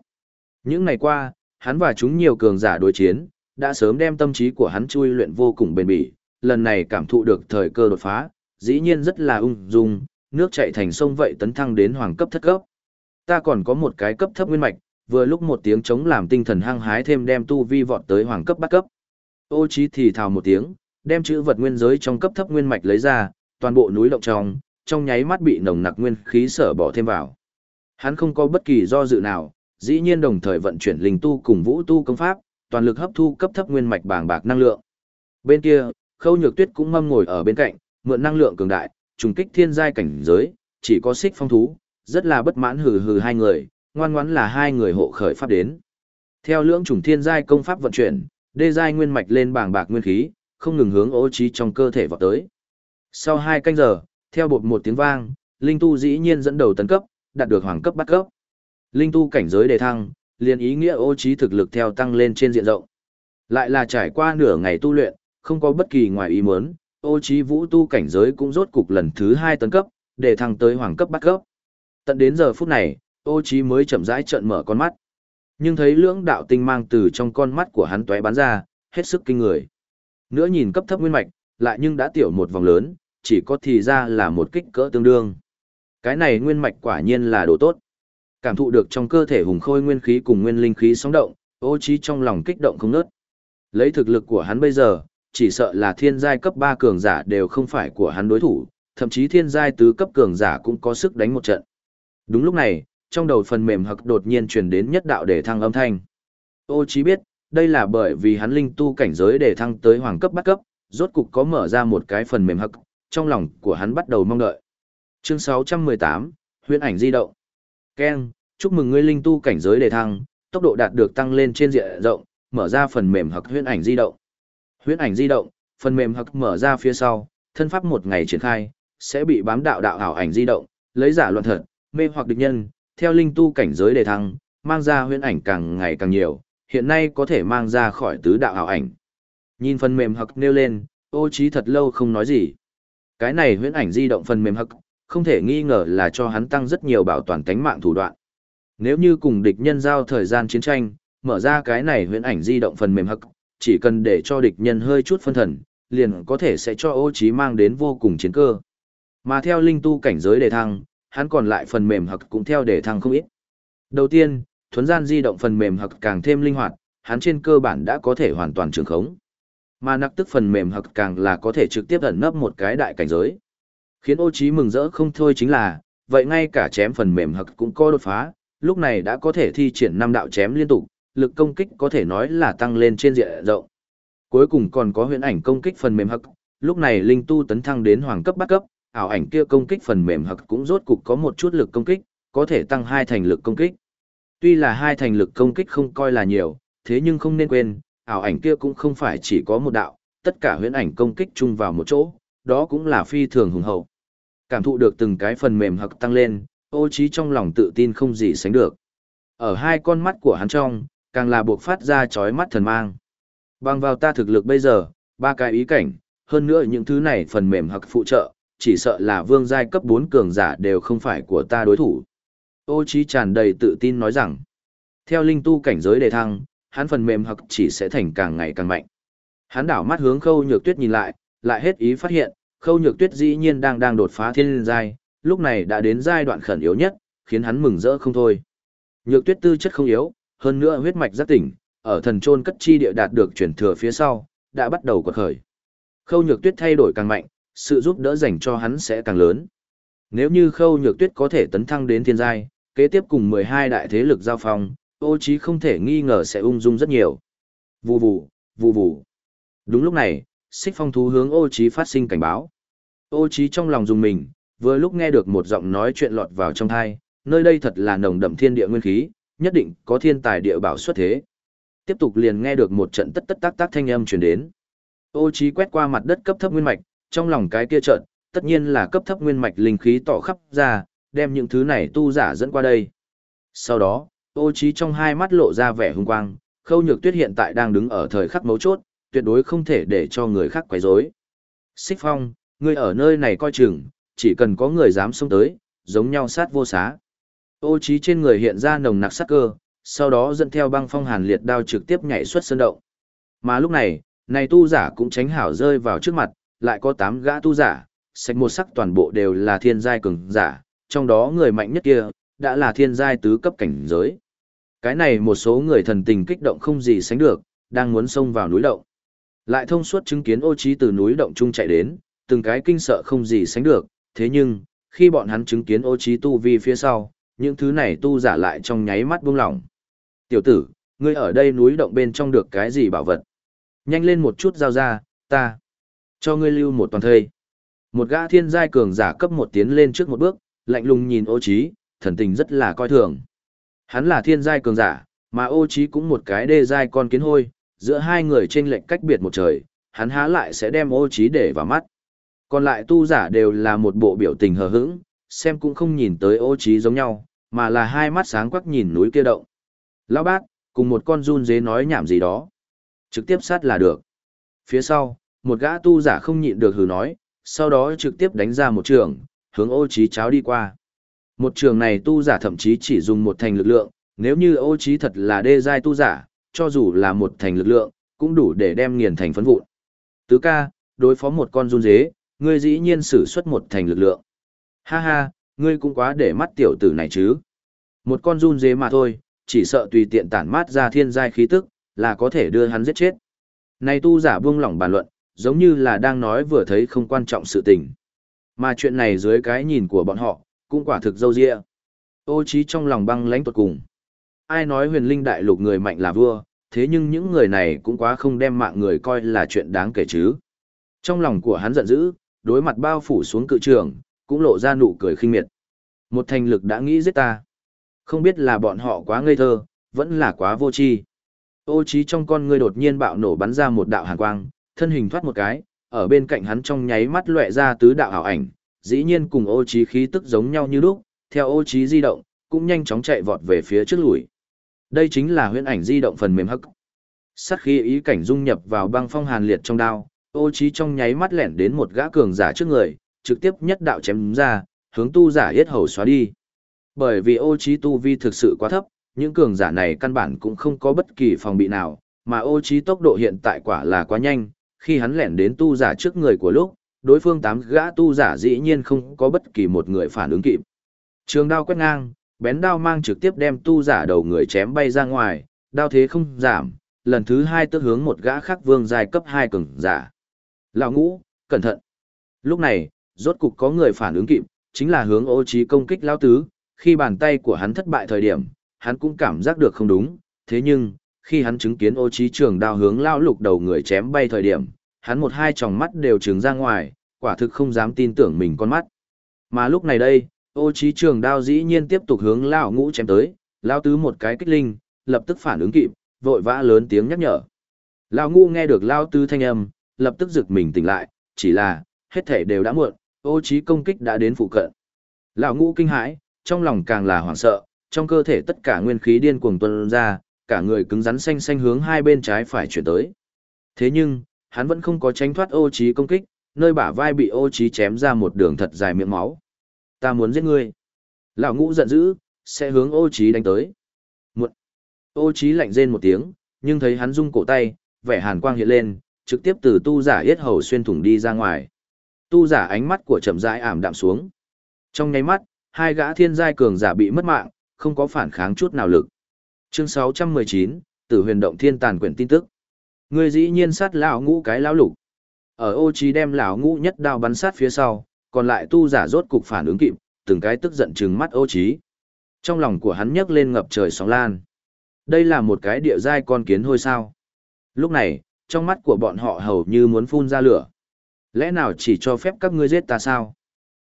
Speaker 1: Những ngày qua, hắn và chúng nhiều cường giả đối chiến, đã sớm đem tâm trí của hắn chui luyện vô cùng bền bỉ, lần này cảm thụ được thời cơ đột phá, dĩ nhiên rất là ung dung, nước chảy thành sông vậy tấn thăng đến hoàng cấp thất cấp. Ta còn có một cái cấp thấp nguyên mạch, vừa lúc một tiếng chống làm tinh thần hăng hái thêm đem tu vi vọt tới hoàng cấp bắt cấp. Ô chí thì thào một tiếng, đem chữ vật nguyên giới trong cấp thấp nguyên mạch lấy ra, toàn bộ núi động trong, trong nháy mắt bị nồng nặc nguyên khí sở bỏ thêm vào. Hắn không có bất kỳ do dự nào, dĩ nhiên đồng thời vận chuyển linh tu cùng vũ tu công pháp, toàn lực hấp thu cấp thấp nguyên mạch bàng bạc năng lượng. Bên kia, Khâu Nhược Tuyết cũng mâm ngồi ở bên cạnh, mượn năng lượng cường đại, trùng kích thiên giai cảnh giới, chỉ có xích phong thú, rất là bất mãn hừ hừ hai người, ngoan ngoãn là hai người hộ khởi pháp đến. Theo lưỡng trùng thiên giai công pháp vận chuyển, đê giai nguyên mạch lên bảng bạc nguyên khí, không ngừng hướng ô trí trong cơ thể vọt tới. Sau hai canh giờ, theo bột một tiếng vang, linh tu dĩ nhiên dẫn đầu tấn cấp, đạt được hoàng cấp bắt cấp. Linh tu cảnh giới đề thăng, liền ý nghĩa ô trí thực lực theo tăng lên trên diện rộng. Lại là trải qua nửa ngày tu luyện, không có bất kỳ ngoài ý muốn, ô trí vũ tu cảnh giới cũng rốt cục lần thứ hai tấn cấp, để thăng tới hoàng cấp bắt cấp. Tận đến giờ phút này, ô Chí mới chậm rãi trợn mở con mắt. Nhưng thấy lưỡng đạo tinh mang từ trong con mắt của hắn tóe bắn ra, hết sức kinh người. Nữa nhìn cấp thấp nguyên mạch, lại nhưng đã tiểu một vòng lớn, chỉ có thì ra là một kích cỡ tương đương. Cái này nguyên mạch quả nhiên là đồ tốt. Cảm thụ được trong cơ thể hùng khôi nguyên khí cùng nguyên linh khí sóng động, ô Chí trong lòng kích động không nớt. Lấy thực lực của hắn bây giờ, chỉ sợ là thiên giai cấp 3 cường giả đều không phải của hắn đối thủ, thậm chí thiên giai tứ cấp cường giả cũng có sức đánh một trận. Đúng lúc này, trong đầu phần mềm hặc đột nhiên truyền đến nhất đạo để thăng âm thanh. Ô chí biết, đây là bởi vì hắn linh tu cảnh giới để thăng tới hoàng cấp bắt cấp, rốt cục có mở ra một cái phần mềm hực. trong lòng của hắn bắt đầu mong đợi. Chương 618, huyễn ảnh di động. Ken, chúc mừng ngươi linh tu cảnh giới đề thăng, tốc độ đạt được tăng lên trên diện rộng, mở ra phần mềm hực huyễn ảnh di động. Huyễn ảnh di động, phần mềm hực mở ra phía sau, thân pháp một ngày triển khai, sẽ bị bám đạo đạo ảo ảnh di động, lấy giả luận thật, mê hoặc địch nhân, theo linh tu cảnh giới đề thăng, mang ra huyễn ảnh càng ngày càng nhiều, hiện nay có thể mang ra khỏi tứ đạo ảo ảnh. Nhìn phần mềm hắc nêu lên, ô trí thật lâu không nói gì. Cái này huyễn ảnh di động phần mềm hắc, không thể nghi ngờ là cho hắn tăng rất nhiều bảo toàn tánh mạng thủ đoạn. Nếu như cùng địch nhân giao thời gian chiến tranh, mở ra cái này huyễn ảnh di động phần mềm hắc, chỉ cần để cho địch nhân hơi chút phân thần, liền có thể sẽ cho ô trí mang đến vô cùng chiến cơ. Mà theo linh tu cảnh giới đề thăng, hắn còn lại phần mềm hặc cũng theo để thăng không ít. Đầu tiên, thuấn gian di động phần mềm hặc càng thêm linh hoạt, hắn trên cơ bản đã có thể hoàn toàn trường khống. Mà nặc tức phần mềm hặc càng là có thể trực tiếp ẩn nấp một cái đại cảnh giới. Khiến ô trí mừng rỡ không thôi chính là, vậy ngay cả chém phần mềm hặc cũng có đột phá, lúc này đã có thể thi triển năm đạo chém liên tục, lực công kích có thể nói là tăng lên trên diện rộng. Cuối cùng còn có huyễn ảnh công kích phần mềm hặc, lúc này linh tu tấn thăng đến hoàng cấp bắt cấp, ảo ảnh kia công kích phần mềm hặc cũng rốt cục có một chút lực công kích, có thể tăng hai thành lực công kích. Tuy là hai thành lực công kích không coi là nhiều, thế nhưng không nên quên, ảo ảnh kia cũng không phải chỉ có một đạo, tất cả huyễn ảnh công kích chung vào một chỗ, đó cũng là phi thường hùng hậu. Cảm thụ được từng cái phần mềm hặc tăng lên, ô trí trong lòng tự tin không gì sánh được. Ở hai con mắt của hắn trong, càng là buộc phát ra chói mắt thần mang. Bằng vào ta thực lực bây giờ, ba cái ý cảnh, hơn nữa những thứ này phần mềm hặc phụ trợ, chỉ sợ là vương giai cấp 4 cường giả đều không phải của ta đối thủ. Ô trí tràn đầy tự tin nói rằng, theo linh tu cảnh giới đề thăng, hắn phần mềm hặc chỉ sẽ thành càng ngày càng mạnh. Hắn đảo mắt hướng khâu nhược tuyết nhìn lại, lại hết ý phát hiện, khâu nhược tuyết dĩ nhiên đang đang đột phá thiên giai, lúc này đã đến giai đoạn khẩn yếu nhất, khiến hắn mừng rỡ không thôi. Nhược tuyết tư chất không yếu, hơn nữa huyết mạch giác tỉnh, ở thần trôn cất chi địa đạt được chuyển thừa phía sau, đã bắt đầu quật khởi. Khâu nhược tuyết thay đổi càng mạnh, sự giúp đỡ dành cho hắn sẽ càng lớn. Nếu như khâu nhược tuyết có thể tấn thăng đến thiên giai, kế tiếp cùng 12 đại thế lực giao phong, ô trí không thể nghi ngờ sẽ ung dung rất nhiều. Vù vù, vù vù. Đúng lúc này, xích phong thú hướng ô trí phát sinh cảnh báo. Ô trí trong lòng dùng mình, vừa lúc nghe được một giọng nói chuyện lọt vào trong thai, nơi đây thật là nồng đậm thiên địa nguyên khí, nhất định có thiên tài địa bảo xuất thế. Tiếp tục liền nghe được một trận tất tất tác tác thanh âm truyền đến. Ô trí quét qua mặt đất cấp thấp nguyên mạch, trong lòng cái kia trợn, tất nhiên là cấp thấp nguyên mạch linh khí tỏ khắp ra, đem những thứ này tu giả dẫn qua đây. Sau đó, ô trí trong hai mắt lộ ra vẻ hung quang, khâu nhược tuyết hiện tại đang đứng ở thời khắc mấu chốt, tuyệt đối không thể để cho người khác quấy rối. Xích phong, ngươi ở nơi này coi chừng, chỉ cần có người dám xông tới, giống nhau sát vô xá. Ô trí trên người hiện ra nồng nặc sát cơ, sau đó dẫn theo băng phong hàn liệt đao trực tiếp nhảy xuất sơn động. Mà lúc này, này tu giả cũng tránh hảo rơi vào trước mặt, lại có 8 gã tu giả, sạch một sắc toàn bộ đều là thiên giai cường giả, trong đó người mạnh nhất kia, đã là thiên giai tứ cấp cảnh giới. Cái này một số người thần tình kích động không gì sánh được, đang muốn xông vào núi động. Lại thông suốt chứng kiến ô trí từ núi động trung chạy đến, từng cái kinh sợ không gì sánh được, thế nhưng, khi bọn hắn chứng kiến ô trí tu vi phía sau, những thứ này tu giả lại trong nháy mắt buông lỏng. Tiểu tử, ngươi ở đây núi động bên trong được cái gì bảo vật? Nhanh lên một chút giao ra, ta. Cho ngươi lưu một toàn thây. Một gã thiên giai cường giả cấp một tiến lên trước một bước, lạnh lùng nhìn ô trí, thần tình rất là coi thường. Hắn là thiên giai cường giả, mà ô trí cũng một cái đê giai con kiến hôi, giữa hai người trên lệnh cách biệt một trời, hắn há lại sẽ đem ô trí để vào mắt. Còn lại tu giả đều là một bộ biểu tình hờ hững, xem cũng không nhìn tới ô trí giống nhau, mà là hai mắt sáng quắc nhìn núi kia động. Lão bác, cùng một con run dế nói nhảm gì đó. Trực tiếp sát là được. Phía sau, một gã tu giả không nhịn được hừ nói, sau đó trực tiếp đánh ra một trường, hướng ô trí cháo đi qua. Một trường này tu giả thậm chí chỉ dùng một thành lực lượng, nếu như ô trí thật là đê giai tu giả, cho dù là một thành lực lượng, cũng đủ để đem nghiền thành phấn vụn. Tứ ca, đối phó một con run dế, ngươi dĩ nhiên sử xuất một thành lực lượng. Ha ha, ngươi cũng quá để mắt tiểu tử này chứ. Một con run dế mà thôi, chỉ sợ tùy tiện tản mát ra thiên giai khí tức, là có thể đưa hắn giết chết. Này tu giả buông lỏng bàn luận, giống như là đang nói vừa thấy không quan trọng sự tình. Mà chuyện này dưới cái nhìn của bọn họ, cũng quả thực dâu dịa. Ô trí trong lòng băng lãnh tuột cùng. Ai nói huyền linh đại lục người mạnh là vua, thế nhưng những người này cũng quá không đem mạng người coi là chuyện đáng kể chứ. Trong lòng của hắn giận dữ, đối mặt bao phủ xuống cự trường, cũng lộ ra nụ cười khinh miệt. Một thành lực đã nghĩ giết ta. Không biết là bọn họ quá ngây thơ, vẫn là quá vô tri. Ô trí trong con ngươi đột nhiên bạo nổ bắn ra một đạo hàn quang, thân hình thoát một cái, ở bên cạnh hắn trong nháy mắt lóe ra tứ đạo ảo ảnh, dĩ nhiên cùng ô trí khí tức giống nhau như lúc, theo ô trí di động, cũng nhanh chóng chạy vọt về phía trước lùi. Đây chính là huyễn ảnh di động phần mềm hắc. Sát khí ý cảnh dung nhập vào băng phong hàn liệt trong đao, ô trí trong nháy mắt lẻn đến một gã cường giả trước người, trực tiếp nhất đạo chém ra, hướng tu giả yết hầu xóa đi. Bởi vì ô trí tu vi thực sự quá thấp, những cường giả này căn bản cũng không có bất kỳ phòng bị nào, mà ô trí tốc độ hiện tại quả là quá nhanh, khi hắn lẻn đến tu giả trước người của lúc, đối phương tám gã tu giả dĩ nhiên không có bất kỳ một người phản ứng kịp. Trường đao quét ngang, bén đao mang trực tiếp đem tu giả đầu người chém bay ra ngoài, đao thế không giảm, lần thứ hai tức hướng một gã khác vương giai cấp 2 cường giả. Lão ngũ, cẩn thận. Lúc này, rốt cục có người phản ứng kịp, chính là hướng ô trí công kích lão tứ, khi bàn tay của hắn thất bại thời điểm, hắn cũng cảm giác được không đúng, thế nhưng, khi hắn chứng kiến ô trí trường đao hướng lao lục đầu người chém bay thời điểm, hắn một hai tròng mắt đều trừng ra ngoài, quả thực không dám tin tưởng mình con mắt. Mà lúc này đây, ô trí trường đao dĩ nhiên tiếp tục hướng lão ngũ chém tới, lão tứ một cái kích linh, lập tức phản ứng kịp, vội vã lớn tiếng nhắc nhở. Lão ngũ nghe được lão tứ thanh âm, lập tức giựt mình tỉnh lại, chỉ là, hết thể đều đã muộn, ô trí công kích đã đến phụ cận. Lão ngũ kinh hãi, trong lòng càng là hoảng sợ, trong cơ thể tất cả nguyên khí điên cuồng tuôn ra, cả người cứng rắn xanh xanh hướng hai bên trái phải chuyển tới. Thế nhưng, hắn vẫn không có tránh thoát ô trí công kích, nơi bả vai bị ô trí chém ra một đường thật dài miệng máu. Ta muốn giết ngươi. Lão ngũ giận dữ, sẽ hướng ô trí đánh tới. Muộn. Ô trí lạnh rên một tiếng, nhưng thấy hắn rung cổ tay, vẻ hàn quang hiện lên, trực tiếp từ tu giả yết hầu xuyên thủng đi ra ngoài. Tu giả ánh mắt của chậm rãi ảm đạm xuống. Trong nháy mắt, hai gã thiên giai cường giả bị mất mạng, không có phản kháng chút nào lực. Chương 619, Tử Huyền Động Thiên Tàn quyển tin tức. Người dĩ nhiên sát lão ngũ cái lão lục. Ở ô trí đem lão ngũ nhất đao bắn sát phía sau, còn lại tu giả rốt cục phản ứng kịp, từng cái tức giận trừng mắt ô trí. Trong lòng của hắn nhấc lên ngập trời sóng lan. Đây là một cái địa giai con kiến hôi sao. Lúc này, trong mắt của bọn họ hầu như muốn phun ra lửa. Lẽ nào chỉ cho phép các ngươi giết ta sao?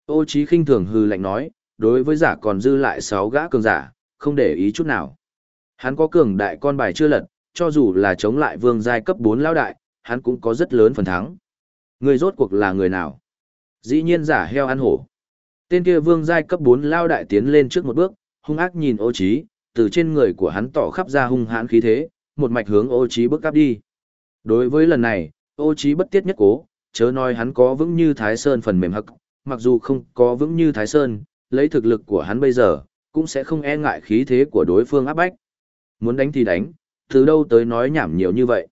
Speaker 1: Ô trí khinh thường hừ lạnh nói, đối với giả còn dư lại sáu gã cường giả, không để ý chút nào. Hắn có cường đại con bài chưa lật, cho dù là chống lại vương giai cấp 4 lão đại, hắn cũng có rất lớn phần thắng. Người rốt cuộc là người nào? Dĩ nhiên giả heo ăn hổ. Tên kia vương giai cấp 4 lao đại tiến lên trước một bước, hung ác nhìn ô Chí, từ trên người của hắn tỏ khắp ra hung hãn khí thế, một mạch hướng ô Chí bước áp đi. Đối với lần này, ô Chí bất tiết nhất cố, chớ nói hắn có vững như Thái Sơn phần mềm hậc, mặc dù không có vững như Thái Sơn, lấy thực lực của hắn bây giờ, cũng sẽ không e ngại khí thế của đối phương áp bách. Muốn đánh thì đánh, từ đâu tới nói nhảm nhiều như vậy.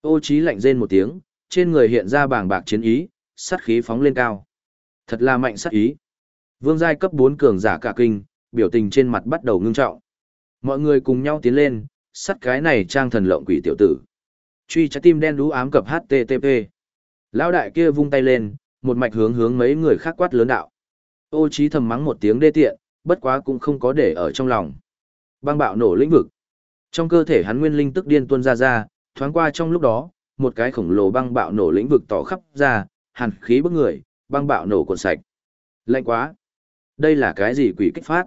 Speaker 1: Ô Chí lạnh rên một tiếng, trên người hiện ra bàng bạc chiến ý, sát khí phóng lên cao. Thật là mạnh sát ý. Vương giai cấp 4 cường giả cả kinh, biểu tình trên mặt bắt đầu ngưng trọng. Mọi người cùng nhau tiến lên, sát cái này trang thần lộng quỷ tiểu tử. Truy trái tim đen đú ám cập HTTP. Lão đại kia vung tay lên, một mạch hướng hướng mấy người khác quát lớn đạo. Ô Chí thầm mắng một tiếng đê tiện, bất quá cũng không có để ở trong lòng. Băng bạo nổ lĩnh vực. Trong cơ thể hắn nguyên linh tức điên tuôn ra ra, thoáng qua trong lúc đó, một cái khổng lồ băng bạo nổ lĩnh vực tỏ khắp ra, hàn khí bức người, băng bạo nổ cuộn sạch. Lạnh quá. Đây là cái gì quỷ kích phát?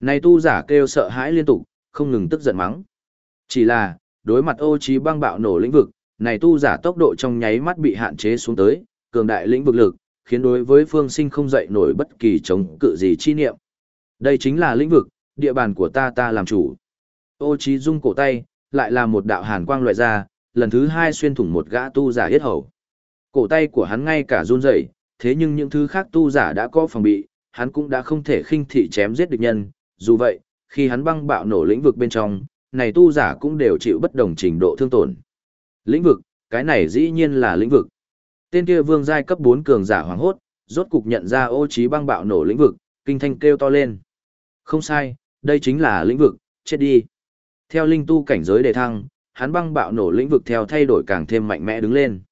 Speaker 1: Này tu giả kêu sợ hãi liên tục, không ngừng tức giận mắng. Chỉ là, đối mặt ô trí băng bạo nổ lĩnh vực, này tu giả tốc độ trong nháy mắt bị hạn chế xuống tới, cường đại lĩnh vực lực, khiến đối với phương sinh không dậy nổi bất kỳ chống cự gì chi niệm. Đây chính là lĩnh vực, địa bàn của ta ta làm chủ. Ô Chí rung cổ tay, lại là một đạo hàn quang loại ra, lần thứ hai xuyên thủng một gã tu giả yết hầu. Cổ tay của hắn ngay cả run rẩy, thế nhưng những thứ khác tu giả đã có phòng bị, hắn cũng đã không thể khinh thị chém giết địch nhân, dù vậy, khi hắn băng bạo nổ lĩnh vực bên trong, này tu giả cũng đều chịu bất đồng trình độ thương tổn. Lĩnh vực, cái này dĩ nhiên là lĩnh vực. Tên kia vương giai cấp 4 cường giả hoàng hốt, rốt cục nhận ra ô trí băng bạo nổ lĩnh vực, kinh thanh kêu to lên. Không sai, đây chính là lĩnh vực, chết đi. Theo linh tu cảnh giới đề thăng, hắn băng bạo nổ lĩnh vực theo thay đổi càng thêm mạnh mẽ đứng lên.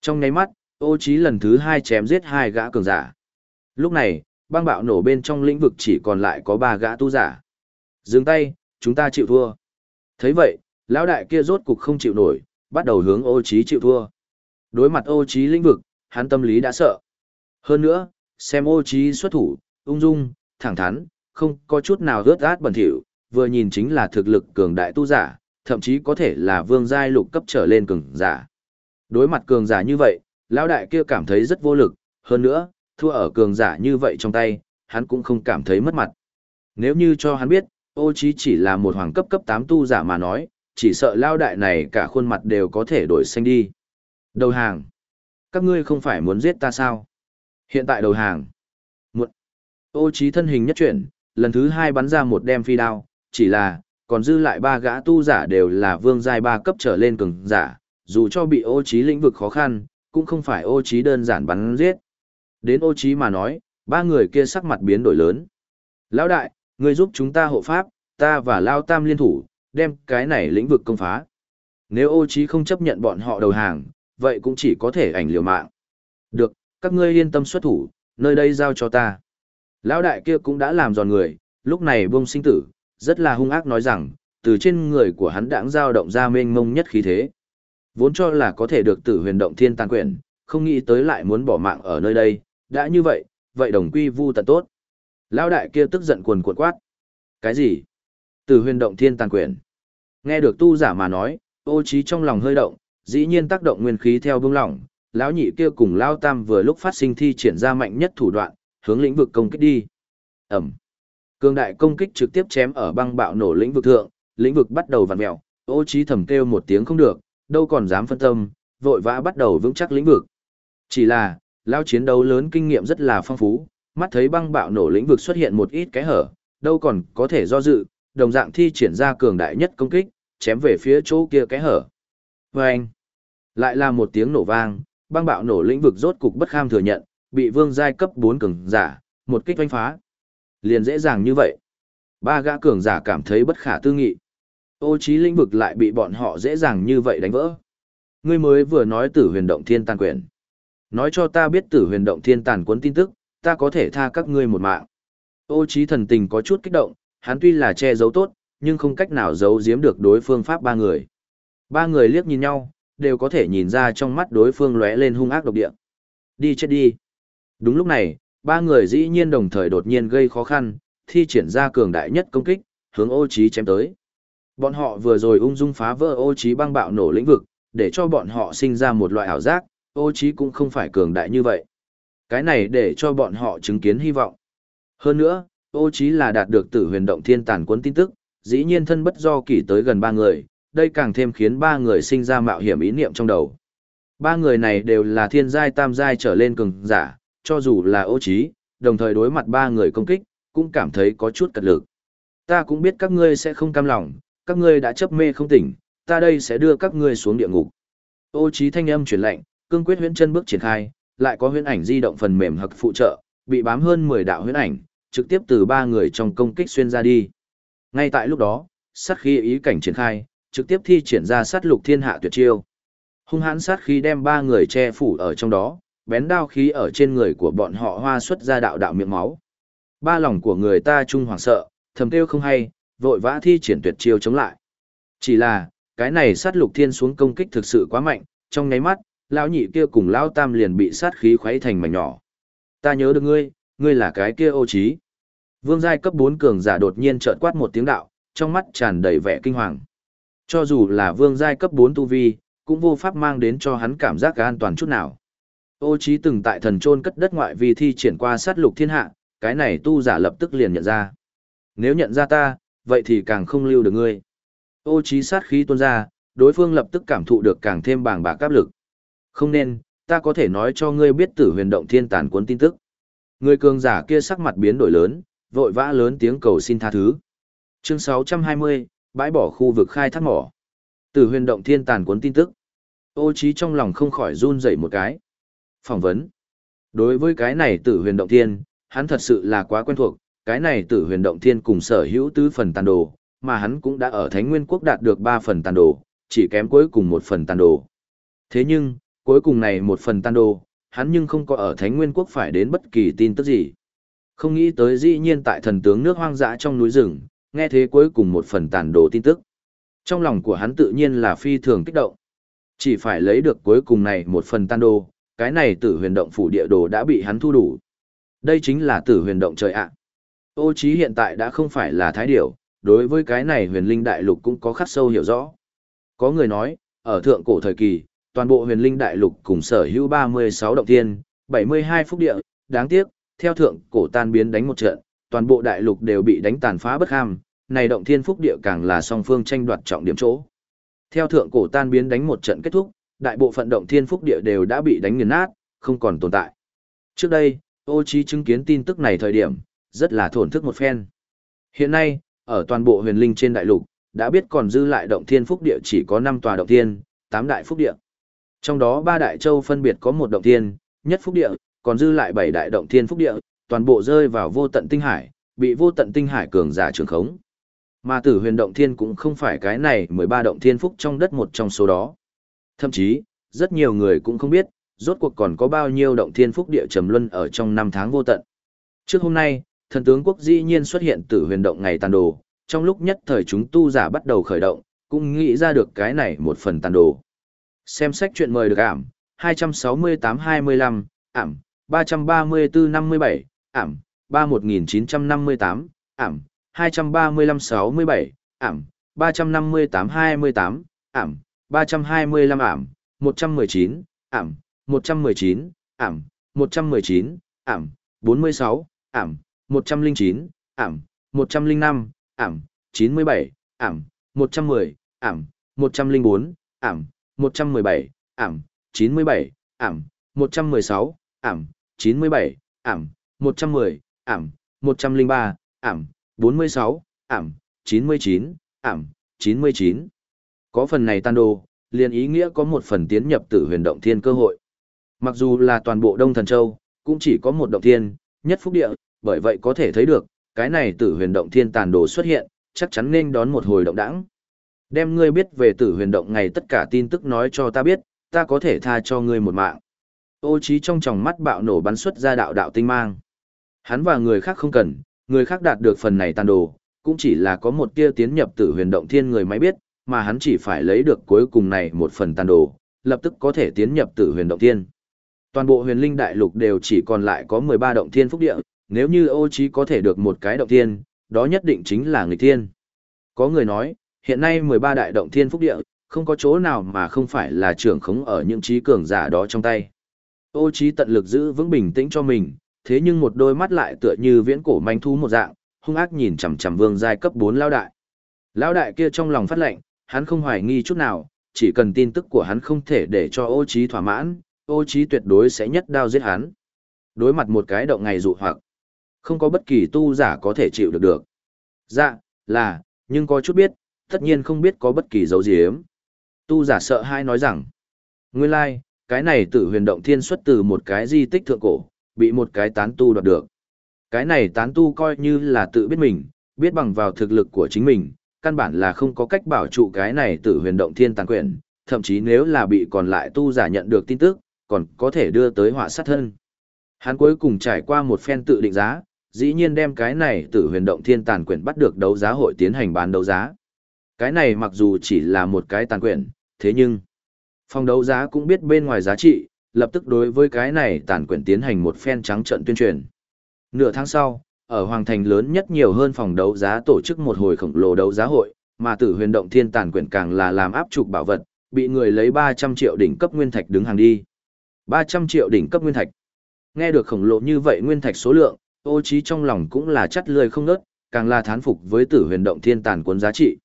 Speaker 1: Trong nháy mắt, ô Chí lần thứ hai chém giết hai gã cường giả. Lúc này, băng bạo nổ bên trong lĩnh vực chỉ còn lại có ba gã tu giả. Dừng tay, chúng ta chịu thua. thấy vậy, lão đại kia rốt cục không chịu nổi, bắt đầu hướng ô Chí chịu thua. Đối mặt ô Chí lĩnh vực, hắn tâm lý đã sợ. Hơn nữa, xem ô Chí xuất thủ, ung dung, thẳng thắn, không có chút nào rớt át bẩn thỉu, vừa nhìn chính là thực lực cường đại tu giả, thậm chí có thể là vương giai lục cấp trở lên cường giả. Đối mặt cường giả như vậy, lão đại kia cảm thấy rất vô lực, hơn nữa, thua ở cường giả như vậy trong tay, hắn cũng không cảm thấy mất mặt. Nếu như cho hắn biết, ô chí chỉ là một hoàng cấp cấp 8 tu giả mà nói, chỉ sợ lao đại này cả khuôn mặt đều có thể đổi xanh đi. Đầu hàng. Các ngươi không phải muốn giết ta sao? Hiện tại đầu hàng. Một. Ô chí thân hình nhất chuyển, lần thứ hai bắn ra một đem phi đao, chỉ là, còn dư lại ba gã tu giả đều là vương giai ba cấp trở lên cường giả, dù cho bị ô trí lĩnh vực khó khăn, cũng không phải ô trí đơn giản bắn giết. Đến ô trí mà nói, ba người kia sắc mặt biến đổi lớn. Lão đại, ngươi giúp chúng ta hộ pháp, ta và Lao Tam liên thủ, đem cái này lĩnh vực công phá. Nếu ô trí không chấp nhận bọn họ đầu hàng, vậy cũng chỉ có thể ảnh liều mạng. Được, các ngươi yên tâm xuất thủ, nơi đây giao cho ta. Lão đại kia cũng đã làm giòn người, lúc này buông sinh tử, rất là hung ác nói rằng, từ trên người của hắn đãng dao động ra mênh mông nhất khí thế. Vốn cho là có thể được tử huyền động thiên tàn quyển, không nghĩ tới lại muốn bỏ mạng ở nơi đây, đã như vậy, vậy đồng quy vu tận tốt. Lão đại kia tức giận cuồn cuộn quát. Cái gì? Tử huyền động thiên tàn quyển. Nghe được tu giả mà nói, ô trí trong lòng hơi động, dĩ nhiên tác động nguyên khí theo bưng lỏng, lão nhị kia cùng lão tam vừa lúc phát sinh thi triển ra mạnh nhất thủ đoạn, hướng lĩnh vực công kích đi. Ẩm. Cường đại công kích trực tiếp chém ở băng bạo nổ lĩnh vực thượng, lĩnh vực bắt đầu vặn mèo, ô trí thầm kêu một tiếng không được, đâu còn dám phân tâm, vội vã bắt đầu vững chắc lĩnh vực. Chỉ là, lao chiến đấu lớn kinh nghiệm rất là phong phú, mắt thấy băng bạo nổ lĩnh vực xuất hiện một ít cái hở, đâu còn có thể do dự, đồng dạng thi triển ra cường đại nhất công kích, chém về phía chỗ kia cái hở. Vâng! Lại là một tiếng nổ vang, băng bạo nổ lĩnh vực rốt cục bất kham thừa nhận, bị vương giai cấp 4 cường giả, một kích đánh phá. Liền dễ dàng như vậy. Ba gã cường giả cảm thấy bất khả tư nghị. Ô trí lĩnh vực lại bị bọn họ dễ dàng như vậy đánh vỡ. Ngươi mới vừa nói tử huyền động thiên tàn quyền. Nói cho ta biết tử huyền động thiên tàn cuốn tin tức, ta có thể tha các ngươi một mạng. Ô trí thần tình có chút kích động, hắn tuy là che giấu tốt, nhưng không cách nào giấu giếm được đối phương pháp ba người. Ba người liếc nhìn nhau, đều có thể nhìn ra trong mắt đối phương lóe lên hung ác độc địa. Đi chết đi. Đúng lúc này, ba người dĩ nhiên đồng thời đột nhiên gây khó khăn, thi triển ra cường đại nhất công kích, hướng ô trí chém tới. Bọn họ vừa rồi ung dung phá vỡ ô trí băng bạo nổ lĩnh vực, để cho bọn họ sinh ra một loại ảo giác, ô trí cũng không phải cường đại như vậy. Cái này để cho bọn họ chứng kiến hy vọng. Hơn nữa, ô trí là đạt được tử huyền động thiên tàn cuốn tin tức, dĩ nhiên thân bất do kỷ tới gần ba người, đây càng thêm khiến ba người sinh ra mạo hiểm ý niệm trong đầu. Ba người này đều là thiên giai tam giai trở lên cường giả, cho dù là ô trí, đồng thời đối mặt ba người công kích, cũng cảm thấy có chút cật lực. Ta cũng biết các ngươi sẽ không cam lòng, các ngươi đã chấp mê không tỉnh, ta đây sẽ đưa các ngươi xuống địa ngục. Ô trí thanh âm truyền lệnh, cương quyết huyễn chân bước triển khai, lại có huyễn ảnh di động phần mềm hoặc phụ trợ, bị bám hơn 10 đạo huyễn ảnh, trực tiếp từ ba người trong công kích xuyên ra đi. Ngay tại lúc đó, sát khí ý cảnh triển khai, trực tiếp thi triển ra sát lục thiên hạ tuyệt chiêu. Hung hãn sát khí đem ba người che phủ ở trong đó, bén đao khí ở trên người của bọn họ hoa xuất ra đạo đạo miệng máu. Ba lòng của người ta trung hoàng sợ, thầm kêu không hay, vội vã thi triển tuyệt chiêu chống lại. Chỉ là, cái này sát lục thiên xuống công kích thực sự quá mạnh, trong nháy mắt, lão nhị kia cùng lão tam liền bị sát khí khuấy thành mảnh nhỏ. Ta nhớ được ngươi, ngươi là cái kia ô trí. Vương giai cấp 4 cường giả đột nhiên chợt quát một tiếng đạo, trong mắt tràn đầy vẻ kinh hoàng. Cho dù là vương giai cấp 4 tu vi, cũng vô pháp mang đến cho hắn cảm giác an toàn chút nào. Ô Chí từng tại thần trôn cất đất ngoại vì thi triển qua sát lục thiên hạ, cái này tu giả lập tức liền nhận ra. Nếu nhận ra ta, vậy thì càng không lưu được ngươi. Ô Chí sát khí tuôn ra, đối phương lập tức cảm thụ được càng thêm bàng bạc áp lực. Không nên, ta có thể nói cho ngươi biết tử huyền động thiên tàn cuốn tin tức. Người cường giả kia sắc mặt biến đổi lớn, vội vã lớn tiếng cầu xin tha thứ. Chương 620, bãi bỏ khu vực khai thác mỏ. Tử huyền động thiên tàn cuốn tin tức. Ô trí trong lòng không khỏi run rẩy một cái. Phỏng vấn. Đối với cái này tử huyền động thiên, hắn thật sự là quá quen thuộc, cái này tử huyền động thiên cùng sở hữu tứ phần tàn đồ, mà hắn cũng đã ở Thánh Nguyên Quốc đạt được 3 phần tàn đồ, chỉ kém cuối cùng một phần tàn đồ. Thế nhưng, cuối cùng này một phần tàn đồ, hắn nhưng không có ở Thánh Nguyên Quốc phải đến bất kỳ tin tức gì. Không nghĩ tới dĩ nhiên tại thần tướng nước hoang dã trong núi rừng, nghe thế cuối cùng một phần tàn đồ tin tức. Trong lòng của hắn tự nhiên là phi thường kích động. Chỉ phải lấy được cuối cùng này một phần tàn đồ, cái này tử huyền động phủ địa đồ đã bị hắn thu đủ. Đây chính là tử huyền động trời ạ. Ô trí hiện tại đã không phải là thái điểu, đối với cái này huyền linh đại lục cũng có khắc sâu hiểu rõ. Có người nói, ở thượng cổ thời kỳ, toàn bộ huyền linh đại lục cùng sở hữu 36 động thiên, 72 phúc địa, đáng tiếc, theo thượng cổ tan biến đánh một trận, toàn bộ đại lục đều bị đánh tàn phá bất ham, này động thiên phúc địa càng là song phương tranh đoạt trọng điểm chỗ. Theo thượng cổ tan biến đánh một trận kết thúc, đại bộ phận động thiên phúc địa đều đã bị đánh nghiền nát, không còn tồn tại. Trước đây, ô trí chứng kiến tin tức này thời điểm, rất là thổn thức một phen. Hiện nay, ở toàn bộ huyền linh trên đại lục, đã biết còn dư lại động thiên phúc địa chỉ có 5 tòa động thiên, 8 đại phúc địa. Trong đó ba đại châu phân biệt có một động thiên, nhất phúc địa, còn dư lại 7 đại động thiên phúc địa, toàn bộ rơi vào vô tận tinh hải, bị vô tận tinh hải cường giả trường khống. Mà tử huyền động thiên cũng không phải cái này 13 động thiên phúc trong đất một trong số đó. Thậm chí, rất nhiều người cũng không biết, rốt cuộc còn có bao nhiêu động thiên phúc địa trầm luân ở trong năm tháng vô tận. Trước hôm nay, thần tướng quốc dĩ nhiên xuất hiện tử huyền động ngày tàn đồ, trong lúc nhất thời chúng tu giả bắt đầu khởi động, cũng nghĩ ra được cái này một phần tàn đồ. Xem sách chuyện mời được ảm, 268-25, ảm, 334-57, ảm, 31958, ảm, 235-67, ảm, 358-28, ảm, 325 ảm, 119, ảm, 119, ảm, 119, ảm, 46, ảm, 109, ảm, 105, ảm, 97, ảm, 110, ảm, 104, ảm, 117, ảm, 97, ảm, 116, ảm, 97, ảm, 110, ảm, 103, ảm, 46, ảm, 99, ảm, 99. Có phần này tan đồ, liền ý nghĩa có một phần tiến nhập tử huyền động thiên cơ hội. Mặc dù là toàn bộ Đông Thần Châu, cũng chỉ có một động thiên, nhất phúc địa, bởi vậy có thể thấy được, cái này tử huyền động thiên tàn đồ xuất hiện, chắc chắn nên đón một hồi động đẳng. Đem ngươi biết về tử huyền động ngày tất cả tin tức nói cho ta biết, ta có thể tha cho ngươi một mạng. Ô trí trong tròng mắt bạo nổ bắn xuất ra đạo đạo tinh mang. Hắn và người khác không cần, người khác đạt được phần này tàn đồ, cũng chỉ là có một tia tiến nhập tử huyền động thiên người máy biết, mà hắn chỉ phải lấy được cuối cùng này một phần tàn đồ, lập tức có thể tiến nhập tử huyền động thiên. Toàn bộ huyền linh đại lục đều chỉ còn lại có 13 động thiên phúc địa, nếu như ô trí có thể được một cái động thiên, đó nhất định chính là người thiên. Có người nói, hiện nay 13 đại động thiên phúc địa, không có chỗ nào mà không phải là trưởng khống ở những trí cường giả đó trong tay. Ô trí tận lực giữ vững bình tĩnh cho mình, thế nhưng một đôi mắt lại tựa như viễn cổ manh thú một dạng, hung ác nhìn chằm chằm vương giai cấp 4 lão đại. Lão đại kia trong lòng phát lệnh, hắn không hoài nghi chút nào, chỉ cần tin tức của hắn không thể để cho ô trí thỏa mãn, ô trí tuyệt đối sẽ nhất đao giết hắn. Đối mặt một cái động ngày dụ hoặc, không có bất kỳ tu giả có thể chịu được được. Dạ, là, nhưng có chút biết, tất nhiên không biết có bất kỳ dấu gì ếm. Tu giả sợ hai nói rằng, nguyên lai, like, cái này tử huyền động thiên xuất từ một cái di tích thượng cổ, bị một cái tán tu đoạt được. Cái này tán tu coi như là tự biết mình, biết bằng vào thực lực của chính mình, căn bản là không có cách bảo trụ cái này tử huyền động thiên tàn quyển, thậm chí nếu là bị còn lại tu giả nhận được tin tức, còn có thể đưa tới họa sát thân. Hắn cuối cùng trải qua một phen tự định giá, dĩ nhiên đem cái này tử huyền động thiên tàn quyển bắt được đấu giá hội tiến hành bán đấu giá. Cái này mặc dù chỉ là một cái tàn quyển, thế nhưng phòng đấu giá cũng biết bên ngoài giá trị, lập tức đối với cái này tàn quyển tiến hành một phen trắng trận tuyên truyền. Nửa tháng sau, ở Hoàng Thành lớn nhất nhiều hơn phòng đấu giá tổ chức một hồi khổng lồ đấu giá hội, mà tử huyền động thiên tàn quyển càng là làm áp trục bảo vật, bị người lấy 300 triệu đỉnh cấp nguyên thạch đứng hàng đi. 300 triệu đỉnh cấp nguyên thạch. Nghe được khổng lồ như vậy nguyên thạch số lượng, ô trí trong lòng cũng là chắt lười không nớt, càng là thán phục với tử huyền động thiên tàn cuốn giá trị.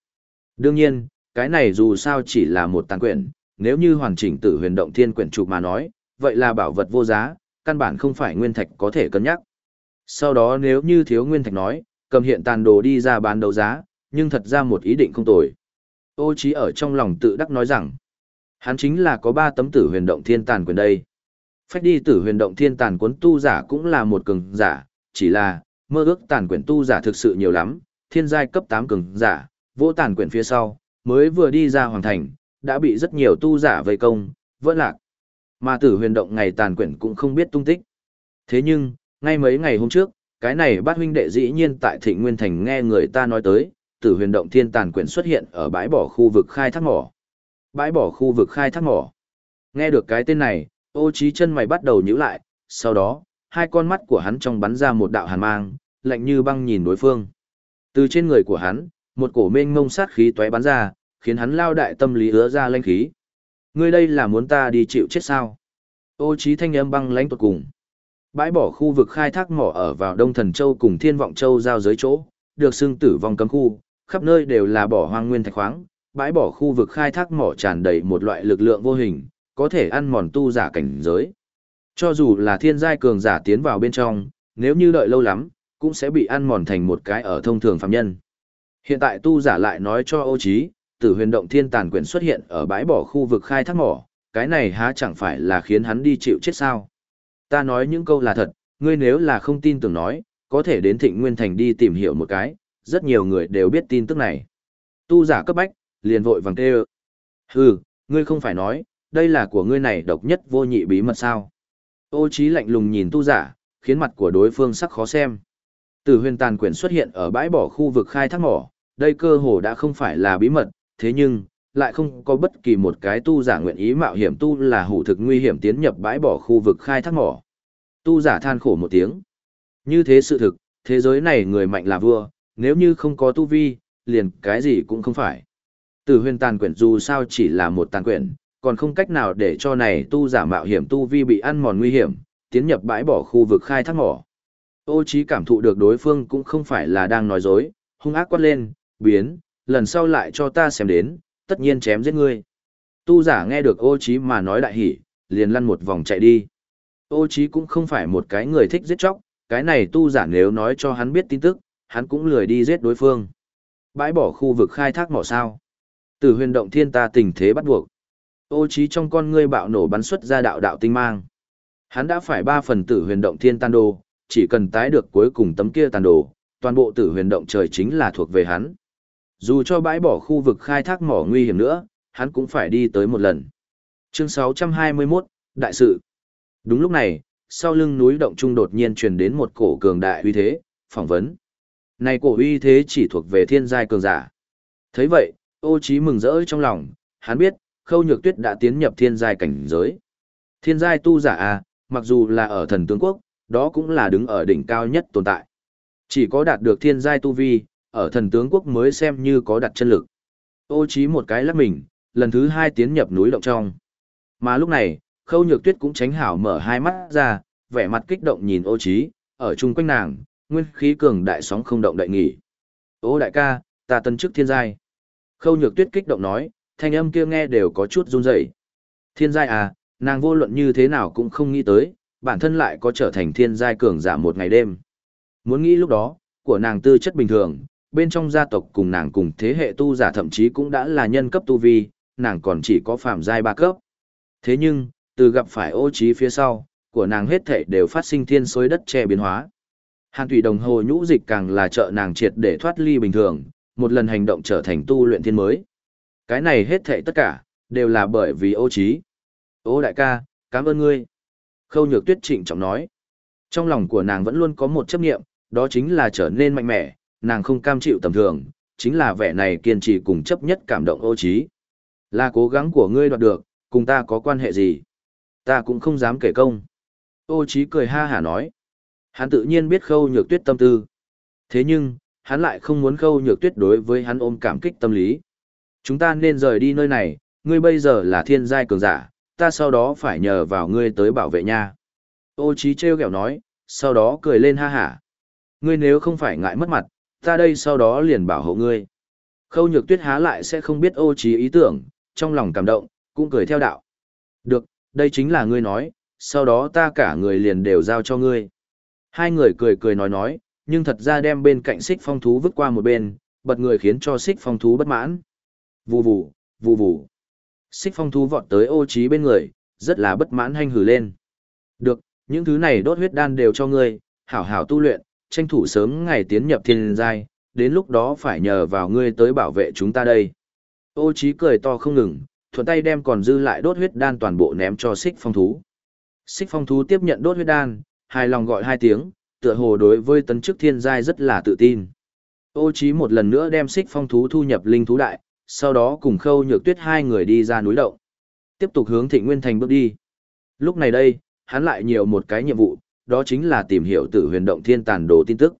Speaker 1: Đương nhiên, cái này dù sao chỉ là một tàn quyển, nếu như hoàn chỉnh tử huyền động thiên quyển trục mà nói, vậy là bảo vật vô giá, căn bản không phải nguyên thạch có thể cân nhắc. Sau đó nếu như thiếu nguyên thạch nói, cầm hiện tàn đồ đi ra bán đấu giá, nhưng thật ra một ý định không tồi. Ô trí ở trong lòng tự đắc nói rằng, hắn chính là có ba tấm tử huyền động thiên tàn quyền đây. Phách đi tử huyền động thiên tàn cuốn tu giả cũng là một cường giả, chỉ là, mơ ước tàn quyển tu giả thực sự nhiều lắm, thiên giai cấp 8 cường giả, vỗ tàn quyển phía sau, mới vừa đi ra hoàng thành, đã bị rất nhiều tu giả vây công, vỡ lạc. Mà tử huyền động ngày tàn quyển cũng không biết tung tích. Thế nhưng, ngay mấy ngày hôm trước, cái này bát huynh đệ dĩ nhiên tại Thịnh Nguyên Thành nghe người ta nói tới, tử huyền động thiên tàn quyển xuất hiện ở bãi bỏ khu vực khai thác mỏ. Bãi bỏ khu vực khai thác mỏ. Nghe được cái tên này, Ô trí chân mày bắt đầu nhíu lại, sau đó, hai con mắt của hắn trong bắn ra một đạo hàn mang, lạnh như băng nhìn đối phương. Từ trên người của hắn, một cổ mênh mông sát khí tóe bắn ra, khiến hắn lao đại tâm lý ứa ra lanh khí. Ngươi đây là muốn ta đi chịu chết sao? Ô trí thanh âm băng lãnh tuột cùng. Bãi bỏ khu vực khai thác mỏ ở vào Đông Thần Châu cùng Thiên Vọng Châu giao giới chỗ, được xưng tử vong cấm khu, khắp nơi đều là bỏ hoang nguyên thạch khoáng, bãi bỏ khu vực khai thác mỏ tràn đầy một loại lực lượng vô hình, có thể ăn mòn tu giả cảnh giới. Cho dù là thiên giai cường giả tiến vào bên trong, nếu như đợi lâu lắm, cũng sẽ bị ăn mòn thành một cái ở thông thường phạm nhân. Hiện tại tu giả lại nói cho ô trí, tử huyền động thiên tàn quyển xuất hiện ở bãi bỏ khu vực khai thác mỏ, cái này há chẳng phải là khiến hắn đi chịu chết sao. Ta nói những câu là thật, ngươi nếu là không tin tưởng nói, có thể đến thịnh nguyên thành đi tìm hiểu một cái, rất nhiều người đều biết tin tức này. Tu giả cấp bách, liền vội vàng kêu. Hừ, ngươi không phải nói, đây là của ngươi này độc nhất vô nhị bí mật sao. Ô trí lạnh lùng nhìn tu giả, khiến mặt của đối phương sắc khó xem. Từ huyền tàn quyển xuất hiện ở bãi bỏ khu vực khai thác mỏ, đây cơ hồ đã không phải là bí mật, thế nhưng, lại không có bất kỳ một cái tu giả nguyện ý mạo hiểm tu là hủ thực nguy hiểm tiến nhập bãi bỏ khu vực khai thác mỏ. Tu giả than khổ một tiếng. Như thế sự thực, thế giới này người mạnh là vua, nếu như không có tu vi, liền cái gì cũng không phải. Tử huyền tàn quyển dù sao chỉ là một tàn quyển, còn không cách nào để cho này tu giả mạo hiểm tu vi bị ăn mòn nguy hiểm, tiến nhập bãi bỏ khu vực khai thác mỏ. Ô trí cảm thụ được đối phương cũng không phải là đang nói dối, hung ác quát lên, biến, lần sau lại cho ta xem đến, tất nhiên chém giết ngươi. Tu giả nghe được ô trí mà nói đại hỉ, liền lăn một vòng chạy đi. Ô trí cũng không phải một cái người thích giết chóc, cái này tu giả nếu nói cho hắn biết tin tức, hắn cũng lười đi giết đối phương. Bãi bỏ khu vực khai thác mỏ sao. Từ huyền động thiên ta tình thế bắt buộc. Ô trí trong con ngươi bạo nổ bắn xuất ra đạo đạo tinh mang. Hắn đã phải ba phần tử huyền động thiên tan đồ, chỉ cần tái được cuối cùng tấm kia tàn đồ, toàn bộ tử huyền động trời chính là thuộc về hắn. Dù cho bãi bỏ khu vực khai thác mỏ nguy hiểm nữa, hắn cũng phải đi tới một lần. Chương 621, Đại sự. Đúng lúc này, sau lưng núi động trung đột nhiên truyền đến một cổ cường đại uy thế, phỏng vấn. Này cổ uy thế chỉ thuộc về thiên giai cường giả. thấy vậy, ô trí mừng rỡ trong lòng, hắn biết, khâu nhược tuyết đã tiến nhập thiên giai cảnh giới. Thiên giai tu giả à, mặc dù là ở thần tướng quốc, đó cũng là đứng ở đỉnh cao nhất tồn tại. Chỉ có đạt được thiên giai tu vi, ở thần tướng quốc mới xem như có đặt chân lực. Ô trí một cái lắc mình, lần thứ hai tiến nhập núi động trong. Mà lúc này, khâu nhược tuyết cũng tránh hảo mở hai mắt ra, vẻ mặt kích động nhìn ô trí, ở chung quanh nàng, nguyên khí cường đại sóng không động đậy nghỉ. Ô đại ca, ta tân chức thiên giai. Khâu nhược tuyết kích động nói, thanh âm kia nghe đều có chút run rẩy. Thiên giai à, nàng vô luận như thế nào cũng không nghĩ tới, bản thân lại có trở thành thiên giai cường giả một ngày đêm. Muốn nghĩ lúc đó, của nàng tư chất bình thường, bên trong gia tộc cùng nàng cùng thế hệ tu giả thậm chí cũng đã là nhân cấp tu vi, nàng còn chỉ có phàm giai ba cấp. Thế nhưng, từ gặp phải ô trí phía sau, của nàng hết thảy đều phát sinh thiên xối đất che biến hóa. Hàn thủy đồng hồ nhũ dịch càng là trợ nàng triệt để thoát ly bình thường, một lần hành động trở thành tu luyện thiên mới. Cái này hết thảy tất cả, đều là bởi vì ô trí. Ô đại ca, cảm ơn ngươi. Khâu nhược tuyết trịnh trọng nói. Trong lòng của nàng vẫn luôn có một chấp niệm, đó chính là trở nên mạnh mẽ, nàng không cam chịu tầm thường, chính là vẻ này kiên trì cùng chấp nhất cảm động ô trí. Là cố gắng của ngươi đoạt được, cùng ta có quan hệ gì? Ta cũng không dám kể công. Ô trí cười ha hả nói. Hắn tự nhiên biết khâu nhược tuyết tâm tư. Thế nhưng, hắn lại không muốn khâu nhược tuyết đối với hắn ôm cảm kích tâm lý. Chúng ta nên rời đi nơi này, ngươi bây giờ là thiên giai cường giả, ta sau đó phải nhờ vào ngươi tới bảo vệ nha. Ô trí treo kẹo nói, sau đó cười lên ha hả. Ngươi nếu không phải ngại mất mặt, ta đây sau đó liền bảo hộ ngươi. Khâu nhược tuyết há lại sẽ không biết ô trí ý tưởng, trong lòng cảm động, cũng cười theo đạo. Được, đây chính là ngươi nói, sau đó ta cả người liền đều giao cho ngươi. Hai người cười cười nói nói, nhưng thật ra đem bên cạnh xích phong thú vứt qua một bên, bật người khiến cho xích phong thú bất mãn. Vù vù, vù vù. Xích phong thú vọt tới ô trí bên người, rất là bất mãn hanh hử lên. Được, những thứ này đốt huyết đan đều cho ngươi, hảo hảo tu luyện, tranh thủ sớm ngày tiến nhập thiên giai, đến lúc đó phải nhờ vào ngươi tới bảo vệ chúng ta đây. Ô trí cười to không ngừng, thuận tay đem còn dư lại đốt huyết đan toàn bộ ném cho xích phong thú. Xích phong thú tiếp nhận đốt huyết đan, hài lòng gọi hai tiếng, tựa hồ đối với tấn chức thiên giai rất là tự tin. Ô trí một lần nữa đem xích phong thú thu nhập linh thú đại, sau đó cùng khâu nhược tuyết hai người đi ra núi động. Tiếp tục hướng thịnh nguyên thành bước đi. Lúc này đây, hắn lại nhiều một cái nhiệm vụ, đó chính là tìm hiểu tử huyền động thiên tàn đồ tin tức.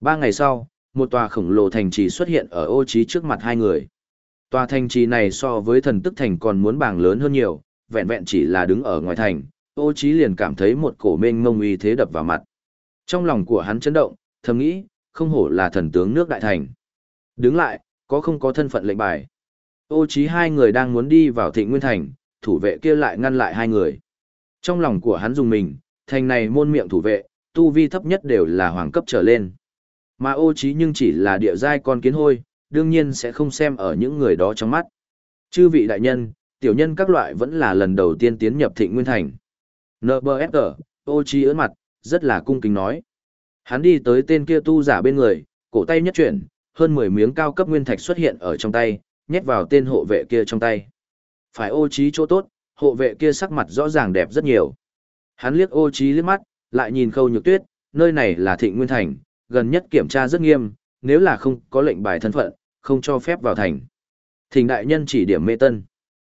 Speaker 1: Ba ngày sau, một tòa khổng lồ thành trì xuất hiện ở ô trí trước mặt hai người. Tòa thành trì này so với thần tức thành còn muốn bảng lớn hơn nhiều, vẹn vẹn chỉ là đứng ở ngoài thành, ô trí liền cảm thấy một cổ mênh mông uy thế đập vào mặt. Trong lòng của hắn chấn động, thầm nghĩ, không hổ là thần tướng nước đại thành. Đứng lại, có không có thân phận lệnh bài. Ô trí hai người đang muốn đi vào thịnh nguyên thành, thủ vệ kia lại ngăn lại hai người. Trong lòng của hắn dùng mình, thành này môn miệng thủ vệ, tu vi thấp nhất đều là hoàng cấp trở lên. Mà ô trí nhưng chỉ là địa giai con kiến hôi, đương nhiên sẽ không xem ở những người đó trong mắt. Chư vị đại nhân, tiểu nhân các loại vẫn là lần đầu tiên tiến nhập thịnh nguyên thành. NBFR, ô trí ớn mặt, rất là cung kính nói. Hắn đi tới tên kia tu giả bên người, cổ tay nhất chuyển, hơn 10 miếng cao cấp nguyên thạch xuất hiện ở trong tay, nhét vào tên hộ vệ kia trong tay. Phải ô trí chỗ tốt, hộ vệ kia sắc mặt rõ ràng đẹp rất nhiều. Hắn liếc ô trí liếc mắt, lại nhìn khâu nhược tuyết, nơi này là thịnh nguyên thành, gần nhất kiểm tra rất nghiêm, nếu là không có lệnh bài thân phận, không cho phép vào thành. Thỉnh đại nhân chỉ điểm mê tân.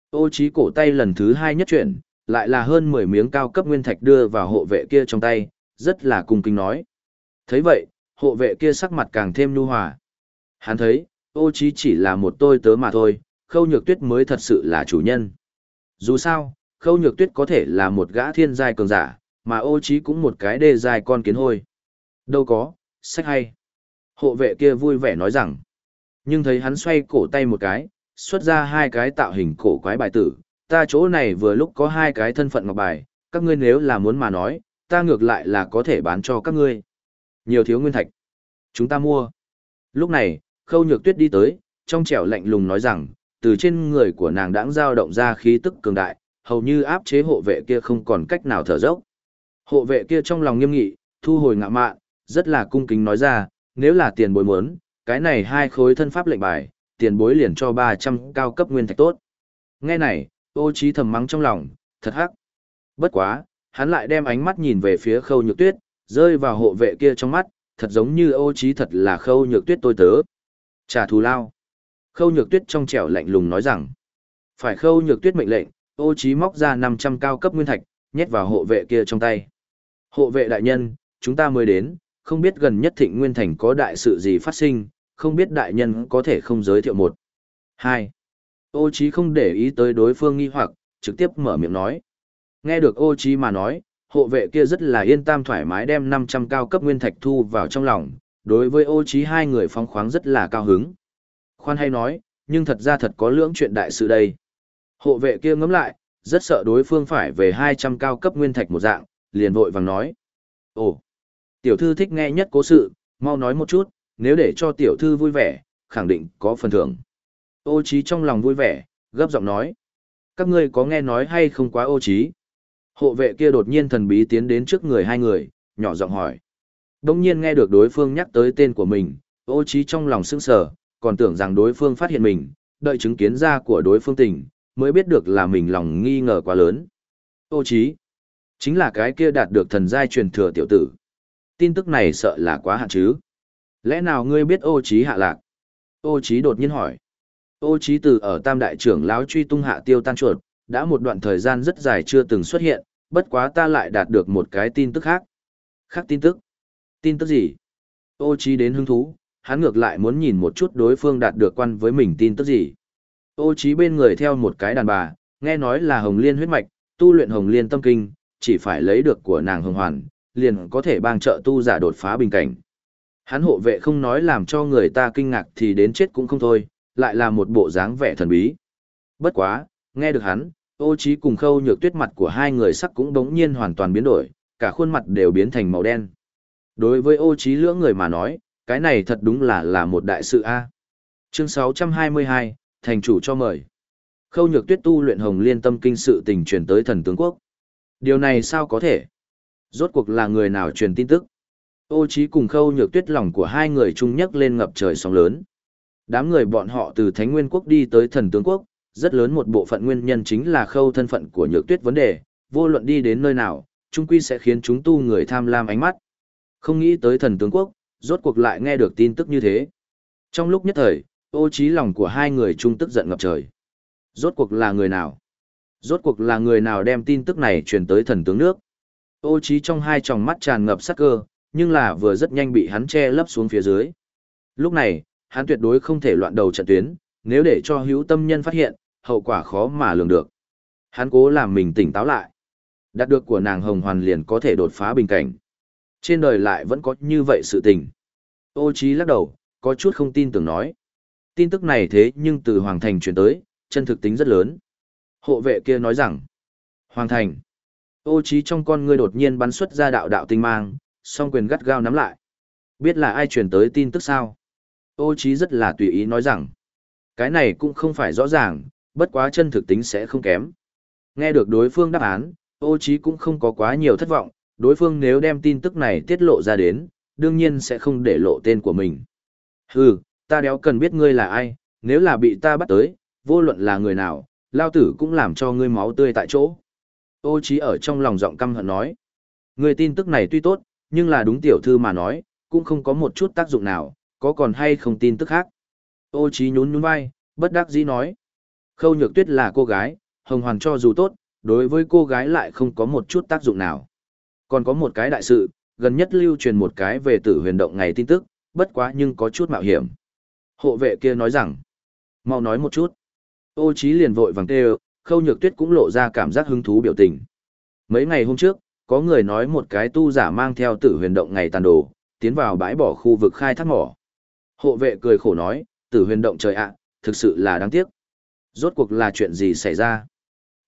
Speaker 1: Ô trí cổ tay lần thứ hai nhất chuyển, lại là hơn 10 miếng cao cấp nguyên thạch đưa vào hộ vệ kia trong tay, rất là cung kính nói. thấy vậy, hộ vệ kia sắc mặt càng thêm nhu hòa. Hắn thấy, ô trí chỉ là một tôi tớ mà thôi, khâu nhược tuyết mới thật sự là chủ nhân. Dù sao, khâu nhược tuyết có thể là một gã thiên giai cường giả, mà ô trí cũng một cái đê giai con kiến hôi. Đâu có, sách hay. Hộ vệ kia vui vẻ nói rằng, nhưng thấy hắn xoay cổ tay một cái, xuất ra hai cái tạo hình cổ quái bài tử, ta chỗ này vừa lúc có hai cái thân phận ngọc bài, các ngươi nếu là muốn mà nói, ta ngược lại là có thể bán cho các ngươi. Nhiều thiếu nguyên thạch. Chúng ta mua. Lúc này, khâu nhược tuyết đi tới, trong trẻo lạnh lùng nói rằng, từ trên người của nàng đãng dao động ra khí tức cường đại, hầu như áp chế hộ vệ kia không còn cách nào thở dốc. Hộ vệ kia trong lòng nghiêm nghị, thu hồi ngạ mạn, rất là cung kính nói ra, nếu là tiền bối muốn, cái này hai khối thân pháp lệnh bài, tiền bối liền cho 300 cao cấp nguyên thạch tốt. Nghe này, ô trí thầm mắng trong lòng, thật hắc. Bất quá, hắn lại đem ánh mắt nhìn về phía khâu nhược tuyết, rơi vào hộ vệ kia trong mắt, thật giống như ô trí thật là khâu nhược tuyết tôi tớ. Trả thù lao. Khâu nhược tuyết trong trẻo lạnh lùng nói rằng, phải khâu nhược tuyết mệnh lệnh, ô trí móc ra 500 cao cấp nguyên thạch, nhét vào hộ vệ kia trong tay. Hộ vệ đại nhân, chúng ta mới đến, không biết gần nhất thịnh nguyên thành có đại sự gì phát sinh, không biết đại nhân có thể không giới thiệu một. Hai. Ô trí không để ý tới đối phương nghi hoặc, trực tiếp mở miệng nói. Nghe được ô trí mà nói, hộ vệ kia rất là yên tâm thoải mái đem 500 cao cấp nguyên thạch thu vào trong lòng, đối với ô trí hai người phóng khoáng rất là cao hứng. Khoan hay nói, nhưng thật ra thật có lưỡng chuyện đại sự đây. Hộ vệ kia ngấm lại, rất sợ đối phương phải về 200 cao cấp nguyên thạch một dạng, liền vội vàng nói. Ồ, tiểu thư thích nghe nhất cố sự, mau nói một chút, nếu để cho tiểu thư vui vẻ, khẳng định có phần thưởng. Ô trí trong lòng vui vẻ, gấp giọng nói. Các ngươi có nghe nói hay không quá ô trí? Hộ vệ kia đột nhiên thần bí tiến đến trước người hai người, nhỏ giọng hỏi. Đông nhiên nghe được đối phương nhắc tới tên của mình, ô trí trong lòng sững sờ, còn tưởng rằng đối phương phát hiện mình, đợi chứng kiến ra của đối phương tình, mới biết được là mình lòng nghi ngờ quá lớn. Ô trí, chính là cái kia đạt được thần giai truyền thừa tiểu tử. Tin tức này sợ là quá hạn chứ. Lẽ nào ngươi biết ô trí hạ lạc? Ô trí đột nhiên hỏi. Ô trí từ ở tam đại trưởng lão truy tung hạ tiêu tan chuột, đã một đoạn thời gian rất dài chưa từng xuất hiện, bất quá ta lại đạt được một cái tin tức khác. Khác tin tức? Tin tức gì? Ô trí đến hứng thú, hắn ngược lại muốn nhìn một chút đối phương đạt được quan với mình tin tức gì. Ô trí bên người theo một cái đàn bà, nghe nói là hồng liên huyết mạch, tu luyện hồng liên tâm kinh, chỉ phải lấy được của nàng hồng hoàn, liền có thể bang trợ tu giả đột phá bình cảnh. Hắn hộ vệ không nói làm cho người ta kinh ngạc thì đến chết cũng không thôi, lại là một bộ dáng vẻ thần bí. Bất quá, nghe được hắn, ô trí cùng khâu nhược tuyết mặt của hai người sắc cũng đống nhiên hoàn toàn biến đổi, cả khuôn mặt đều biến thành màu đen. Đối với ô trí lưỡng người mà nói, cái này thật đúng là là một đại sự a. Chương 622, thành chủ cho mời. Khâu nhược tuyết tu luyện hồng liên tâm kinh sự tình truyền tới thần tướng quốc. Điều này sao có thể? Rốt cuộc là người nào truyền tin tức? Ô trí cùng khâu nhược tuyết lòng của hai người chung nhất lên ngập trời sóng lớn. Đám người bọn họ từ Thánh Nguyên Quốc đi tới thần tướng quốc, rất lớn một bộ phận nguyên nhân chính là khâu thân phận của nhược tuyết vấn đề, vô luận đi đến nơi nào, chung quy sẽ khiến chúng tu người tham lam ánh mắt. Không nghĩ tới thần tướng quốc, rốt cuộc lại nghe được tin tức như thế. Trong lúc nhất thời, ô trí lòng của hai người chung tức giận ngập trời. Rốt cuộc là người nào? Rốt cuộc là người nào đem tin tức này truyền tới thần tướng nước. Ô trí trong hai tròng mắt tràn ngập sắc cơ, nhưng là vừa rất nhanh bị hắn che lấp xuống phía dưới. Lúc này, hắn tuyệt đối không thể loạn đầu trận tuyến, nếu để cho hữu tâm nhân phát hiện, hậu quả khó mà lường được. Hắn cố làm mình tỉnh táo lại. Đạt được của nàng hồng hoàn liền có thể đột phá bình cảnh. Trên đời lại vẫn có như vậy sự tình. Ô trí lắc đầu, có chút không tin tưởng nói. Tin tức này thế nhưng từ Hoàng Thành truyền tới, chân thực tính rất lớn. Hộ vệ kia nói rằng, Hoàng Thành. Ô trí trong con ngươi đột nhiên bắn xuất ra đạo đạo tinh mang, song quyền gắt gao nắm lại. Biết là ai truyền tới tin tức sao? Ô trí rất là tùy ý nói rằng, cái này cũng không phải rõ ràng, bất quá chân thực tính sẽ không kém. Nghe được đối phương đáp án, ô trí cũng không có quá nhiều thất vọng, đối phương nếu đem tin tức này tiết lộ ra đến, đương nhiên sẽ không để lộ tên của mình. Hừ, ta đéo cần biết ngươi là ai, nếu là bị ta bắt tới, vô luận là người nào, lao tử cũng làm cho ngươi máu tươi tại chỗ. Ô trí ở trong lòng giọng căm hận nói. người tin tức này tuy tốt, nhưng là đúng tiểu thư mà nói, cũng không có một chút tác dụng nào, có còn hay không tin tức khác. Ô trí nhún nhún vai, bất đắc dĩ nói. Khâu nhược tuyết là cô gái, hồng hoàn cho dù tốt, đối với cô gái lại không có một chút tác dụng nào. Còn có một cái đại sự, gần nhất lưu truyền một cái về tử huyền động ngày tin tức, bất quá nhưng có chút mạo hiểm. Hộ vệ kia nói rằng, mau nói một chút. Ô Chí liền vội vàng kêu, khâu nhược tuyết cũng lộ ra cảm giác hứng thú biểu tình. Mấy ngày hôm trước, có người nói một cái tu giả mang theo tử huyền động ngày tàn đồ, tiến vào bãi bỏ khu vực khai thác mỏ. Hộ vệ cười khổ nói, tử huyền động trời ạ, thực sự là đáng tiếc. Rốt cuộc là chuyện gì xảy ra?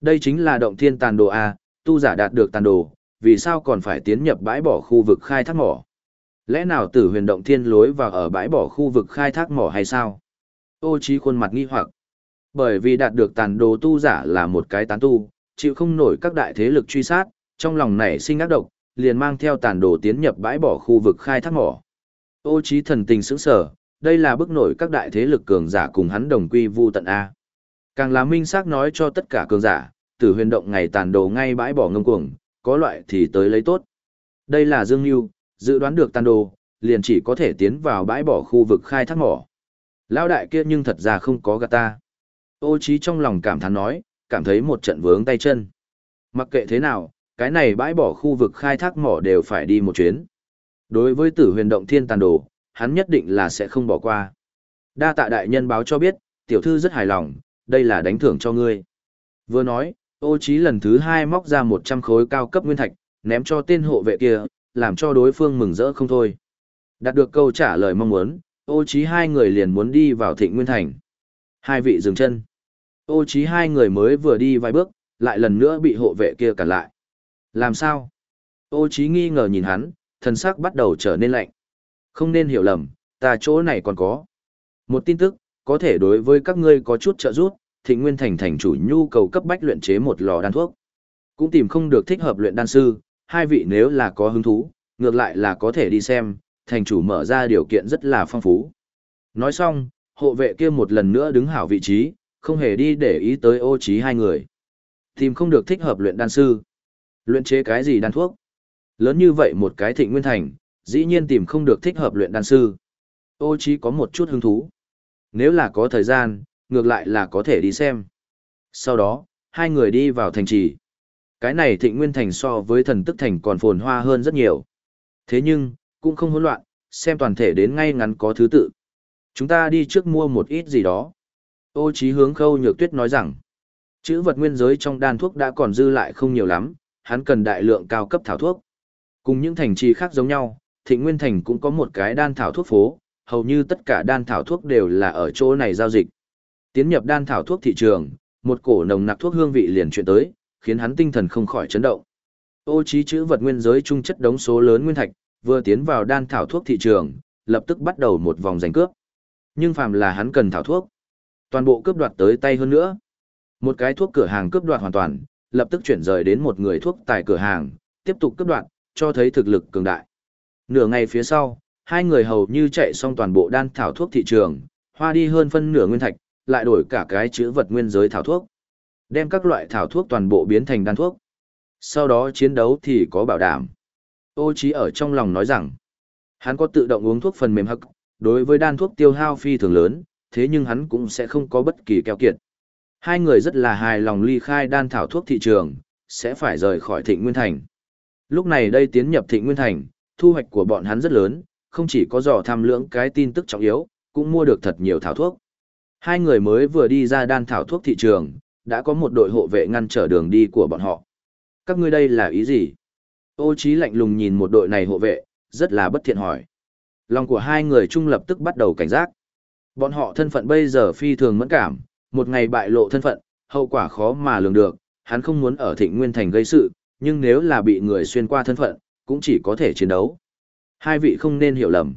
Speaker 1: Đây chính là động thiên tàn đồ A, tu giả đạt được tàn đồ, vì sao còn phải tiến nhập bãi bỏ khu vực khai thác mỏ? Lẽ nào tử huyền động thiên lối vào ở bãi bỏ khu vực khai thác mỏ hay sao? Ô trí khuôn mặt nghi hoặc. Bởi vì đạt được tàn đồ tu giả là một cái tán tu, chịu không nổi các đại thế lực truy sát, trong lòng nảy sinh ác độc, liền mang theo tàn đồ tiến nhập bãi bỏ khu vực khai thác mỏ. Ô trí thần tình sững sờ, đây là bức nổi các đại thế lực cường giả cùng hắn đồng quy vu tận A. Càng là minh xác nói cho tất cả cường giả, tử huyền động ngày tàn đồ ngay bãi bỏ ngâm cuồng, có loại thì tới lấy tốt. Đây là Dương Nhu, dự đoán được tàn đồ, liền chỉ có thể tiến vào bãi bỏ khu vực khai thác mỏ. Lão đại kia nhưng thật ra không có gạt ta. Ô trí trong lòng cảm thán nói, cảm thấy một trận vướng tay chân. Mặc kệ thế nào, cái này bãi bỏ khu vực khai thác mỏ đều phải đi một chuyến. Đối với tử huyền động thiên tàn đồ, hắn nhất định là sẽ không bỏ qua. Đa tạ đại nhân báo cho biết, tiểu thư rất hài lòng, đây là đánh thưởng cho ngươi. Vừa nói, ô trí lần thứ hai móc ra 100 khối cao cấp nguyên thạch, ném cho tên hộ vệ kia, làm cho đối phương mừng rỡ không thôi. Đạt được câu trả lời mong muốn, ô trí hai người liền muốn đi vào thịnh nguyên thành. Hai vị dừng chân. Ô trí hai người mới vừa đi vài bước, lại lần nữa bị hộ vệ kia cản lại. Làm sao? Ô trí nghi ngờ nhìn hắn, thần sắc bắt đầu trở nên lạnh. Không nên hiểu lầm, ta chỗ này còn có. Một tin tức, có thể đối với các ngươi có chút trợ giúp, thịnh nguyên thành thành chủ nhu cầu cấp bách luyện chế một lò đan thuốc. Cũng tìm không được thích hợp luyện đan sư, hai vị nếu là có hứng thú, ngược lại là có thể đi xem, thành chủ mở ra điều kiện rất là phong phú. Nói xong, hộ vệ kia một lần nữa đứng hảo vị trí, không hề đi để ý tới ô trí hai người. Tìm không được thích hợp luyện đan sư. Luyện chế cái gì đan thuốc? Lớn như vậy một cái thịnh nguyên thành, dĩ nhiên tìm không được thích hợp luyện đan sư. Ô trí có một chút hứng thú. Nếu là có thời gian, ngược lại là có thể đi xem. Sau đó, hai người đi vào thành trì. Cái này thịnh nguyên thành so với thần tức thành còn phồn hoa hơn rất nhiều. Thế nhưng, cũng không hỗn loạn, xem toàn thể đến ngay ngắn có thứ tự. Chúng ta đi trước mua một ít gì đó. Ô trí hướng khâu nhược tuyết nói rằng, chữ vật nguyên giới trong đan thuốc đã còn dư lại không nhiều lắm, hắn cần đại lượng cao cấp thảo thuốc. Cùng những thành trì khác giống nhau, thịnh nguyên thành cũng có một cái đan thảo thuốc phố, hầu như tất cả đan thảo thuốc đều là ở chỗ này giao dịch. Tiến nhập đan thảo thuốc thị trường, một cổ nồng nặc thuốc hương vị liền chuyển tới, khiến hắn tinh thần không khỏi chấn động. Ô trí chữ vật nguyên giới trung chất đống số lớn nguyên thạch, vừa tiến vào đan thảo thuốc thị trường, lập tức bắt đầu một vòng giành cướp. Nhưng phàm là hắn cần thảo thuốc, toàn bộ cướp đoạt tới tay hơn nữa. Một cái thuốc cửa hàng cướp đoạt hoàn toàn, lập tức chuyển rời đến một người thuốc tại cửa hàng, tiếp tục cướp đoạt, cho thấy thực lực cường đại. Nửa ngày phía sau, hai người hầu như chạy xong toàn bộ đan thảo thuốc thị trường, hoa đi hơn phân nửa nguyên thạch, lại đổi cả cái chữ vật nguyên giới thảo thuốc. Đem các loại thảo thuốc toàn bộ biến thành đan thuốc. Sau đó chiến đấu thì có bảo đảm. Ô Chí ở trong lòng nói rằng, hắn có tự động uống thuốc phần mềm hắc, đối với đan thuốc tiêu hao phi thường lớn, thế nhưng hắn cũng sẽ không có bất kỳ keo kiệt. Hai người rất là hài lòng ly khai đan thảo thuốc thị trường, sẽ phải rời khỏi thịnh Nguyên Thành. Lúc này đây tiến nhập thịnh Nguyên Thành, thu hoạch của bọn hắn rất lớn, không chỉ có dò tham lưỡng cái tin tức trọng yếu, cũng mua được thật nhiều thảo thuốc. Hai người mới vừa đi ra đan thảo thuốc thị trường, đã có một đội hộ vệ ngăn trở đường đi của bọn họ. Các ngươi đây là ý gì? Ô Chí lạnh lùng nhìn một đội này hộ vệ, rất là bất thiện hỏi. Lòng của hai người trung lập tức bắt đầu cảnh giác. Bọn họ thân phận bây giờ phi thường mẫn cảm, một ngày bại lộ thân phận, hậu quả khó mà lường được, hắn không muốn ở thịnh nguyên thành gây sự, nhưng nếu là bị người xuyên qua thân phận, cũng chỉ có thể chiến đấu. Hai vị không nên hiểu lầm.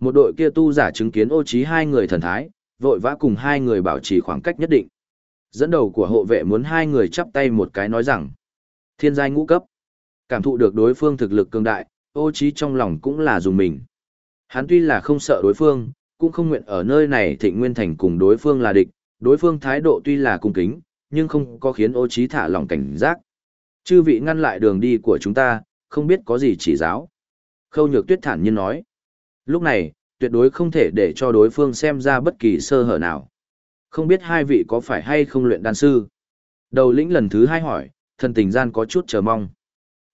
Speaker 1: Một đội kia tu giả chứng kiến ô trí hai người thần thái, vội vã cùng hai người bảo trì khoảng cách nhất định. Dẫn đầu của hộ vệ muốn hai người chắp tay một cái nói rằng, thiên giai ngũ cấp. Cảm thụ được đối phương thực lực cường đại, ô trí trong lòng cũng là dùng mình. Hắn tuy là không sợ đối phương, cũng không nguyện ở nơi này thịnh nguyên thành cùng đối phương là địch, đối phương thái độ tuy là cung kính, nhưng không có khiến ô trí thả lòng cảnh giác. Chư vị ngăn lại đường đi của chúng ta, không biết có gì chỉ giáo. Khâu nhược tuyết thản nhiên nói. Lúc này, tuyệt đối không thể để cho đối phương xem ra bất kỳ sơ hở nào. Không biết hai vị có phải hay không luyện đan sư? Đầu lĩnh lần thứ hai hỏi, thần tình gian có chút chờ mong.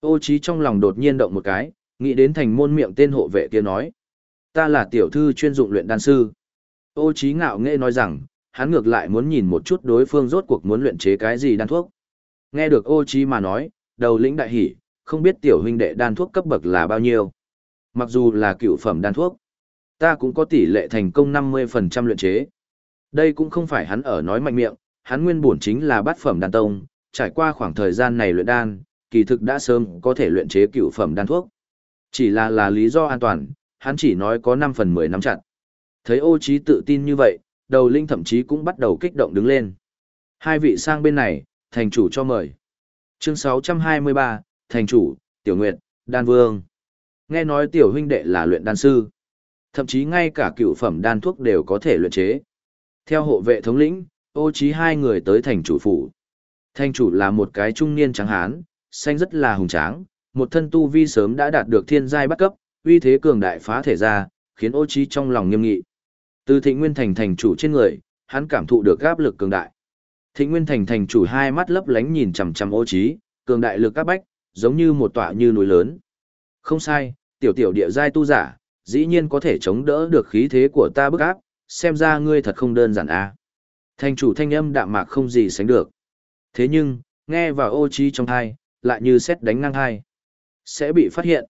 Speaker 1: Ô trí trong lòng đột nhiên động một cái, nghĩ đến thành môn miệng tên hộ vệ kia nói. Ta là tiểu thư chuyên dụng luyện đan sư. Ô trí ngạo nghễ nói rằng, hắn ngược lại muốn nhìn một chút đối phương rốt cuộc muốn luyện chế cái gì đan thuốc. Nghe được ô trí mà nói, đầu lĩnh đại hỉ, không biết tiểu huynh đệ đan thuốc cấp bậc là bao nhiêu. Mặc dù là cựu phẩm đan thuốc, ta cũng có tỷ lệ thành công 50% luyện chế. Đây cũng không phải hắn ở nói mạnh miệng, hắn nguyên bổn chính là bát phẩm đan tông, trải qua khoảng thời gian này luyện đan, kỳ thực đã sớm có thể luyện chế cựu phẩm đan thuốc. Chỉ là là lý do an toàn, hắn chỉ nói có 5 phần 10 năm chặn. Thấy ô trí tự tin như vậy, đầu linh thậm chí cũng bắt đầu kích động đứng lên. Hai vị sang bên này, thành chủ cho mời. Chương 623, thành chủ, tiểu nguyệt, đan vương. Nghe nói tiểu huynh đệ là luyện đan sư. Thậm chí ngay cả cựu phẩm đan thuốc đều có thể luyện chế. Theo hộ vệ thống lĩnh, ô trí hai người tới thành chủ phủ. Thành chủ là một cái trung niên trắng hán, xanh rất là hùng tráng, một thân tu vi sớm đã đạt được thiên giai bắt cấp, uy thế cường đại phá thể ra, khiến ô trí trong lòng nghiêm nghị. Từ thịnh nguyên thành thành chủ trên người, hắn cảm thụ được áp lực cường đại. Thịnh nguyên thành thành chủ hai mắt lấp lánh nhìn chằm chằm ô trí, cường đại lực áp bách, giống như một tọa như núi lớn. Không sai, tiểu tiểu địa giai tu giả, dĩ nhiên có thể chống đỡ được khí thế của ta bức áp, xem ra ngươi thật không đơn giản a. À. Thành chủ thanh âm đạm mạc không gì sánh được. Thế nhưng, nghe vào ô trí trong thai, lại như xét đánh ngang hai. Sẽ bị phát hiện.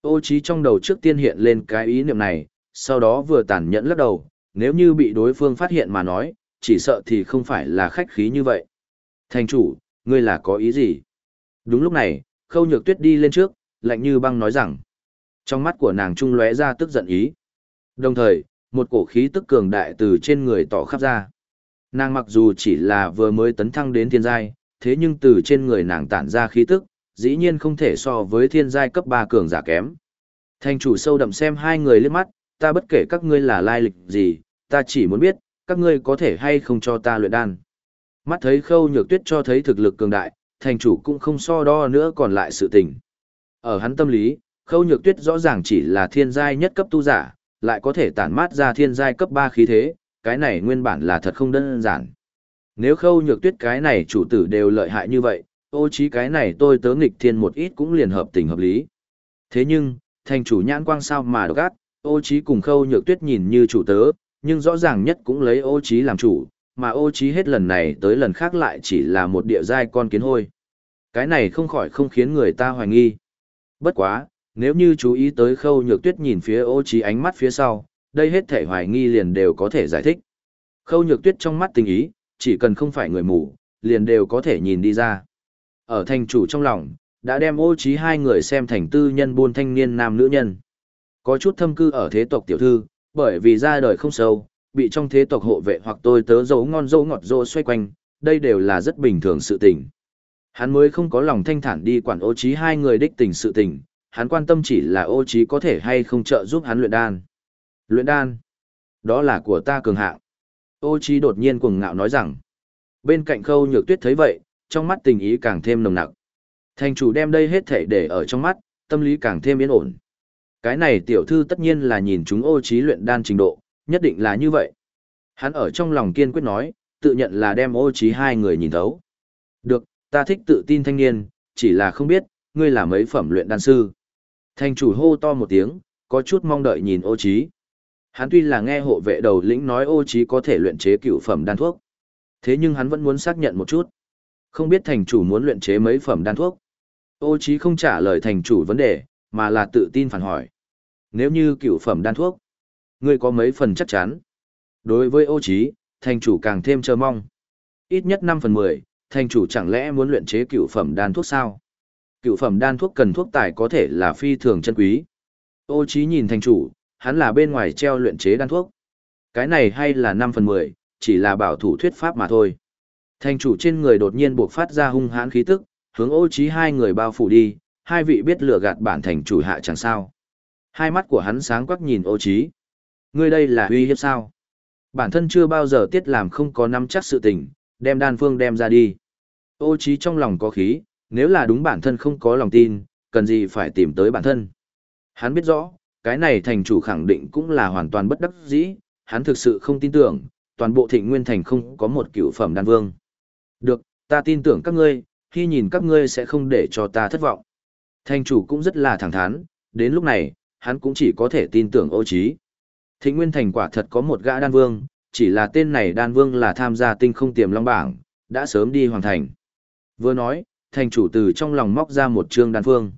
Speaker 1: Ô trí trong đầu trước tiên hiện lên cái ý niệm này, sau đó vừa tàn nhẫn lắc đầu, nếu như bị đối phương phát hiện mà nói, chỉ sợ thì không phải là khách khí như vậy. Thành chủ, ngươi là có ý gì? Đúng lúc này, khâu nhược tuyết đi lên trước, lạnh như băng nói rằng, trong mắt của nàng trung lóe ra tức giận ý. Đồng thời, một cổ khí tức cường đại từ trên người tỏ khắp ra. Nàng mặc dù chỉ là vừa mới tấn thăng đến thiên giai, thế nhưng từ trên người nàng tản ra khí tức, dĩ nhiên không thể so với thiên giai cấp 3 cường giả kém. Thành chủ sâu đậm xem hai người liếc mắt, ta bất kể các ngươi là lai lịch gì, ta chỉ muốn biết, các ngươi có thể hay không cho ta luyện đan. Mắt thấy khâu nhược tuyết cho thấy thực lực cường đại, thành chủ cũng không so đo nữa còn lại sự tình. Ở hắn tâm lý, khâu nhược tuyết rõ ràng chỉ là thiên giai nhất cấp tu giả, lại có thể tản mát ra thiên giai cấp 3 khí thế, cái này nguyên bản là thật không đơn giản. Nếu khâu nhược tuyết cái này chủ tử đều lợi hại như vậy, ô trí cái này tôi tớ nghịch thiên một ít cũng liền hợp tình hợp lý. Thế nhưng, thành chủ nhãn quang sao mà độc ác, ô trí cùng khâu nhược tuyết nhìn như chủ tớ, nhưng rõ ràng nhất cũng lấy ô trí làm chủ, mà ô trí hết lần này tới lần khác lại chỉ là một địa giai con kiến hôi. Cái này không khỏi không khiến người ta hoài nghi. Bất quá, nếu như chú ý tới khâu nhược tuyết nhìn phía ô trí ánh mắt phía sau, đây hết thể hoài nghi liền đều có thể giải thích. Khâu nhược tuyết trong mắt tình ý, chỉ cần không phải người mù, liền đều có thể nhìn đi ra. Ở thành chủ trong lòng, đã đem ô trí hai người xem thành tư nhân buôn thanh niên nam nữ nhân. Có chút thâm cư ở thế tộc tiểu thư, bởi vì ra đời không sâu, bị trong thế tộc hộ vệ hoặc tôi tớ dấu ngon dấu ngọt dỗ xoay quanh, đây đều là rất bình thường sự tình. Hắn mới không có lòng thanh thản đi quản ô trí hai người đích tình sự tình, hắn quan tâm chỉ là ô trí có thể hay không trợ giúp hắn luyện đan. Luyện đan? Đó là của ta cường hạng. Ô trí đột nhiên cuồng ngạo nói rằng. Bên cạnh khâu nhược tuyết thấy vậy, trong mắt tình ý càng thêm nồng nặc. Thành chủ đem đây hết thể để ở trong mắt, tâm lý càng thêm yên ổn. Cái này tiểu thư tất nhiên là nhìn chúng ô trí luyện đan trình độ, nhất định là như vậy. Hắn ở trong lòng kiên quyết nói, tự nhận là đem ô trí hai người nhìn thấu. Được, ta thích tự tin thanh niên, chỉ là không biết, ngươi là mấy phẩm luyện đan sư. Thành chủ hô to một tiếng, có chút mong đợi nhìn ô Chí. Hắn tuy là nghe hộ vệ đầu lĩnh nói ô Chí có thể luyện chế cựu phẩm đan thuốc. Thế nhưng hắn vẫn muốn xác nhận một chút. Không biết thành chủ muốn luyện chế mấy phẩm đan thuốc. Ô Chí không trả lời thành chủ vấn đề, mà là tự tin phản hỏi. Nếu như cựu phẩm đan thuốc, ngươi có mấy phần chắc chắn? Đối với ô Chí, thành chủ càng thêm chờ mong. Ít nhất 5 phần 10, thành chủ chẳng lẽ muốn luyện chế cựu phẩm đan thuốc sao? Cựu phẩm đan thuốc cần thuốc tài có thể là phi thường chân quý. Ô Chí nhìn thành chủ, hắn là bên ngoài treo luyện chế đan thuốc. Cái này hay là 5 phần 10, chỉ là bảo thủ thuyết pháp mà thôi. Thành chủ trên người đột nhiên buộc phát ra hung hãn khí tức, hướng ô Chí hai người bao phủ đi, hai vị biết lừa gạt bản thành chủ hạ chẳng sao. Hai mắt của hắn sáng quắc nhìn ô Chí, Ngươi đây là uy hiếp sao? Bản thân chưa bao giờ tiết làm không có nắm chắc sự tình, đem đan phương đem ra đi. Ô Chí trong lòng có khí, nếu là đúng bản thân không có lòng tin, cần gì phải tìm tới bản thân. Hắn biết rõ, cái này thành chủ khẳng định cũng là hoàn toàn bất đắc dĩ, hắn thực sự không tin tưởng, toàn bộ thịnh nguyên thành không có một cựu phẩm đan vương. Được, ta tin tưởng các ngươi, khi nhìn các ngươi sẽ không để cho ta thất vọng. Thành chủ cũng rất là thẳng thắn, đến lúc này, hắn cũng chỉ có thể tin tưởng ô trí. Thịnh nguyên thành quả thật có một gã đan vương, chỉ là tên này đan vương là tham gia tinh không tiềm long bảng, đã sớm đi hoàn thành. Vừa nói, thành chủ từ trong lòng móc ra một trương đan phương.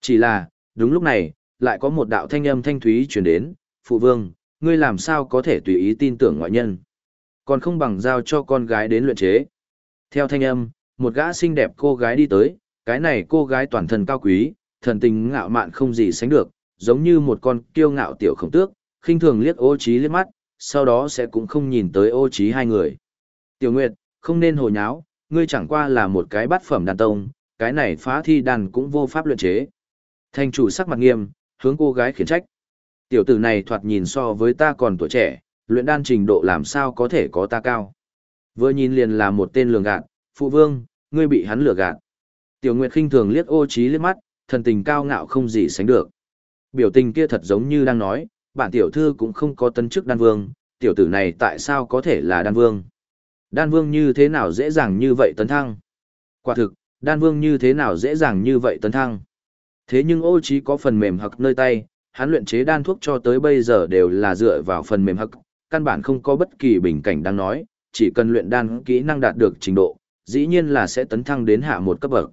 Speaker 1: Chỉ là, đúng lúc này, lại có một đạo thanh âm thanh thúy truyền đến, phụ vương, ngươi làm sao có thể tùy ý tin tưởng ngoại nhân. Còn không bằng giao cho con gái đến luyện chế. Theo thanh âm, một gã xinh đẹp cô gái đi tới, cái này cô gái toàn thân cao quý, thần tình ngạo mạn không gì sánh được, giống như một con kiêu ngạo tiểu khổng tước, khinh thường liếc ô trí liếc mắt, sau đó sẽ cũng không nhìn tới ô trí hai người. Tiểu Nguyệt, không nên hồ nháo, ngươi chẳng qua là một cái bát phẩm đàn tông, cái này phá thi đàn cũng vô pháp luyện chế. Thành chủ sắc mặt nghiêm, hướng cô gái khiển trách. Tiểu tử này thoạt nhìn so với ta còn tuổi trẻ, luyện đan trình độ làm sao có thể có ta cao. Vừa nhìn liền là một tên lường gạt, phụ vương, ngươi bị hắn lừa gạt. Tiểu Nguyệt khinh thường liếc ô trí liếc mắt, thần tình cao ngạo không gì sánh được. Biểu tình kia thật giống như đang nói, bản tiểu thư cũng không có tân chức đan vương, tiểu tử này tại sao có thể là đan vương? Đan vương như thế nào dễ dàng như vậy tấn thăng? Quả thực, đan vương như thế nào dễ dàng như vậy tấn thăng? Thế nhưng ô trí có phần mềm hặc nơi tay, hắn luyện chế đan thuốc cho tới bây giờ đều là dựa vào phần mềm hặc, căn bản không có bất kỳ bình cảnh đang nói, chỉ cần luyện đan kỹ năng đạt được trình độ, dĩ nhiên là sẽ tấn thăng đến hạ một cấp bậc.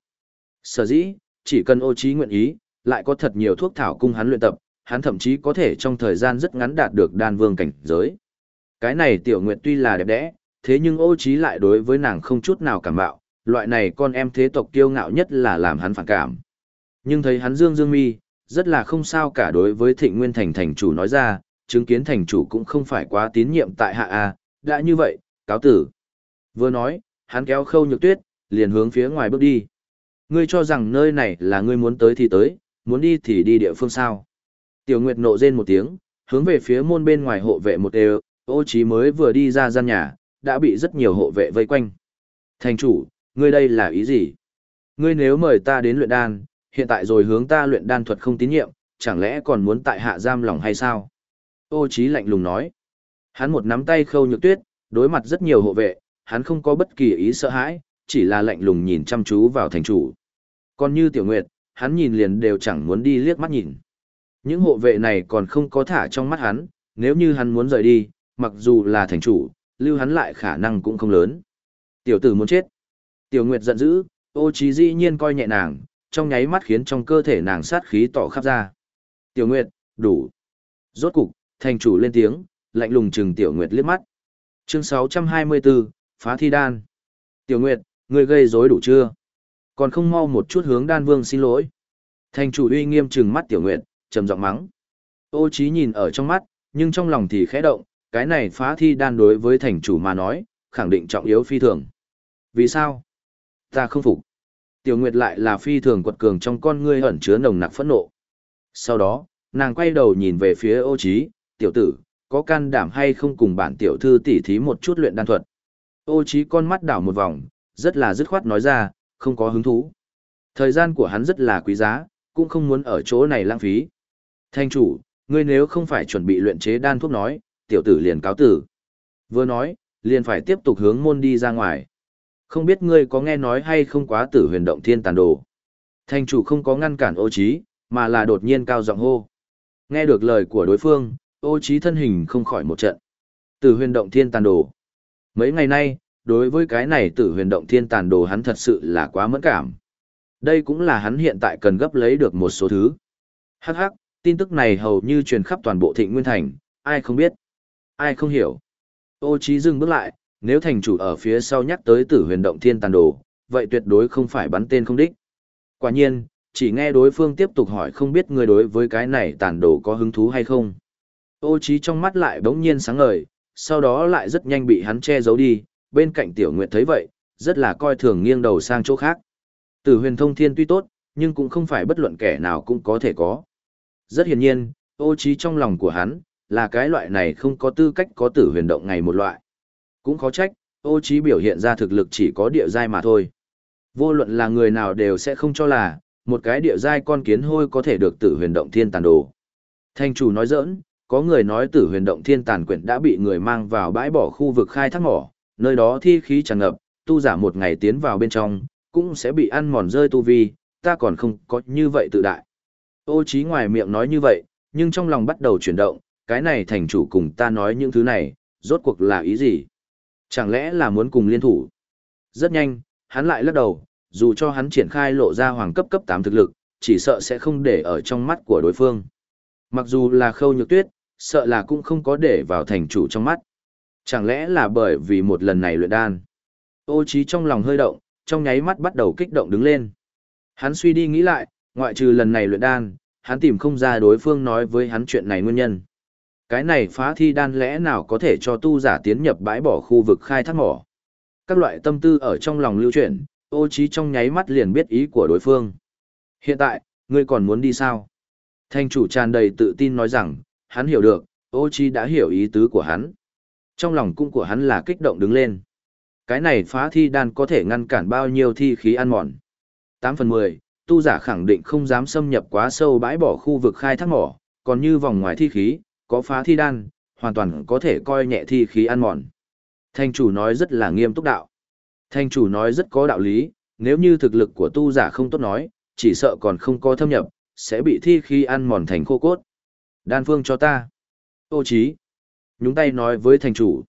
Speaker 1: Sở dĩ, chỉ cần ô trí nguyện ý, lại có thật nhiều thuốc thảo cung hắn luyện tập, hắn thậm chí có thể trong thời gian rất ngắn đạt được đan vương cảnh giới. Cái này tiểu nguyệt tuy là đẹp đẽ, thế nhưng ô trí lại đối với nàng không chút nào cảm bạo, loại này con em thế tộc kiêu ngạo nhất là làm hắn phản cảm. Nhưng thấy hắn dương dương mi, rất là không sao cả đối với thịnh nguyên thành thành chủ nói ra, chứng kiến thành chủ cũng không phải quá tín nhiệm tại hạ A, đã như vậy, cáo tử. Vừa nói, hắn kéo khâu nhược tuyết, liền hướng phía ngoài bước đi. Ngươi cho rằng nơi này là ngươi muốn tới thì tới, muốn đi thì đi địa phương sao. Tiểu Nguyệt nộ rên một tiếng, hướng về phía môn bên ngoài hộ vệ một đều, ô trí mới vừa đi ra gian nhà, đã bị rất nhiều hộ vệ vây quanh. Thành chủ, ngươi đây là ý gì? Ngươi nếu mời ta đến luyện đan, hiện tại rồi hướng ta luyện đan thuật không tín nhiệm, chẳng lẽ còn muốn tại hạ giam lòng hay sao? Ô Chí lạnh lùng nói. Hắn một nắm tay khâu nhược tuyết, đối mặt rất nhiều hộ vệ, hắn không có bất kỳ ý sợ hãi, chỉ là lạnh lùng nhìn chăm chú vào thành chủ. Còn như tiểu nguyệt, hắn nhìn liền đều chẳng muốn đi liếc mắt nhìn. Những hộ vệ này còn không có thả trong mắt hắn, nếu như hắn muốn rời đi, mặc dù là thành chủ, lưu hắn lại khả năng cũng không lớn. Tiểu tử muốn chết. Tiểu Nguyệt giận dữ, ô trí dĩ nhiên coi nhẹ nàng, trong nháy mắt khiến trong cơ thể nàng sát khí tỏ khắp ra. Tiểu Nguyệt, đủ. Rốt cục, thành chủ lên tiếng, lạnh lùng chừng Tiểu Nguyệt liếc mắt. Chương 624, phá thi đan. Tiểu Nguyệt, ngươi gây rối đủ chưa? Còn không mau một chút hướng đan vương xin lỗi. Thành chủ uy nghiêm trừng mắt Tiểu Nguyệt, trầm giọng mắng. Ô trí nhìn ở trong mắt, nhưng trong lòng thì khẽ động, cái này phá thi đan đối với thành chủ mà nói, khẳng định trọng yếu phi thường. Vì sao? Ta không phục. Tiểu Nguyệt lại là phi thường quật cường trong con ngươi ẩn chứa nồng nặc phẫn nộ. Sau đó, nàng quay đầu nhìn về phía ô chí tiểu tử, có can đảm hay không cùng bản tiểu thư tỉ thí một chút luyện đan thuật. Ô chí con mắt đảo một vòng, rất là dứt khoát nói ra, không có hứng thú. Thời gian của hắn rất là quý giá, cũng không muốn ở chỗ này lãng phí. Thanh chủ, ngươi nếu không phải chuẩn bị luyện chế đan thuốc nói, tiểu tử liền cáo tử. Vừa nói, liền phải tiếp tục hướng môn đi ra ngoài. Không biết ngươi có nghe nói hay không quá tử huyền động thiên tàn đồ. Thành chủ không có ngăn cản ô trí, mà là đột nhiên cao giọng hô. Nghe được lời của đối phương, ô trí thân hình không khỏi một trận. Tử huyền động thiên tàn đồ. Mấy ngày nay, đối với cái này tử huyền động thiên tàn đồ hắn thật sự là quá mẫn cảm. Đây cũng là hắn hiện tại cần gấp lấy được một số thứ. Hắc hắc, tin tức này hầu như truyền khắp toàn bộ thịnh nguyên thành, ai không biết, ai không hiểu. Ô Chí dừng bước lại, nếu thành chủ ở phía sau nhắc tới tử huyền động thiên tàn đồ, vậy tuyệt đối không phải bắn tên không đích. Quả nhiên, chỉ nghe đối phương tiếp tục hỏi không biết người đối với cái này tàn đồ có hứng thú hay không. Ô Chí trong mắt lại bỗng nhiên sáng ngời, sau đó lại rất nhanh bị hắn che giấu đi, bên cạnh tiểu nguyệt thấy vậy, rất là coi thường nghiêng đầu sang chỗ khác. Tử huyền thông thiên tuy tốt, nhưng cũng không phải bất luận kẻ nào cũng có thể có. Rất hiển nhiên, ô trí trong lòng của hắn, là cái loại này không có tư cách có tử huyền động ngày một loại. Cũng khó trách, ô trí biểu hiện ra thực lực chỉ có địa giai mà thôi. Vô luận là người nào đều sẽ không cho là, một cái địa giai con kiến hôi có thể được tử huyền động thiên tàn đồ. Thanh chủ nói giỡn, có người nói tử huyền động thiên tàn quyển đã bị người mang vào bãi bỏ khu vực khai thác mỏ, nơi đó thi khí tràn ngập, tu giả một ngày tiến vào bên trong, cũng sẽ bị ăn mòn rơi tu vi, ta còn không có như vậy tự đại. Ô trí ngoài miệng nói như vậy, nhưng trong lòng bắt đầu chuyển động, cái này thành chủ cùng ta nói những thứ này, rốt cuộc là ý gì? Chẳng lẽ là muốn cùng liên thủ? Rất nhanh, hắn lại lắc đầu, dù cho hắn triển khai lộ ra hoàng cấp cấp 8 thực lực, chỉ sợ sẽ không để ở trong mắt của đối phương. Mặc dù là khâu nhược tuyết, sợ là cũng không có để vào thành chủ trong mắt. Chẳng lẽ là bởi vì một lần này luyện đan? Ô trí trong lòng hơi động, trong nháy mắt bắt đầu kích động đứng lên. Hắn suy đi nghĩ lại, ngoại trừ lần này luyện đan, hắn tìm không ra đối phương nói với hắn chuyện này nguyên nhân. Cái này phá thi đan lẽ nào có thể cho tu giả tiến nhập bãi bỏ khu vực khai thác mỏ. Các loại tâm tư ở trong lòng lưu chuyển, ô trí trong nháy mắt liền biết ý của đối phương. Hiện tại, ngươi còn muốn đi sao? Thanh chủ tràn đầy tự tin nói rằng, hắn hiểu được, ô trí đã hiểu ý tứ của hắn. Trong lòng cung của hắn là kích động đứng lên. Cái này phá thi đan có thể ngăn cản bao nhiêu thi khí ăn mòn. 8 phần 10, tu giả khẳng định không dám xâm nhập quá sâu bãi bỏ khu vực khai thác mỏ, còn như vòng ngoài thi khí, có phá thi đan, hoàn toàn có thể coi nhẹ thi khí ăn mòn. Thanh chủ nói rất là nghiêm túc đạo. Thanh chủ nói rất có đạo lý, nếu như thực lực của tu giả không tốt nói, chỉ sợ còn không có thâm nhập, sẽ bị thi khí ăn mòn thành khô cốt. Đan phương cho ta. Ô chí. Nhúng tay nói với thành chủ.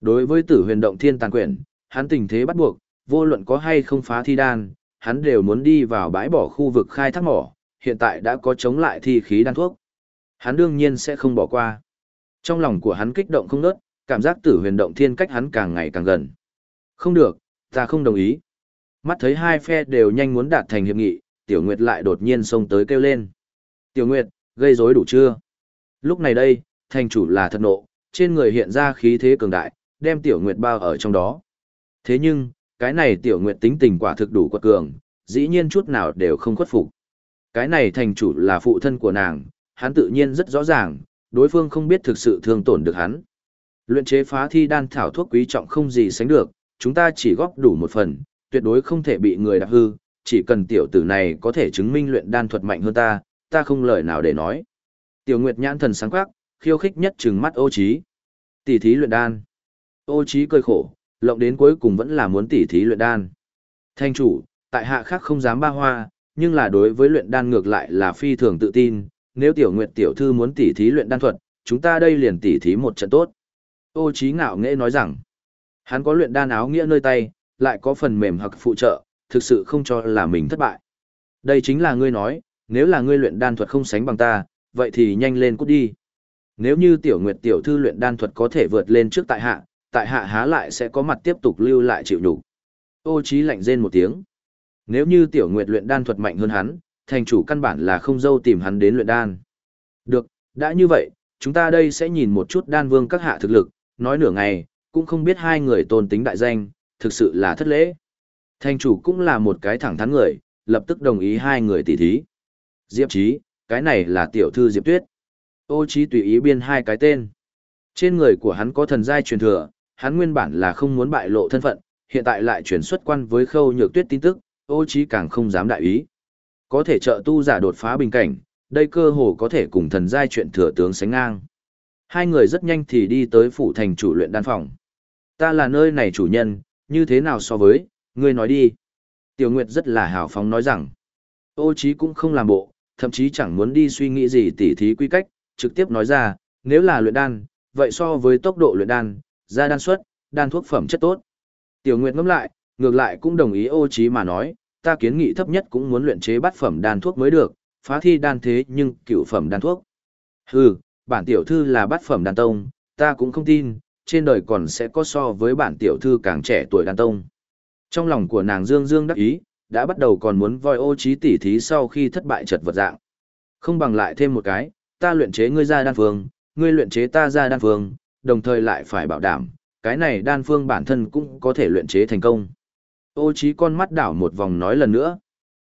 Speaker 1: Đối với tử huyền động thiên tàn quyển, hắn tình thế bắt buộc, vô luận có hay không phá thi đan, hắn đều muốn đi vào bãi bỏ khu vực khai thác mỏ, hiện tại đã có chống lại thi khí đan thuốc. Hắn đương nhiên sẽ không bỏ qua. Trong lòng của hắn kích động không nớt, cảm giác tử huyền động thiên cách hắn càng ngày càng gần. Không được, ta không đồng ý. Mắt thấy hai phe đều nhanh muốn đạt thành hiệp nghị, Tiểu Nguyệt lại đột nhiên xông tới kêu lên. Tiểu Nguyệt, gây rối đủ chưa? Lúc này đây, thành chủ là thật nộ, trên người hiện ra khí thế cường đại, đem Tiểu Nguyệt bao ở trong đó. Thế nhưng, cái này Tiểu Nguyệt tính tình quả thực đủ quật cường, dĩ nhiên chút nào đều không khuất phục. Cái này thành chủ là phụ thân của nàng, hắn tự nhiên rất rõ ràng, đối phương không biết thực sự thương tổn được hắn. Luyện chế phá thi đan thảo thuốc quý trọng không gì sánh được, chúng ta chỉ góp đủ một phần, tuyệt đối không thể bị người đạp hư, chỉ cần tiểu tử này có thể chứng minh luyện đan thuật mạnh hơn ta, ta không lời nào để nói. Tiểu Nguyệt nhãn thần sáng quắc, khiêu khích nhất trừng mắt ô trí. Tỷ thí luyện đan. Ô trí cười khổ, lộng đến cuối cùng vẫn là muốn tỷ thí luyện đan. Thanh chủ, tại hạ khác không dám ba hoa, nhưng là đối với luyện đan ngược lại là phi thường tự tin, nếu tiểu nguyệt tiểu thư muốn tỷ thí luyện đan thuật, chúng ta đây liền tỷ thí một trận tốt. Ô trí ngạo nghễ nói rằng, hắn có luyện đan áo nghĩa nơi tay, lại có phần mềm hoặc phụ trợ, thực sự không cho là mình thất bại. Đây chính là ngươi nói, nếu là ngươi luyện đan thuật không sánh bằng ta, vậy thì nhanh lên cút đi. Nếu như tiểu nguyệt tiểu thư luyện đan thuật có thể vượt lên trước tại hạ, tại hạ há lại sẽ có mặt tiếp tục lưu lại chịu đủ. Ô trí lạnh rên một tiếng. Nếu như tiểu nguyệt luyện đan thuật mạnh hơn hắn, thành chủ căn bản là không dâu tìm hắn đến luyện đan. Được, đã như vậy, chúng ta đây sẽ nhìn một chút đan vương các hạ thực lực, nói nửa ngày, cũng không biết hai người tôn tính đại danh, thực sự là thất lễ. Thành chủ cũng là một cái thẳng thắn người, lập tức đồng ý hai người tỉ thí. Diệp Trí, cái này là tiểu thư Diệp Tuyết. Ô Trí tùy ý biên hai cái tên. Trên người của hắn có thần giai truyền thừa, hắn nguyên bản là không muốn bại lộ thân phận, hiện tại lại chuyển xuất quan với khâu nhược tuyết tin tức, ô Trí càng không dám đại ý. Có thể trợ tu giả đột phá bình cảnh, đây cơ hồ có thể cùng thần giai chuyện thừa tướng sánh ngang. Hai người rất nhanh thì đi tới phủ thành chủ luyện đan phòng. ta là nơi này chủ nhân, như thế nào so với, ngươi nói đi. Tiểu Nguyệt rất là hào phóng nói rằng, ô trí cũng không làm bộ, thậm chí chẳng muốn đi suy nghĩ gì tỉ thí quy cách, trực tiếp nói ra, nếu là luyện đan, vậy so với tốc độ luyện đan, ra đan suất, đan thuốc phẩm chất tốt. Tiểu Nguyệt ngẫm lại, ngược lại cũng đồng ý ô trí mà nói, ta kiến nghị thấp nhất cũng muốn luyện chế bát phẩm đan thuốc mới được, phá thi đan thế nhưng cựu phẩm đan thuốc. Hừ, bản tiểu thư là bát phẩm đan tông, ta cũng không tin, trên đời còn sẽ có so với bản tiểu thư càng trẻ tuổi đan tông. Trong lòng của nàng Dương Dương đắc ý, đã bắt đầu còn muốn voi ô trí tỉ thí sau khi thất bại chật vật dạng. Không bằng lại thêm một cái, ta luyện chế ngươi ra đan phương, ngươi luyện chế ta ra đan phương, đồng thời lại phải bảo đảm, cái này đan phương bản thân cũng có thể luyện chế thành công. Ô trí con mắt đảo một vòng nói lần nữa.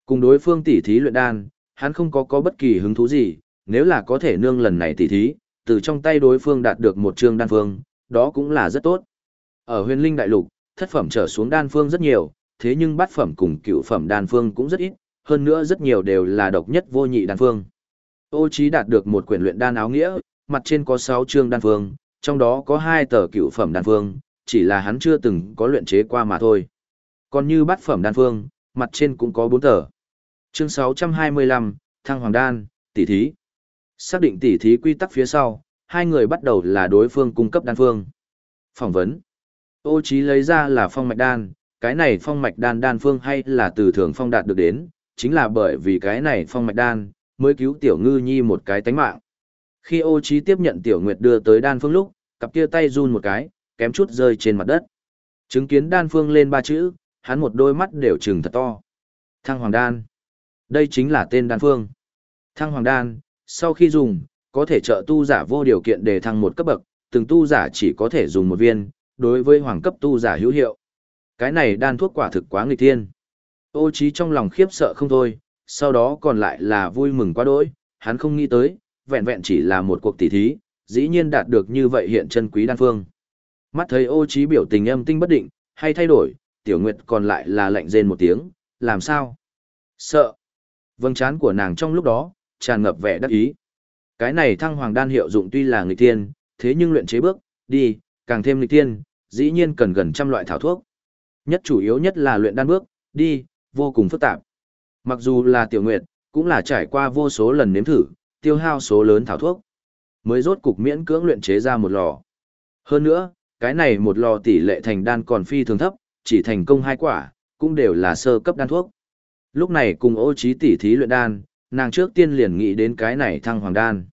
Speaker 1: Cùng đối phương tỉ thí luyện đan, hắn không có có bất kỳ hứng thú gì, nếu là có thể nương lần này tỉ thí, từ trong tay đối phương đạt được một trường đan phương, đó cũng là rất tốt. Ở huyền linh đại lục, thất phẩm trở xuống đan phương rất nhiều, thế nhưng bát phẩm cùng cựu phẩm đan phương cũng rất ít, hơn nữa rất nhiều đều là độc nhất vô nhị đan phương. Ô Chí đạt được một quyển luyện đan áo nghĩa, mặt trên có 6 chương đan phương, trong đó có 2 tờ cựu phẩm đan phương, chỉ là hắn chưa từng có luyện chế qua mà thôi. Còn như bát phẩm đan phương, mặt trên cũng có bốn tờ. Chương 625, Thăng Hoàng Đan, tỷ thí. Xác định tỷ thí quy tắc phía sau, hai người bắt đầu là đối phương cung cấp đan phương. Phỏng vấn. Ô Chí lấy ra là phong mạch đan, cái này phong mạch đan đan phương hay là từ thường phong đạt được đến, chính là bởi vì cái này phong mạch đan, mới cứu tiểu ngư nhi một cái tánh mạng. Khi ô Chí tiếp nhận tiểu nguyệt đưa tới đan phương lúc, cặp kia tay run một cái, kém chút rơi trên mặt đất. Chứng kiến đan phương lên ba chữ, hắn một đôi mắt đều trừng thật to. Thăng hoàng đan. Đây chính là tên đan phương. Thăng hoàng đan, sau khi dùng, có thể trợ tu giả vô điều kiện để thăng một cấp bậc, từng tu giả chỉ có thể dùng một viên, đối với hoàng cấp tu giả hữu hiệu. Cái này đan thuốc quả thực quá nghịch thiên. Ô trí trong lòng khiếp sợ không thôi, sau đó còn lại là vui mừng quá đỗi, hắn không nghĩ tới, vẹn vẹn chỉ là một cuộc tỷ thí, dĩ nhiên đạt được như vậy hiện chân quý đan phương. Mắt thấy ô trí biểu tình âm tinh bất định, hay thay đổi, tiểu nguyệt còn lại là lạnh rên một tiếng, làm sao? Sợ. Vâng chán của nàng trong lúc đó, tràn ngập vẻ đắc ý. Cái này thăng hoàng đan hiệu dụng tuy là người tiên, thế nhưng luyện chế bước, đi, càng thêm nghịch tiên, dĩ nhiên cần gần trăm loại thảo thuốc. Nhất chủ yếu nhất là luyện đan bước, đi, vô cùng phức tạp. Mặc dù là tiểu nguyệt, cũng là trải qua vô số lần nếm thử, tiêu hao số lớn thảo thuốc, mới rốt cục miễn cưỡng luyện chế ra một lò. Hơn nữa, cái này một lò tỷ lệ thành đan còn phi thường thấp, chỉ thành công hai quả, cũng đều là sơ cấp đan thuốc. Lúc này cùng ô trí tỷ thí luyện đan, nàng trước tiên liền nghĩ đến cái này thăng hoàng đan.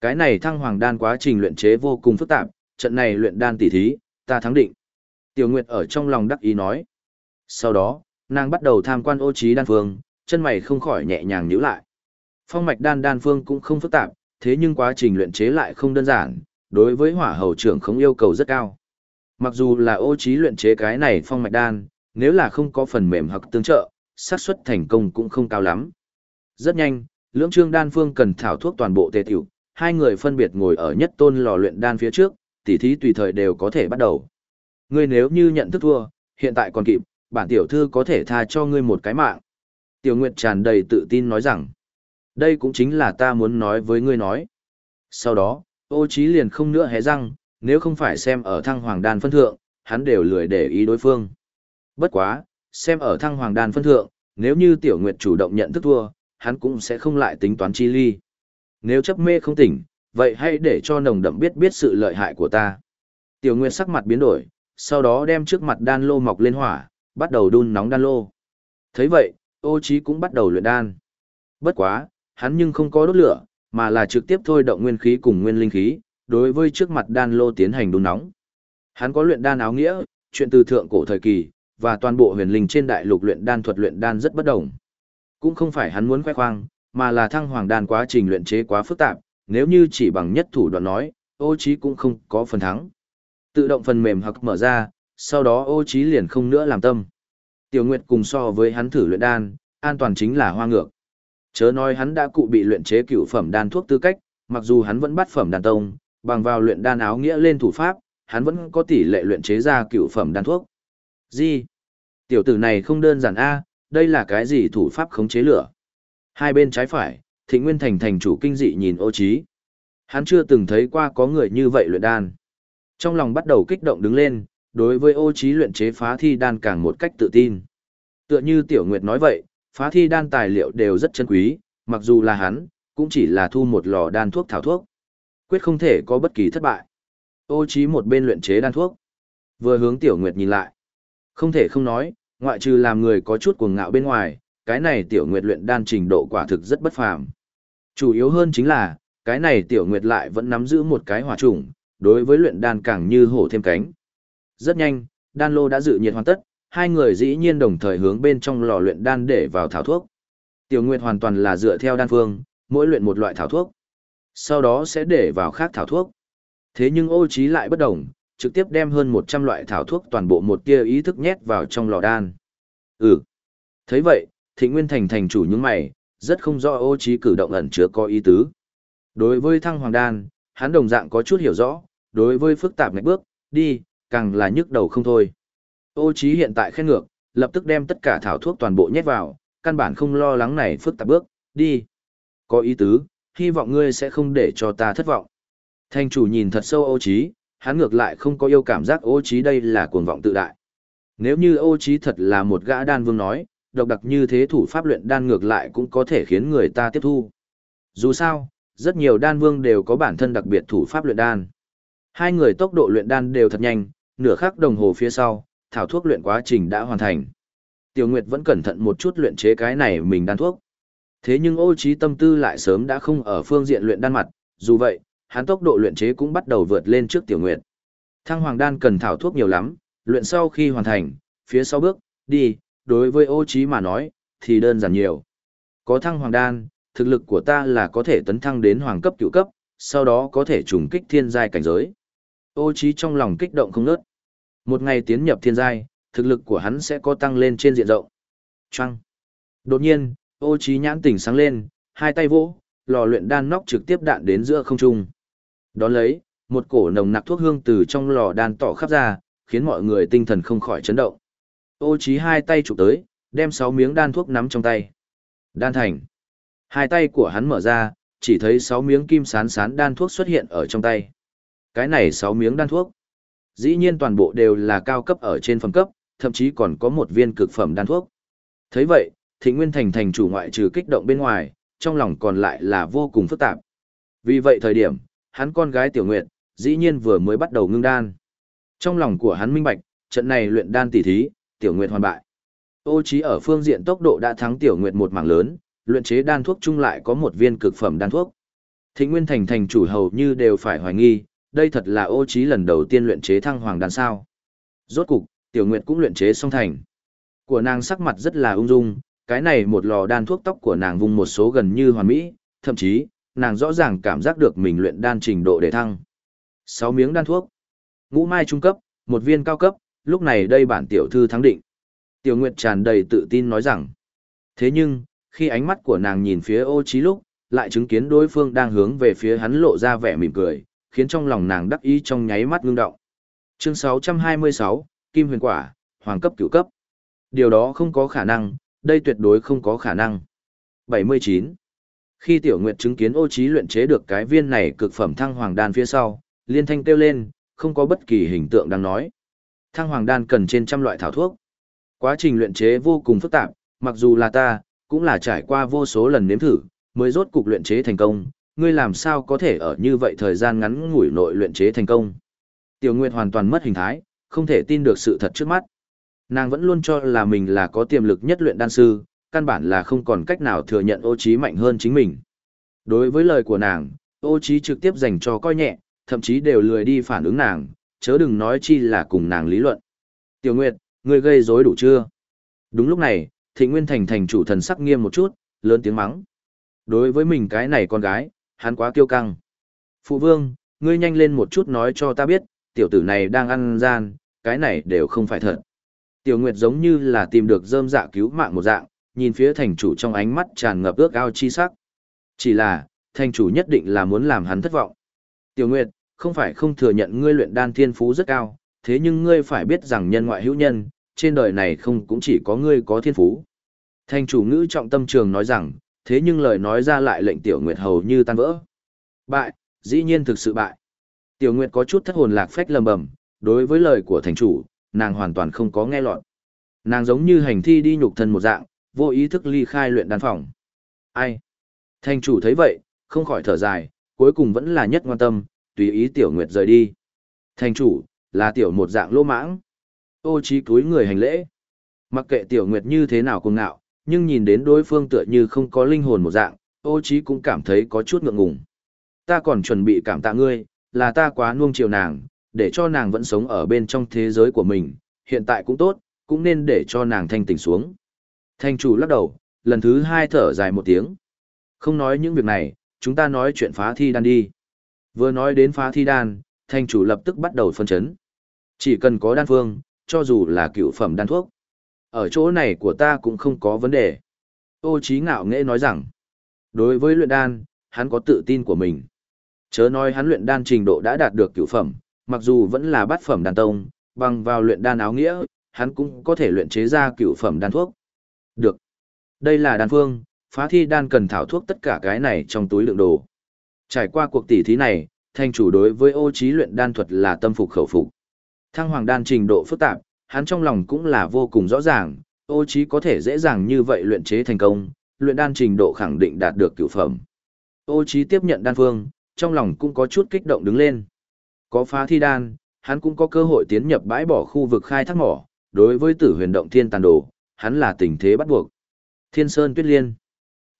Speaker 1: Cái này thăng hoàng đan quá trình luyện chế vô cùng phức tạp, trận này luyện đan tỷ thí, ta thắng định. Tiểu Nguyệt ở trong lòng đắc ý nói. Sau đó, nàng bắt đầu tham quan ô trí đan phương, chân mày không khỏi nhẹ nhàng nhíu lại. Phong mạch đan đan phương cũng không phức tạp, thế nhưng quá trình luyện chế lại không đơn giản, đối với hỏa hầu trưởng không yêu cầu rất cao. Mặc dù là ô trí luyện chế cái này phong mạch đan, nếu là không có phần mềm hoặc tương trợ, xác suất thành công cũng không cao lắm. Rất nhanh, lưỡng trương đan phương cần thảo thuốc toàn bộ tề tiểu, hai người phân biệt ngồi ở nhất tôn lò luyện đan phía trước, tỉ thí tùy thời đều có thể bắt đầu. Ngươi nếu như nhận thức thua, hiện tại còn kịp, bản tiểu thư có thể tha cho ngươi một cái mạng. Tiểu Nguyệt tràn đầy tự tin nói rằng, đây cũng chính là ta muốn nói với ngươi nói. Sau đó, ô trí liền không nữa hé răng, nếu không phải xem ở thăng hoàng đan phân thượng, hắn đều lười để ý đối phương. Bất quá, xem ở thăng hoàng đan phân thượng, nếu như tiểu nguyệt chủ động nhận thức thua, hắn cũng sẽ không lại tính toán chi ly. Nếu chấp mê không tỉnh, vậy hãy để cho nồng đậm biết biết sự lợi hại của ta. Tiểu nguyệt sắc mặt biến đổi, sau đó đem trước mặt đan lô mọc lên hỏa, bắt đầu đun nóng đan lô. thấy vậy, ô trí cũng bắt đầu luyện đan. Bất quá, hắn nhưng không có đốt lửa, mà là trực tiếp thôi động nguyên khí cùng nguyên linh khí, đối với trước mặt đan lô tiến hành đun nóng. Hắn có luyện đan áo nghĩa, chuyện từ thượng cổ thời kỳ, và toàn bộ huyền linh trên đại lục luyện đan thuật luyện đan rất bất đồng. Cũng không phải hắn muốn khoe khoang, mà là thăng hoàng đan quá trình luyện chế quá phức tạp, nếu như chỉ bằng nhất thủ đoạn nói, ô trí cũng không có phần thắng. Tự động phần mềm hoặc mở ra, sau đó ô trí liền không nữa làm tâm. Tiểu Nguyệt cùng so với hắn thử luyện đan, an toàn chính là hoa ngược. Chớ nói hắn đã cụ bị luyện chế cửu phẩm đan thuốc tư cách, mặc dù hắn vẫn bắt phẩm đan tông, bằng vào luyện đan áo nghĩa lên thủ pháp, hắn vẫn có tỷ lệ luyện chế ra cửu phẩm đan thuốc. Gì? Tiểu tử này không đơn giản a, đây là cái gì thủ pháp khống chế lửa? Hai bên trái phải, Thịnh Nguyên Thành thành chủ kinh dị nhìn Ô Chí. Hắn chưa từng thấy qua có người như vậy luyện đan. Trong lòng bắt đầu kích động đứng lên, đối với ô trí luyện chế phá thi đan càng một cách tự tin. Tựa như Tiểu Nguyệt nói vậy, phá thi đan tài liệu đều rất chân quý, mặc dù là hắn, cũng chỉ là thu một lò đan thuốc thảo thuốc. Quyết không thể có bất kỳ thất bại. Ô trí một bên luyện chế đan thuốc, vừa hướng Tiểu Nguyệt nhìn lại. Không thể không nói, ngoại trừ làm người có chút cuồng ngạo bên ngoài, cái này Tiểu Nguyệt luyện đan trình độ quả thực rất bất phàm. Chủ yếu hơn chính là, cái này Tiểu Nguyệt lại vẫn nắm giữ một cái hỏa trùng, đối với luyện đan càng như hổ thêm cánh. Rất nhanh, đan lô đã dự nhiệt hoàn tất, hai người dĩ nhiên đồng thời hướng bên trong lò luyện đan để vào thảo thuốc. Tiểu Nguyệt hoàn toàn là dựa theo đan phương, mỗi luyện một loại thảo thuốc. Sau đó sẽ để vào khác thảo thuốc. Thế nhưng ô trí lại bất đồng, trực tiếp đem hơn 100 loại thảo thuốc toàn bộ một kia ý thức nhét vào trong lò đan. Ừ. thấy vậy, Thịnh Nguyên Thành thành chủ những mày, rất không rõ ô trí cử động ẩn chứa có ý tứ. Đối với thăng hoàng đan, hắn đồng dạng có chút hiểu rõ, đối với phức tạp ngạch bước, đi, càng là nhức đầu không thôi. Ô trí hiện tại khen ngược, lập tức đem tất cả thảo thuốc toàn bộ nhét vào, căn bản không lo lắng này phức tạp bước, đi. Có ý tứ, hy vọng ngươi sẽ không để cho ta thất vọng. Thanh chủ nhìn thật sâu ô trí, hắn ngược lại không có yêu cảm giác ô trí đây là cuồng vọng tự đại. Nếu như ô trí thật là một gã đan vương nói, độc đặc như thế thủ pháp luyện đan ngược lại cũng có thể khiến người ta tiếp thu. Dù sao, rất nhiều đan vương đều có bản thân đặc biệt thủ pháp luyện đan. Hai người tốc độ luyện đan đều thật nhanh, nửa khắc đồng hồ phía sau, thảo thuốc luyện quá trình đã hoàn thành. Tiểu Nguyệt vẫn cẩn thận một chút luyện chế cái này mình đan thuốc. Thế nhưng ô trí tâm tư lại sớm đã không ở phương diện luyện đan mặt, dù vậy, hắn tốc độ luyện chế cũng bắt đầu vượt lên trước Tiểu Nguyệt. Thăng hoàng đan cần thảo thuốc nhiều lắm, luyện sau khi hoàn thành, phía sau bước, đi, đối với ô trí mà nói, thì đơn giản nhiều. Có thăng hoàng đan, thực lực của ta là có thể tấn thăng đến hoàng cấp cựu cấp, sau đó có thể trùng kích thiên giai cảnh giới. Ô trí trong lòng kích động không ngớt. Một ngày tiến nhập thiên giai, thực lực của hắn sẽ có tăng lên trên diện rộng. Trăng. Đột nhiên, ô trí nhãn tỉnh sáng lên, hai tay vỗ, lò luyện đan nóc trực tiếp đạn đến giữa không trung. Đón lấy, một cổ nồng nặc thuốc hương từ trong lò đan tỏ khắp ra, khiến mọi người tinh thần không khỏi chấn động. Ô trí hai tay chụp tới, đem sáu miếng đan thuốc nắm trong tay. Đan thành. Hai tay của hắn mở ra, chỉ thấy sáu miếng kim sán sán đan thuốc xuất hiện ở trong tay. Cái này sáu miếng đan thuốc. Dĩ nhiên toàn bộ đều là cao cấp ở trên phẩm cấp, thậm chí còn có một viên cực phẩm đan thuốc. thấy vậy, Thịnh Nguyên Thành thành chủ ngoại trừ kích động bên ngoài, trong lòng còn lại là vô cùng phức tạp. Vì vậy thời điểm, hắn con gái Tiểu Nguyệt, dĩ nhiên vừa mới bắt đầu ngưng đan. Trong lòng của hắn minh bạch, trận này luyện đan tỉ thí, Tiểu Nguyệt hoàn bại. Ô trí ở phương diện tốc độ đã thắng Tiểu Nguyệt một mảng lớn, luyện chế đan thuốc chung lại có một viên cực phẩm đan thuốc. Thịnh Nguyên Thành thành chủ hầu như đều phải hoài nghi, đây thật là ô trí lần đầu tiên luyện chế thăng hoàng đan sao. Rốt cục, Tiểu Nguyệt cũng luyện chế xong thành. Của nàng sắc mặt rất là ung dung, cái này một lò đan thuốc tóc của nàng vùng một số gần như hoàn mỹ, thậm chí, nàng rõ ràng cảm giác được mình luyện đan trình độ để thăng. 6 miếng đan thuốc, ngũ mai trung cấp, một viên cao cấp, lúc này đây bản tiểu thư thắng định. Tiểu Nguyệt tràn đầy tự tin nói rằng, thế nhưng, khi ánh mắt của nàng nhìn phía ô trí lúc, lại chứng kiến đối phương đang hướng về phía hắn lộ ra vẻ mỉm cười, khiến trong lòng nàng đắc ý trong nháy mắt ngưng động. Chương 626, Kim Huyền Quả, Hoàng cấp cửu cấp. Điều đó không có khả năng, đây tuyệt đối không có khả năng. 79. Khi Tiểu Nguyệt chứng kiến ô trí luyện chế được cái viên này cực phẩm thăng hoàng đan phía sau, liên thanh kêu lên, không có bất kỳ hình tượng đang nói. Thăng hoàng đan cần trên trăm loại thảo thuốc. Quá trình luyện chế vô cùng phức tạp, mặc dù là ta, cũng là trải qua vô số lần nếm thử, mới rốt cục luyện chế thành công, ngươi làm sao có thể ở như vậy thời gian ngắn ngủi nội luyện chế thành công. Tiểu Nguyệt hoàn toàn mất hình thái, không thể tin được sự thật trước mắt. Nàng vẫn luôn cho là mình là có tiềm lực nhất luyện đan sư, căn bản là không còn cách nào thừa nhận ô trí mạnh hơn chính mình. Đối với lời của nàng, ô trí trực tiếp dành cho coi nhẹ, thậm chí đều lười đi phản ứng nàng, chớ đừng nói chi là cùng nàng lý luận. Tiểu Nguyệt, ngươi gây rối đủ chưa? Đúng lúc này, Thịnh Nguyên Thành thành chủ thần sắc nghiêm một chút, lớn tiếng mắng. Đối với mình cái này con gái, hắn quá kiêu căng. Phụ vương, ngươi nhanh lên một chút nói cho ta biết, tiểu tử này đang ăn gian, cái này đều không phải thật. Tiểu Nguyệt giống như là tìm được rơm dạ cứu mạng một dạng, nhìn phía thành chủ trong ánh mắt tràn ngập ước ao chi sắc. Chỉ là, thành chủ nhất định là muốn làm hắn thất vọng. Tiểu Nguyệt, không phải không thừa nhận ngươi luyện đan thiên phú rất cao, thế nhưng ngươi phải biết rằng nhân ngoại hữu nhân, trên đời này không cũng chỉ có ngươi có thiên phú. Thành chủ ngữ trọng tâm trường nói rằng, thế nhưng lời nói ra lại lệnh Tiểu Nguyệt hầu như tan vỡ. Bại, dĩ nhiên thực sự bại. Tiểu Nguyệt có chút thất hồn lạc phách lầm bầm, đối với lời của thành chủ, nàng hoàn toàn không có nghe lọt. Nàng giống như hành thi đi nhục thân một dạng, vô ý thức ly khai luyện đan phòng. Ai? Thành chủ thấy vậy, không khỏi thở dài, cuối cùng vẫn là nhất quan tâm, tùy ý tiểu nguyệt rời đi. Thành chủ, là tiểu một dạng lô mãng. Ô trí cúi người hành lễ. Mặc kệ tiểu nguyệt như thế nào cùng ngạo, nhưng nhìn đến đối phương tựa như không có linh hồn một dạng, ô trí cũng cảm thấy có chút ngượng ngùng. Ta còn chuẩn bị cảm tạ ngươi, là ta quá nuông chiều nàng, để cho nàng vẫn sống ở bên trong thế giới của mình, hiện tại cũng tốt, cũng nên để cho nàng thanh tỉnh xuống. Thanh chủ lắc đầu, lần thứ hai thở dài một tiếng. Không nói những việc này, chúng ta nói chuyện phá thi đan đi. Vừa nói đến phá thi đan, thanh chủ lập tức bắt đầu phân chấn. Chỉ cần có đan phương, cho dù là cựu phẩm đan thuốc. Ở chỗ này của ta cũng không có vấn đề. Ô trí ngạo nghệ nói rằng, đối với luyện đan, hắn có tự tin của mình. Chớ nói hắn luyện đan trình độ đã đạt được cựu phẩm, mặc dù vẫn là bát phẩm đan tông, bằng vào luyện đan áo nghĩa, hắn cũng có thể luyện chế ra cựu phẩm đan thuốc. Được. Đây là đan phương, phá thi đan cần thảo thuốc tất cả cái này trong túi lượng đồ. Trải qua cuộc tỉ thí này, thanh chủ đối với ô trí luyện đan thuật là tâm phục khẩu phục. Thăng hoàng đan trình độ phức tạp, hắn trong lòng cũng là vô cùng rõ ràng, ô trí có thể dễ dàng như vậy luyện chế thành công, luyện đan trình độ khẳng định đạt được cửu phẩm. Ô trí tiếp nhận đan phương, trong lòng cũng có chút kích động đứng lên. Có phá thi đan, hắn cũng có cơ hội tiến nhập bãi bỏ khu vực khai thác mỏ, đối với tử huyền động thiên tàn đồ, hắn là tình thế bắt buộc. Thiên Sơn Tuyết Liên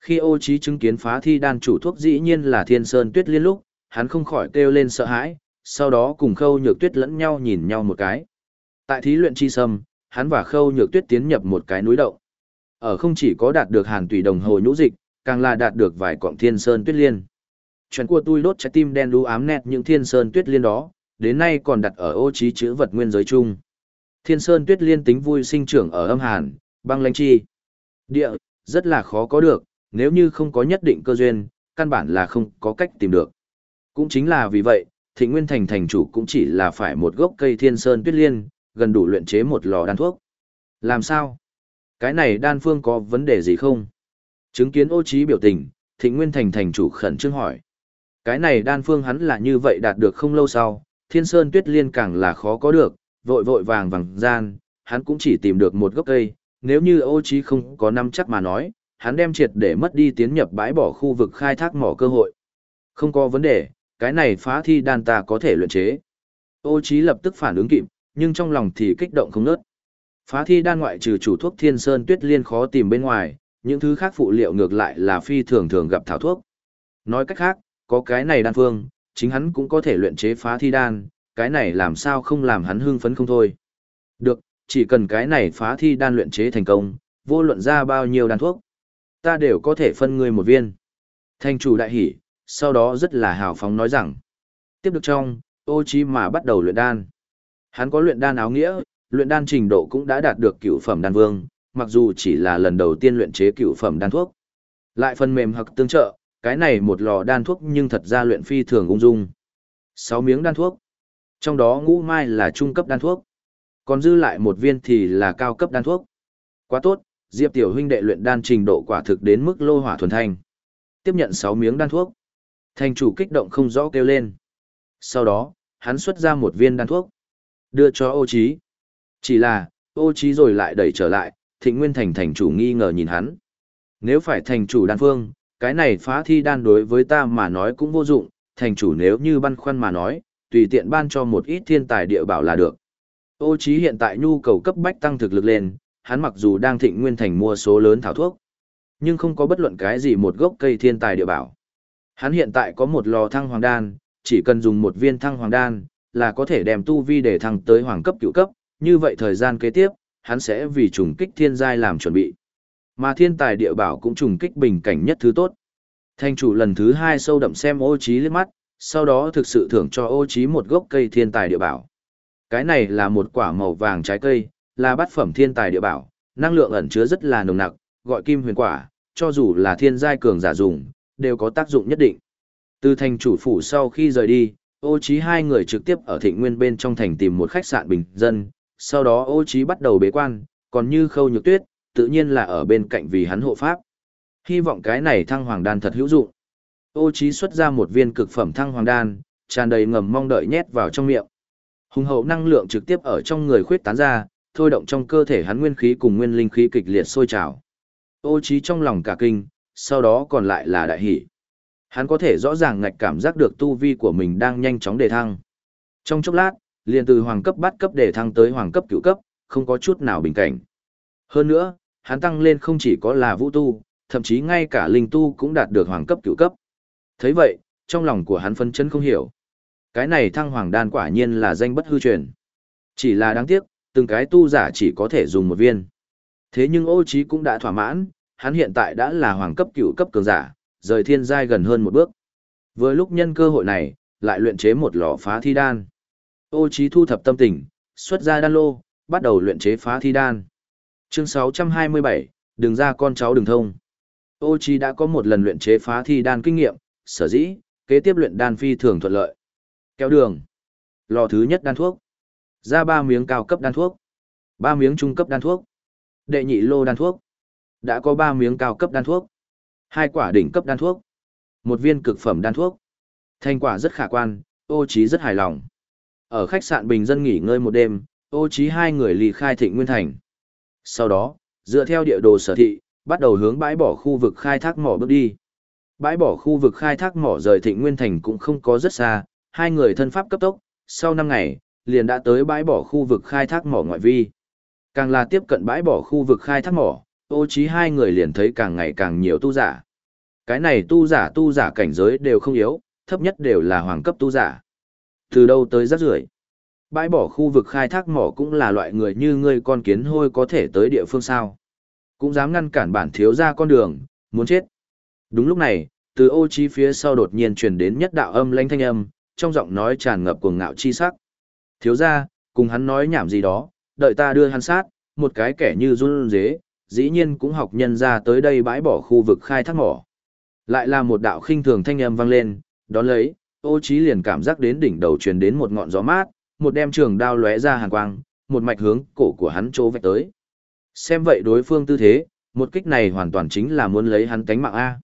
Speaker 1: Khi ô trí chứng kiến phá thi đan chủ thuốc dĩ nhiên là Thiên Sơn Tuyết Liên lúc, hắn không khỏi kêu lên sợ hãi, sau đó cùng khâu nhược tuyết lẫn nhau nhìn nhau một cái. Tại thí luyện chi sâm, hắn và khâu nhược tuyết tiến nhập một cái núi động. Ở không chỉ có đạt được hàn tùy đồng hồ nhũ dịch, càng là đạt được vài cọng thiên sơn tuyết liên. Chuyện của tôi đốt trái tim đen đu ám nét những thiên sơn tuyết liên đó, đến nay còn đặt ở ô trí chữ vật nguyên giới chung. Thiên sơn tuyết liên tính vui sinh trưởng ở âm hàn, băng lãnh chi. Địa, rất là khó có được, nếu như không có nhất định cơ duyên, căn bản là không có cách tìm được. Cũng chính là vì vậy, Thịnh Nguyên Thành thành chủ cũng chỉ là phải một gốc cây thiên sơn tuyết liên, gần đủ luyện chế một lò đan thuốc. Làm sao? Cái này đan phương có vấn đề gì không? Chứng kiến ô trí biểu tình, Thịnh Nguyên Thành thành chủ khẩn trương hỏi. Cái này đan phương hắn là như vậy đạt được không lâu sau, thiên sơn tuyết liên càng là khó có được, vội vội vàng vàng gian, hắn cũng chỉ tìm được một gốc cây, nếu như ô trí không có năm chắc mà nói, hắn đem triệt để mất đi tiến nhập bãi bỏ khu vực khai thác mỏ cơ hội. Không có vấn đề, cái này phá thi đan ta có thể luyện chế. Ô trí lập tức phản ứng kịp, nhưng trong lòng thì kích động không nớt. Phá thi đan ngoại trừ chủ thuốc thiên sơn tuyết liên khó tìm bên ngoài, những thứ khác phụ liệu ngược lại là phi thường thường gặp thảo thuốc. Nói cách khác, có cái này đan phương, chính hắn cũng có thể luyện chế phá thi đan, cái này làm sao không làm hắn hưng phấn không thôi. Được, chỉ cần cái này phá thi đan luyện chế thành công, vô luận ra bao nhiêu đan thuốc, ta đều có thể phân ngươi một viên. Thanh chủ đại hỉ, sau đó rất là hào phóng nói rằng, tiếp được trong, ô chí mà bắt đầu luyện đan. Hắn có luyện đan áo nghĩa, luyện đan trình độ cũng đã đạt được cửu phẩm đan vương, mặc dù chỉ là lần đầu tiên luyện chế cửu phẩm đan thuốc. Lại phần mềm hoặc tương trợ, cái này một lò đan thuốc nhưng thật ra luyện phi thường ung dung. 6 miếng đan thuốc. Trong đó ngũ mai là trung cấp đan thuốc. Còn dư lại một viên thì là cao cấp đan thuốc. Quá tốt, Diệp tiểu huynh đệ luyện đan trình độ quả thực đến mức lô hỏa thuần thanh. Tiếp nhận 6 miếng đan thuốc. Thành chủ kích động không rõ kêu lên. Sau đó, hắn xuất ra một viên đan thuốc. Đưa cho ô Chí. Chỉ là, ô Chí rồi lại đẩy trở lại, thịnh nguyên thành thành chủ nghi ngờ nhìn hắn. Nếu phải thành chủ đan phương, cái này phá thi đan đối với ta mà nói cũng vô dụng, thành chủ nếu như băn khoăn mà nói, tùy tiện ban cho một ít thiên tài địa bảo là được. Ô Chí hiện tại nhu cầu cấp bách tăng thực lực lên, hắn mặc dù đang thịnh nguyên thành mua số lớn thảo thuốc, nhưng không có bất luận cái gì một gốc cây thiên tài địa bảo. Hắn hiện tại có một lò thăng hoàng đan, chỉ cần dùng một viên thăng hoàng đan, là có thể đem tu vi để thăng tới hoàng cấp cựu cấp, như vậy thời gian kế tiếp, hắn sẽ vì trùng kích thiên giai làm chuẩn bị. Mà thiên tài địa bảo cũng trùng kích bình cảnh nhất thứ tốt. Thanh chủ lần thứ hai sâu đậm xem ô trí liếc mắt, sau đó thực sự thưởng cho ô trí một gốc cây thiên tài địa bảo. Cái này là một quả màu vàng trái cây, là bát phẩm thiên tài địa bảo, năng lượng ẩn chứa rất là nồng nặc, gọi kim huyền quả, cho dù là thiên giai cường giả dùng, đều có tác dụng nhất định. Từ thành chủ phủ sau khi rời đi, ô trí hai người trực tiếp ở thịnh nguyên bên trong thành tìm một khách sạn bình dân, sau đó ô trí bắt đầu bế quan, còn như khâu nhược tuyết, tự nhiên là ở bên cạnh vì hắn hộ pháp. Hy vọng cái này thăng hoàng đan thật hữu dụng. Ô Chí xuất ra một viên cực phẩm thăng hoàng đan, tràn đầy ngầm mong đợi nhét vào trong miệng. Hùng hậu năng lượng trực tiếp ở trong người khuyết tán ra, thôi động trong cơ thể hắn nguyên khí cùng nguyên linh khí kịch liệt sôi trào. Ô Chí trong lòng cả kinh, sau đó còn lại là đại hỉ, Hắn có thể rõ ràng ngạch cảm giác được tu vi của mình đang nhanh chóng đề thăng. Trong chốc lát, liền từ hoàng cấp bắt cấp đề thăng tới hoàng cấp cửu cấp, không có chút nào bình cảnh. Hơn nữa, hắn tăng lên không chỉ có là vũ tu, thậm chí ngay cả linh tu cũng đạt được hoàng cấp cửu cấp. thấy vậy, trong lòng của hắn phân chân không hiểu. Cái này thăng hoàng đan quả nhiên là danh bất hư truyền. Chỉ là đáng tiếc, từng cái tu giả chỉ có thể dùng một viên. Thế nhưng ô trí cũng đã thỏa mãn, hắn hiện tại đã là hoàng cấp cửu cấp cường giả, rời thiên giai gần hơn một bước. Vừa lúc nhân cơ hội này, lại luyện chế một lò phá thi đan. Ô trí thu thập tâm tình, xuất ra đan lô, bắt đầu luyện chế phá thi đan. Chương 627, đừng ra con cháu đừng thông. Ô Chi đã có một lần luyện chế phá thi đan kinh nghiệm, sở dĩ, kế tiếp luyện đan phi thường thuận lợi. Kéo đường. Lò thứ nhất đan thuốc. Ra ba miếng cao cấp đan thuốc. ba miếng trung cấp đan thuốc. Đệ nhị lô đan thuốc. Đã có ba miếng cao cấp đan thuốc. hai quả đỉnh cấp đan thuốc. Một viên cực phẩm đan thuốc. Thành quả rất khả quan, ô Chi rất hài lòng. Ở khách sạn bình dân nghỉ ngơi một đêm, ô Chi hai người lì khai thịnh nguyên thành. Sau đó, dựa theo địa đồ sở thị, bắt đầu hướng bãi bỏ khu vực khai thác mỏ bước đi. Bãi bỏ khu vực khai thác mỏ rời thịnh nguyên thành cũng không có rất xa, hai người thân pháp cấp tốc, sau năm ngày, liền đã tới bãi bỏ khu vực khai thác mỏ ngoại vi. Càng là tiếp cận bãi bỏ khu vực khai thác mỏ, ô trí hai người liền thấy càng ngày càng nhiều tu giả. Cái này tu giả tu giả cảnh giới đều không yếu, thấp nhất đều là hoàng cấp tu giả. Từ đâu tới rất rưởi Bãi bỏ khu vực khai thác mỏ cũng là loại người như ngươi con kiến hôi có thể tới địa phương sao. Cũng dám ngăn cản bản thiếu ra con đường, muốn chết. Đúng lúc này, từ ô Chi phía sau đột nhiên truyền đến nhất đạo âm lanh thanh âm, trong giọng nói tràn ngập cuồng ngạo chi sắc. Thiếu ra, cùng hắn nói nhảm gì đó, đợi ta đưa hắn sát, một cái kẻ như run dế, dĩ nhiên cũng học nhân ra tới đây bãi bỏ khu vực khai thác mỏ. Lại là một đạo khinh thường thanh âm vang lên, đón lấy, ô trí liền cảm giác đến đỉnh đầu truyền đến một ngọn gió mát, một đem trường đao lóe ra hàn quang, một mạch hướng cổ của hắn chỗ vạch tới. Xem vậy đối phương tư thế, một kích này hoàn toàn chính là muốn lấy hắn cánh mạng A.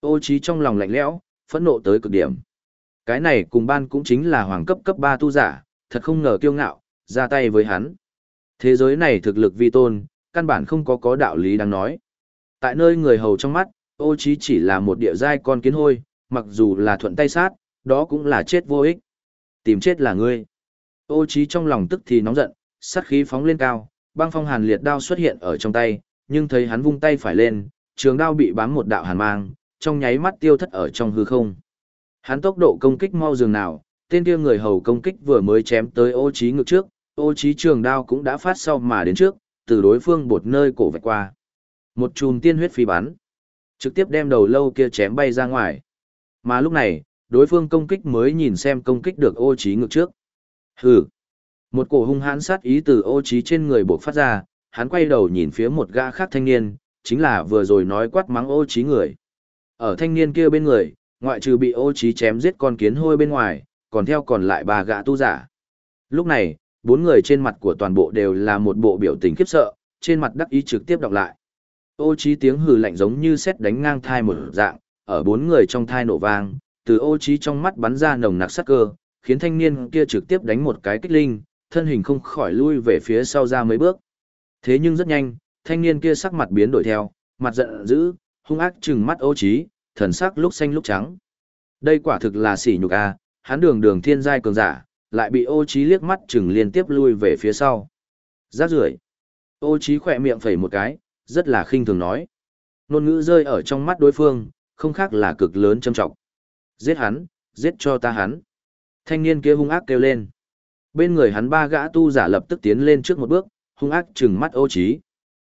Speaker 1: Ô trí trong lòng lạnh lẽo, phẫn nộ tới cực điểm. Cái này cùng ban cũng chính là hoàng cấp cấp 3 tu giả, thật không ngờ kiêu ngạo, ra tay với hắn. Thế giới này thực lực vi tôn, căn bản không có có đạo lý đáng nói. Tại nơi người hầu trong mắt, ô trí chỉ là một địa giai con kiến hôi, mặc dù là thuận tay sát, đó cũng là chết vô ích. Tìm chết là ngươi. Ô trí trong lòng tức thì nóng giận, sát khí phóng lên cao, băng phong hàn liệt đao xuất hiện ở trong tay, nhưng thấy hắn vung tay phải lên, trường đao bị bám một đạo hàn mang, trong nháy mắt tiêu thất ở trong hư không. Hắn tốc độ công kích mau dường nào, tên kia người hầu công kích vừa mới chém tới ô trí ngực trước, ô trí trường đao cũng đã phát sau mà đến trước, từ đối phương bột nơi cổ vạch qua. Một chùm tiên huyết phi bắn, trực tiếp đem đầu lâu kia chém bay ra ngoài. Mà lúc này, đối phương công kích mới nhìn xem công kích được ô trí ngực trước. Hừ. Một cổ hung hãn sát ý từ ô trí trên người bộc phát ra, hắn quay đầu nhìn phía một gã khác thanh niên, chính là vừa rồi nói quát mắng ô trí người. Ở thanh niên kia bên người, ngoại trừ bị ô trí chém giết con kiến hôi bên ngoài, còn theo còn lại ba gã tu giả. Lúc này, bốn người trên mặt của toàn bộ đều là một bộ biểu tình khiếp sợ, trên mặt đắc ý trực tiếp đọc lại. Ô trí tiếng hừ lạnh giống như sét đánh ngang thai một dạng, ở bốn người trong thai nổ vang, từ ô trí trong mắt bắn ra nồng nặc sát cơ, khiến thanh niên kia trực tiếp đánh một cái kích linh, thân hình không khỏi lui về phía sau ra mấy bước. Thế nhưng rất nhanh, thanh niên kia sắc mặt biến đổi theo, mặt giận dữ, hung ác trừng mắt ô trí, thần sắc lúc xanh lúc trắng. Đây quả thực là sỉ nhục a, hắn đường đường thiên giai cường giả, lại bị ô trí liếc mắt chừng liên tiếp lui về phía sau. Rác rưởi. Ô trí khỏe miệng phẩy một cái, rất là khinh thường nói. Nôn ngữ rơi ở trong mắt đối phương, không khác là cực lớn châm trọng. Giết hắn, giết cho ta hắn. Thanh niên kia hung ác kêu lên. Bên người hắn ba gã tu giả lập tức tiến lên trước một bước, hung ác trừng mắt ô trí.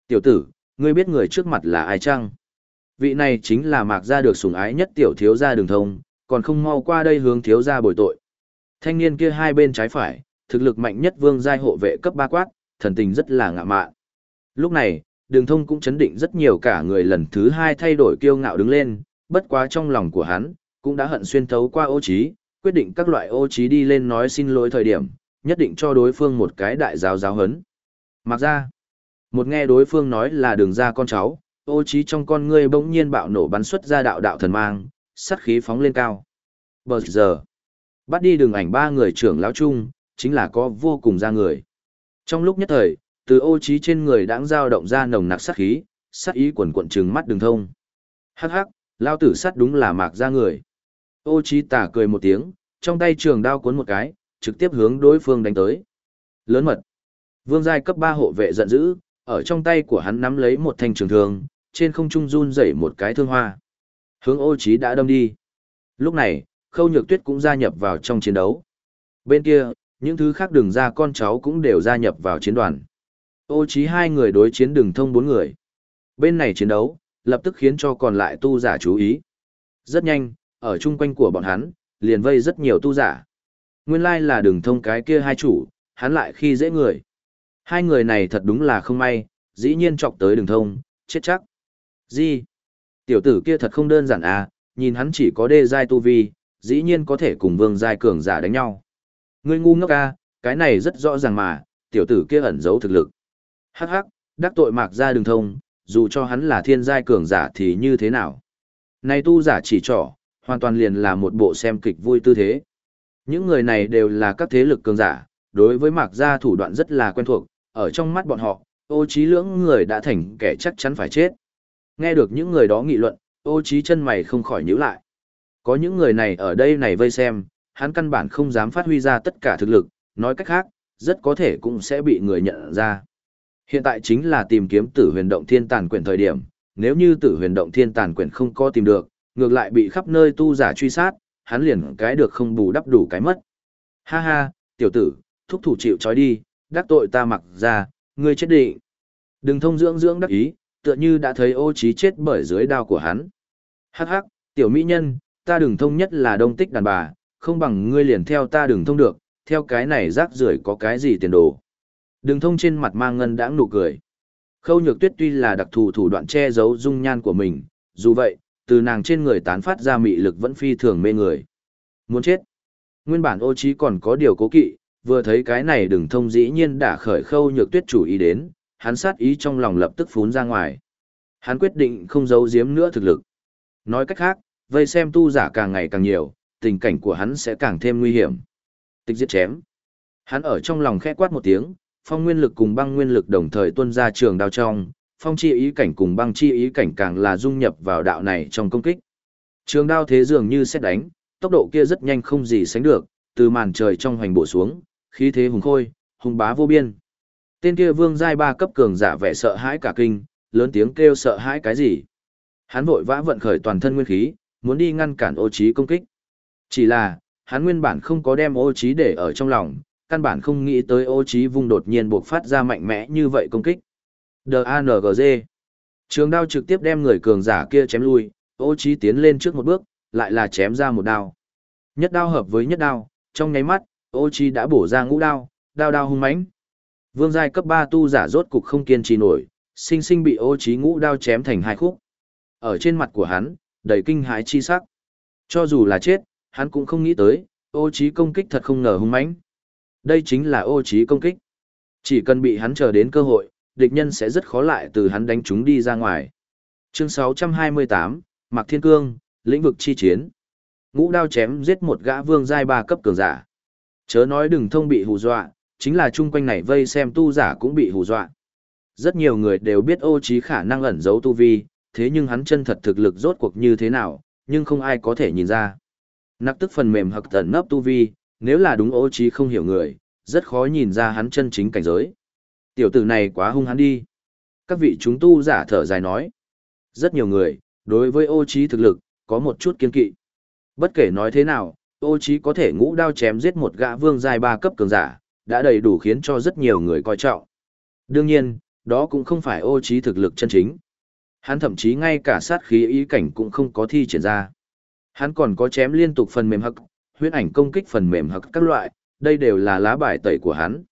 Speaker 1: Tiểu tử, ngươi biết người trước mặt là ai chăng? Vị này chính là mạc gia được sủng ái nhất tiểu thiếu gia đường thông, còn không mau qua đây hướng thiếu gia bồi tội. Thanh niên kia hai bên trái phải, thực lực mạnh nhất vương giai hộ vệ cấp ba quát, thần tình rất là ngạ mạn. Lúc này, đường thông cũng chấn định rất nhiều cả người lần thứ hai thay đổi kiêu ngạo đứng lên, bất quá trong lòng của hắn, cũng đã hận xuyên thấu qua ô trí, quyết định các loại ô trí đi lên nói xin lỗi thời điểm, nhất định cho đối phương một cái đại giáo giáo hấn. Mặc ra, một nghe đối phương nói là đường ra con cháu, ô trí trong con ngươi bỗng nhiên bạo nổ bắn xuất ra đạo đạo thần mang, sát khí phóng lên cao. Bờ giờ, bắt đi đường ảnh ba người trưởng lão chung, chính là có vô cùng ra người. Trong lúc nhất thời, từ ô trí trên người đãng dao động ra nồng nặc sát khí, sát ý quần quận trừng mắt đường thông. Hắc hắc, lao tử sát đúng là mạc ra người. Ô Chí Tả cười một tiếng, trong tay trường đao cuốn một cái, trực tiếp hướng đối phương đánh tới. Lớn mật. Vương giai cấp 3 hộ vệ giận dữ, ở trong tay của hắn nắm lấy một thanh trường thương, trên không trung run rẩy một cái thương hoa. Hướng ô Chí đã đâm đi. Lúc này, khâu nhược tuyết cũng gia nhập vào trong chiến đấu. Bên kia, những thứ khác đường ra con cháu cũng đều gia nhập vào chiến đoàn. Ô Chí hai người đối chiến đường thông bốn người. Bên này chiến đấu, lập tức khiến cho còn lại tu giả chú ý. Rất nhanh, ở chung quanh của bọn hắn, liền vây rất nhiều tu giả. Nguyên lai là đường thông cái kia hai chủ, hắn lại khi dễ người. Hai người này thật đúng là không may, dĩ nhiên chọc tới đường thông, chết chắc. Gì? Tiểu tử kia thật không đơn giản à, nhìn hắn chỉ có đê giai tu vi, dĩ nhiên có thể cùng vương giai cường giả đánh nhau. Ngươi ngu ngốc à, cái này rất rõ ràng mà, tiểu tử kia ẩn giấu thực lực. Hắc hắc, đắc tội mạc ra đường thông, dù cho hắn là thiên giai cường giả thì như thế nào. Này tu giả chỉ trỏ, hoàn toàn liền là một bộ xem kịch vui tư thế. Những người này đều là các thế lực cường giả, đối với mạc gia thủ đoạn rất là quen thuộc, ở trong mắt bọn họ, ô trí lưỡng người đã thành kẻ chắc chắn phải chết. Nghe được những người đó nghị luận, ô trí chân mày không khỏi nhíu lại. Có những người này ở đây này vây xem, hắn căn bản không dám phát huy ra tất cả thực lực, nói cách khác, rất có thể cũng sẽ bị người nhận ra. Hiện tại chính là tìm kiếm tử huyền động thiên tàn quyển thời điểm, nếu như tử huyền động thiên tàn quyển không có tìm được, ngược lại bị khắp nơi tu giả truy sát, hắn liền cái được không bù đắp đủ cái mất. Ha ha, tiểu tử, thúc thủ chịu trói đi, đắc tội ta mặc ra, ngươi chết định. Đừng thông dưỡng dưỡng đắc ý, tựa như đã thấy ô trí chết bởi dưới đao của hắn. Hắc hắc, tiểu mỹ nhân, ta đừng thông nhất là đông tích đàn bà, không bằng ngươi liền theo ta đừng thông được, theo cái này rác rưởi có cái gì tiền đồ. Đừng thông trên mặt mang ngân đãng nụ cười. Khâu nhược tuyết tuy là đặc thù thủ đoạn che giấu dung nhan của mình, dù vậy, từ nàng trên người tán phát ra mị lực vẫn phi thường mê người. Muốn chết. Nguyên bản ô trí còn có điều cố kỵ, vừa thấy cái này đừng thông dĩ nhiên đã khởi khâu nhược tuyết chủ ý đến, hắn sát ý trong lòng lập tức phún ra ngoài. Hắn quyết định không giấu giếm nữa thực lực. Nói cách khác, vây xem tu giả càng ngày càng nhiều, tình cảnh của hắn sẽ càng thêm nguy hiểm. Tịch giết chém. Hắn ở trong lòng khẽ quát một tiếng, phong nguyên lực cùng băng nguyên lực đồng thời tuôn ra trường đao trong, phong chi ý cảnh cùng băng chi ý cảnh càng là dung nhập vào đạo này trong công kích. Trường đao thế dường như xét đánh, tốc độ kia rất nhanh không gì sánh được, từ màn trời trong hoành bổ xuống, khí thế hùng khôi, hùng bá vô biên. Tên kia vương giai ba cấp cường giả vẻ sợ hãi cả kinh, lớn tiếng kêu sợ hãi cái gì. Hắn vội vã vận khởi toàn thân nguyên khí, muốn đi ngăn cản ô trí công kích. Chỉ là, hắn nguyên bản không có đem ô trí để ở trong lòng, căn bản không nghĩ tới ô trí vung đột nhiên buộc phát ra mạnh mẽ như vậy công kích. D.A.N.G.G. Trường đao trực tiếp đem người cường giả kia chém lui, ô trí tiến lên trước một bước, lại là chém ra một đao. Nhất đao hợp với nhất đao, trong nháy mắt, ô trí đã bổ ra ngũ đao, đao đao hung mãnh. Vương giai cấp 3 tu giả rốt cục không kiên trì nổi, sinh sinh bị ô trí ngũ đao chém thành hai khúc. Ở trên mặt của hắn, đầy kinh hãi chi sắc. Cho dù là chết, hắn cũng không nghĩ tới, ô trí công kích thật không ngờ hung mãnh. Đây chính là ô trí công kích. Chỉ cần bị hắn chờ đến cơ hội, địch nhân sẽ rất khó lại từ hắn đánh chúng đi ra ngoài. Chương 628, Mạc Thiên Cương, lĩnh vực chi chiến. Ngũ đao chém giết một gã vương giai ba cấp cường giả. Chớ nói đừng thông bị hù dọa, chính là chung quanh này vây xem tu giả cũng bị hù dọa. Rất nhiều người đều biết ô trí khả năng ẩn giấu tu vi, thế nhưng hắn chân thật thực lực rốt cuộc như thế nào, nhưng không ai có thể nhìn ra. Nặc tức phần mềm hặc tẩn nấp tu vi, nếu là đúng ô trí không hiểu người, rất khó nhìn ra hắn chân chính cảnh giới. Tiểu tử này quá hung hắn đi. Các vị chúng tu giả thở dài nói. Rất nhiều người, đối với ô trí thực lực, có một chút kiên kỵ. Bất kể nói thế nào, ô trí có thể ngũ đao chém giết một gã vương giai ba cấp cường giả, đã đầy đủ khiến cho rất nhiều người coi trọng. Đương nhiên, đó cũng không phải ô trí thực lực chân chính. Hắn thậm chí ngay cả sát khí ý cảnh cũng không có thi triển ra. Hắn còn có chém liên tục phần mềm hắc, huyết ảnh công kích phần mềm hắc các loại, đây đều là lá bài tẩy của hắn.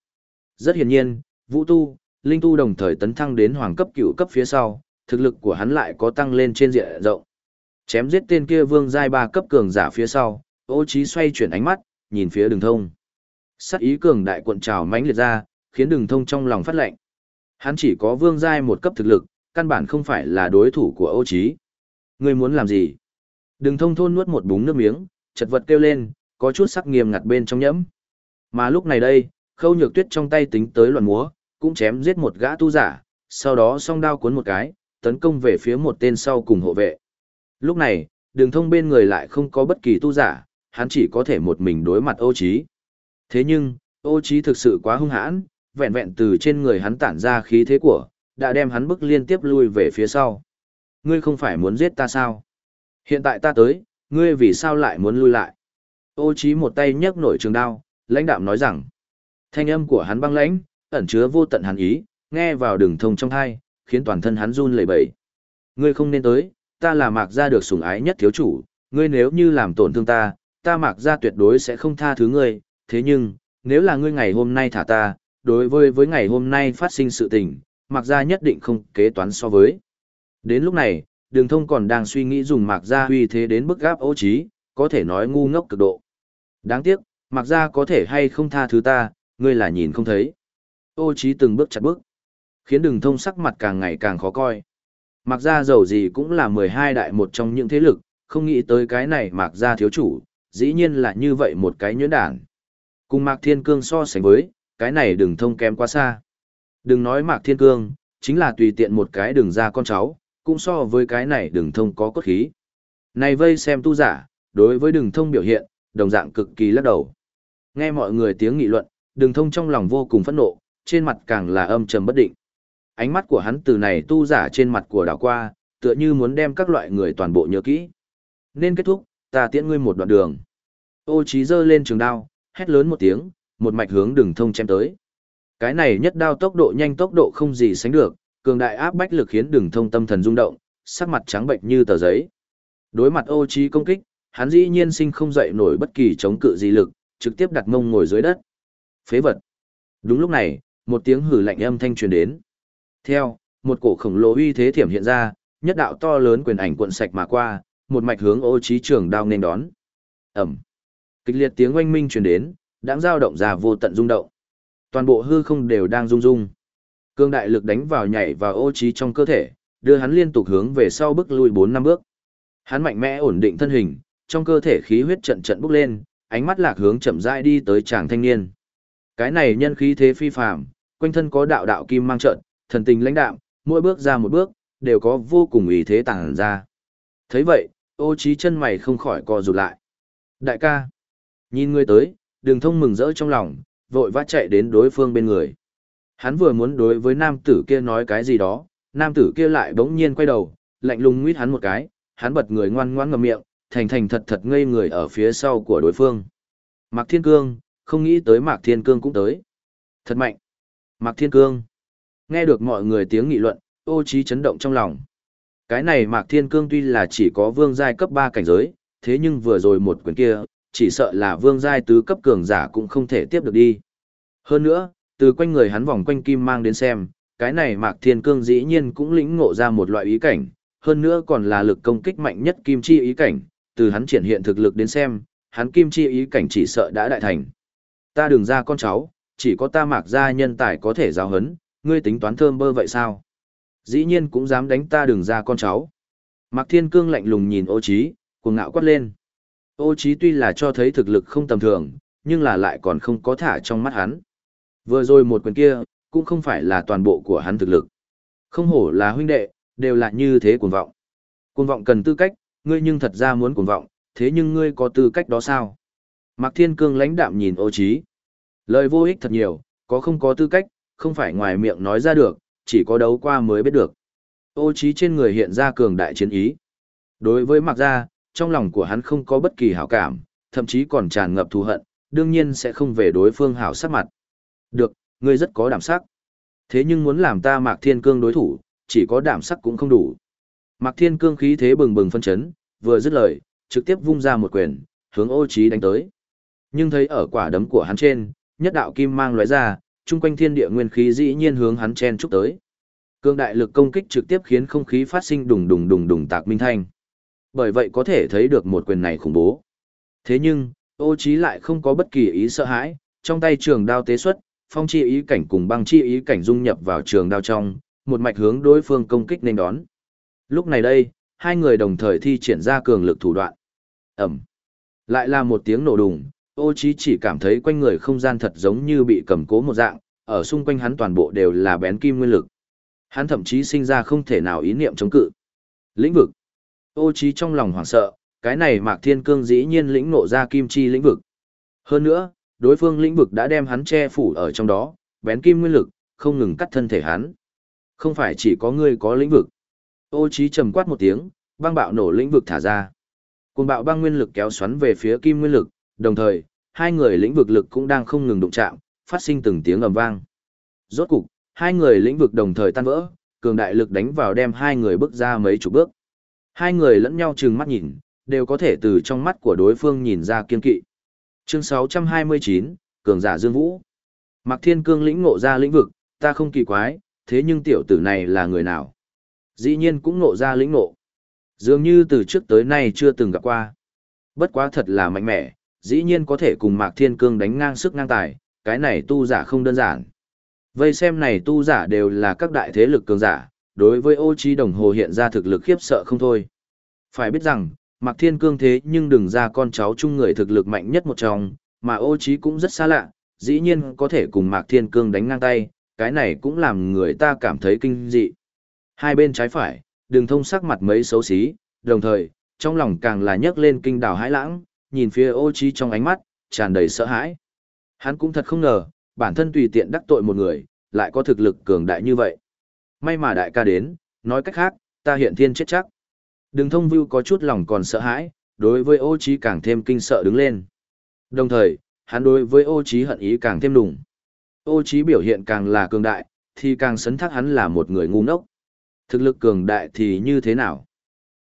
Speaker 1: Rất hiển nhiên, vũ tu, linh tu đồng thời tấn thăng đến hoàng cấp cửu cấp phía sau, thực lực của hắn lại có tăng lên trên diện rộng. Chém giết tên kia vương giai ba cấp cường giả phía sau, ô trí xoay chuyển ánh mắt, nhìn phía đường thông. Sát ý cường đại cuộn trào mãnh liệt ra, khiến đường thông trong lòng phát lạnh, Hắn chỉ có vương giai một cấp thực lực, căn bản không phải là đối thủ của ô trí. Ngươi muốn làm gì? Đường thông thôn nuốt một búng nước miếng, chật vật kêu lên, có chút sắc nghiêm ngặt bên trong nhẫm. Mà lúc này đây, khâu nhược tuyết trong tay tính tới loạn múa, cũng chém giết một gã tu giả, sau đó song đao cuốn một cái, tấn công về phía một tên sau cùng hộ vệ. Lúc này, đường thông bên người lại không có bất kỳ tu giả, hắn chỉ có thể một mình đối mặt ô Chí. Thế nhưng, ô Chí thực sự quá hung hãn, vẹn vẹn từ trên người hắn tản ra khí thế của, đã đem hắn bức liên tiếp lui về phía sau. Ngươi không phải muốn giết ta sao? Hiện tại ta tới, ngươi vì sao lại muốn lui lại? Ô Chí một tay nhấc nổi trường đao, lãnh đạm nói rằng. Thanh âm của hắn băng lãnh, ẩn chứa vô tận hàn ý, nghe vào đường thông trong thai, khiến toàn thân hắn run lẩy bẩy. Ngươi không nên tới, ta là mạc gia được sủng ái nhất thiếu chủ, ngươi nếu như làm tổn thương ta, ta mạc gia tuyệt đối sẽ không tha thứ ngươi, thế nhưng, nếu là ngươi ngày hôm nay thả ta, đối với với ngày hôm nay phát sinh sự tình, mạc gia nhất định không kế toán so với. Đến lúc này, đường thông còn đang suy nghĩ dùng mạc gia uy thế đến bức gáp ô trí, có thể nói ngu ngốc cực độ. Đáng tiếc, mạc gia có thể hay không tha thứ ta, ngươi là nhìn không thấy. Ô trí từng bước chặt bước, khiến đường thông sắc mặt càng ngày càng khó coi. Mạc gia giàu gì cũng là 12 đại một trong những thế lực, không nghĩ tới cái này mạc gia thiếu chủ, dĩ nhiên là như vậy một cái nhuyễn đảng. Cùng mạc thiên cương so sánh với, cái này Đường thông kém quá xa. Đừng nói mạc thiên cương, chính là tùy tiện một cái đường ra con cháu, cũng so với cái này Đường thông có cốt khí. Này vây xem tu giả, đối với Đường thông biểu hiện, đồng dạng cực kỳ lắc đầu. Nghe mọi người tiếng nghị luận, Đường thông trong lòng vô cùng phẫn nộ, trên mặt càng là âm trầm bất định. Ánh mắt của hắn từ này tu giả trên mặt của đảo qua, tựa như muốn đem các loại người toàn bộ nhớ kỹ. Nên kết thúc, ta tiễn ngươi một đoạn đường. Ô trí giơ lên trường đao, hét lớn một tiếng, một mạch hướng đường thông chém tới. Cái này nhất đao tốc độ nhanh tốc độ không gì sánh được, cường đại áp bách lực khiến đường thông tâm thần rung động, sắc mặt trắng bệnh như tờ giấy. Đối mặt ô trí công kích, hắn dĩ nhiên sinh không dậy nổi bất kỳ chống cự gì lực, trực tiếp đặt mông ngồi dưới đất. Phế vật. Đúng lúc này, một tiếng hử lạnh âm thanh truyền đến. Theo, một cổ khổng lồ uy thế thiểm hiện ra, nhất đạo to lớn quyền ảnh cuộn sạch mà qua, một mạch hướng ô trí trường đao nên đón. ầm Kịch liệt tiếng oanh minh truyền đến, đãng dao động ra vô tận rung động. Toàn bộ hư không đều đang rung rung. Cương đại lực đánh vào nhảy vào ô trí trong cơ thể, đưa hắn liên tục hướng về sau bước lui 4 năm bước. Hắn mạnh mẽ ổn định thân hình, trong cơ thể khí huyết trận trận bốc lên, ánh mắt lạc hướng chậm rãi đi tới chàng thanh niên. Cái này nhân khí thế phi phàm, quanh thân có đạo đạo kim mang trận, thần tình lãnh đạm, mỗi bước ra một bước, đều có vô cùng ý thế tàng ra. thấy vậy, ô trí chân mày không khỏi co rụt lại. Đại ca, nhìn ngươi tới, đường thông mừng rỡ trong lòng, vội vã chạy đến đối phương bên người. Hắn vừa muốn đối với nam tử kia nói cái gì đó, nam tử kia lại bỗng nhiên quay đầu, lạnh lùng nguyết hắn một cái, hắn bật người ngoan ngoãn ngậm miệng, thành thành thật thật ngây người ở phía sau của đối phương. Mạc Thiên Cương, không nghĩ tới Mạc Thiên Cương cũng tới. Thật mạnh. Mạc Thiên Cương. Nghe được mọi người tiếng nghị luận, ô trí chấn động trong lòng. Cái này Mạc Thiên Cương tuy là chỉ có vương giai cấp 3 cảnh giới, thế nhưng vừa rồi một quyền kia, chỉ sợ là vương giai tứ cấp cường giả cũng không thể tiếp được đi. Hơn nữa, từ quanh người hắn vòng quanh kim mang đến xem, cái này Mạc Thiên Cương dĩ nhiên cũng lĩnh ngộ ra một loại ý cảnh, hơn nữa còn là lực công kích mạnh nhất kim chi ý cảnh, từ hắn triển hiện thực lực đến xem, hắn kim chi ý cảnh chỉ sợ đã đại thành. Ta đừng ra con cháu, chỉ có ta Mạc gia nhân tài có thể giáo hấn, ngươi tính toán thơm bơ vậy sao? Dĩ nhiên cũng dám đánh ta đừng ra con cháu. Mạc Thiên Cương lạnh lùng nhìn ô Chí, cuồng ngạo quát lên. Ô Chí tuy là cho thấy thực lực không tầm thường, nhưng là lại còn không có thả trong mắt hắn. Vừa rồi một quyền kia, cũng không phải là toàn bộ của hắn thực lực. Không hổ là huynh đệ, đều là như thế cuồng vọng. Cuồng vọng cần tư cách, ngươi nhưng thật ra muốn cuồng vọng, thế nhưng ngươi có tư cách đó sao? Mạc Thiên Cương lãnh đạm nhìn ô Chí. Lời vô ích thật nhiều, có không có tư cách, không phải ngoài miệng nói ra được, chỉ có đấu qua mới biết được. Ô Chí trên người hiện ra cường đại chiến ý. Đối với Mạc Gia, trong lòng của hắn không có bất kỳ hảo cảm, thậm chí còn tràn ngập thù hận, đương nhiên sẽ không về đối phương hảo sắc mặt. Được, ngươi rất có đảm sắc. Thế nhưng muốn làm ta Mạc Thiên Cương đối thủ, chỉ có đảm sắc cũng không đủ. Mạc Thiên Cương khí thế bừng bừng phân chấn, vừa dứt lời, trực tiếp vung ra một quyền, hướng ô Chí đánh tới. Nhưng thấy ở quả đấm của hắn trên, nhất đạo kim mang lóe ra, chung quanh thiên địa nguyên khí dĩ nhiên hướng hắn chen chúc tới. Cương đại lực công kích trực tiếp khiến không khí phát sinh đùng đùng đùng đùng tạc minh thanh. Bởi vậy có thể thấy được một quyền này khủng bố. Thế nhưng, ô Chí lại không có bất kỳ ý sợ hãi, trong tay trường đao tế xuất, phong chi ý cảnh cùng băng chi ý cảnh dung nhập vào trường đao trong, một mạch hướng đối phương công kích nên đón. Lúc này đây, hai người đồng thời thi triển ra cường lực thủ đoạn. Ẩm. Lại là một tiếng nổ đùng, Ô Chí chỉ cảm thấy quanh người không gian thật giống như bị cầm cố một dạng, ở xung quanh hắn toàn bộ đều là bén kim nguyên lực. Hắn thậm chí sinh ra không thể nào ý niệm chống cự. Lĩnh vực. Ô Chí trong lòng hoảng sợ, cái này Mạc Thiên Cương dĩ nhiên lĩnh ngộ ra kim chi lĩnh vực. Hơn nữa, đối phương lĩnh vực đã đem hắn che phủ ở trong đó, bén kim nguyên lực, không ngừng cắt thân thể hắn. Không phải chỉ có ngươi có lĩnh vực. Ô Chí trầm quát một tiếng, băng bạo nổ lĩnh vực thả ra. Cuồng bạo băng nguyên lực kéo xoắn về phía kim nguyên lực, đồng thời, hai người lĩnh vực lực cũng đang không ngừng đụng chạm, phát sinh từng tiếng ầm vang. Rốt cục, hai người lĩnh vực đồng thời tan vỡ, cường đại lực đánh vào đem hai người bước ra mấy chục bước. Hai người lẫn nhau trừng mắt nhìn, đều có thể từ trong mắt của đối phương nhìn ra kiên kỵ. Chương 629, Cường giả Dương Vũ. Mạc Thiên Cương lĩnh ngộ ra lĩnh vực, ta không kỳ quái, thế nhưng tiểu tử này là người nào? Dĩ nhiên cũng ngộ ra lĩnh ngộ. Dường như từ trước tới nay chưa từng gặp qua. Bất quá thật là mạnh mẽ, dĩ nhiên có thể cùng Mạc Thiên Cương đánh ngang sức ngang tài, cái này tu giả không đơn giản. Vây xem này tu giả đều là các đại thế lực cường giả, đối với ô trí đồng hồ hiện ra thực lực khiếp sợ không thôi. Phải biết rằng, Mạc Thiên Cương thế nhưng đừng ra con cháu chung người thực lực mạnh nhất một trong, mà ô trí cũng rất xa lạ, dĩ nhiên có thể cùng Mạc Thiên Cương đánh ngang tay, cái này cũng làm người ta cảm thấy kinh dị. Hai bên trái phải, đường thông sắc mặt mấy xấu xí, đồng thời, trong lòng càng là nhấc lên kinh đảo hãi lãng, nhìn phía ô trí trong ánh mắt, tràn đầy sợ hãi. Hắn cũng thật không ngờ, bản thân tùy tiện đắc tội một người, lại có thực lực cường đại như vậy. May mà đại ca đến, nói cách khác, ta hiện thiên chết chắc. Đường thông vưu có chút lòng còn sợ hãi, đối với ô trí càng thêm kinh sợ đứng lên. Đồng thời, hắn đối với ô trí hận ý càng thêm đủng. Ô trí biểu hiện càng là cường đại, thì càng sấn thác hắn là một người ngu ngốc. Thực lực cường đại thì như thế nào?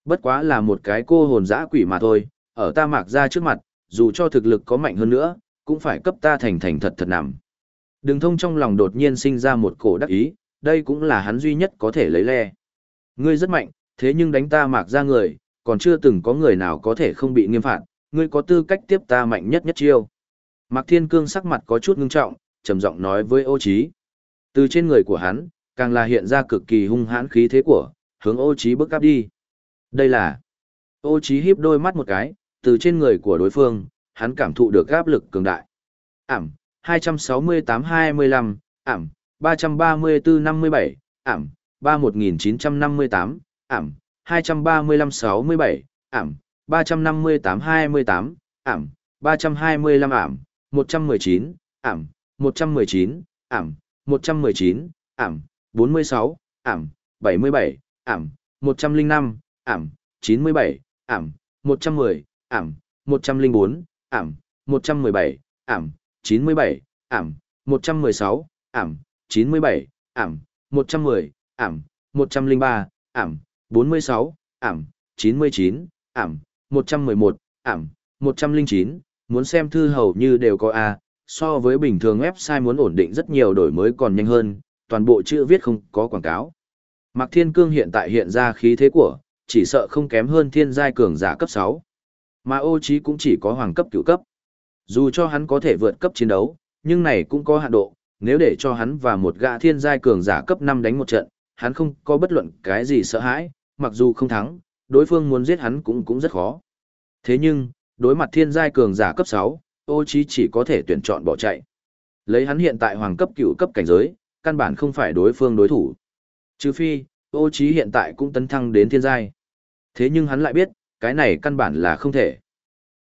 Speaker 1: Bất quá là một cái cô hồn dã quỷ mà thôi, ở ta mạc ra trước mặt, dù cho thực lực có mạnh hơn nữa, cũng phải cấp ta thành thành thật thật nằm. Đường thông trong lòng đột nhiên sinh ra một cổ đắc ý, đây cũng là hắn duy nhất có thể lấy le. Ngươi rất mạnh, thế nhưng đánh ta mạc ra người, còn chưa từng có người nào có thể không bị nghiêm phạt, ngươi có tư cách tiếp ta mạnh nhất nhất chiêu. Mạc Thiên Cương sắc mặt có chút ngưng trọng, trầm giọng nói với ô Chí. Từ trên người của hắn, càng là hiện ra cực kỳ hung hãn khí thế của, hướng ô Chí bước áp đi. Đây là... Ô Chí híp đôi mắt một cái, từ trên người của đối phương, hắn cảm thụ được áp lực cường đại. Ảm, 268-25, ảm, 334-57, ảm, 31958, ảm, 235-67, ảm, 358-28, ảm, 325 ảm, 119, ảm, 119, ảm, 119, ảm, 46, ảm, 77, ảm, 105, ảm, 97, ảm, 110, ảm, 104, ảm, 117, ảm, 97, ảm, 116, ảm, 97, ảm, 110, ảm, 103, ảm, 46, ảm, 99, ảm, 111, ảm, 109, muốn xem thư hầu như đều có A, so với bình thường website muốn ổn định rất nhiều đổi mới còn nhanh hơn, toàn bộ chữ viết không có quảng cáo. Mạc Thiên Cương hiện tại hiện ra khí thế của, chỉ sợ không kém hơn thiên giai cường giả cấp 6. Mà ô trí cũng chỉ có hoàng cấp cửu cấp. Dù cho hắn có thể vượt cấp chiến đấu, nhưng này cũng có hạn độ, nếu để cho hắn và một gã thiên giai cường giả cấp 5 đánh một trận, hắn không có bất luận cái gì sợ hãi, mặc dù không thắng, đối phương muốn giết hắn cũng cũng rất khó. Thế nhưng, đối mặt thiên giai cường giả cấp 6, ô chí chỉ có thể tuyển chọn bỏ chạy. Lấy hắn hiện tại hoàng cấp cửu cấp cảnh giới, căn bản không phải đối phương đối thủ. Trừ phi, ô chí hiện tại cũng tấn thăng đến thiên giai. Thế nhưng hắn lại biết, cái này căn bản là không thể.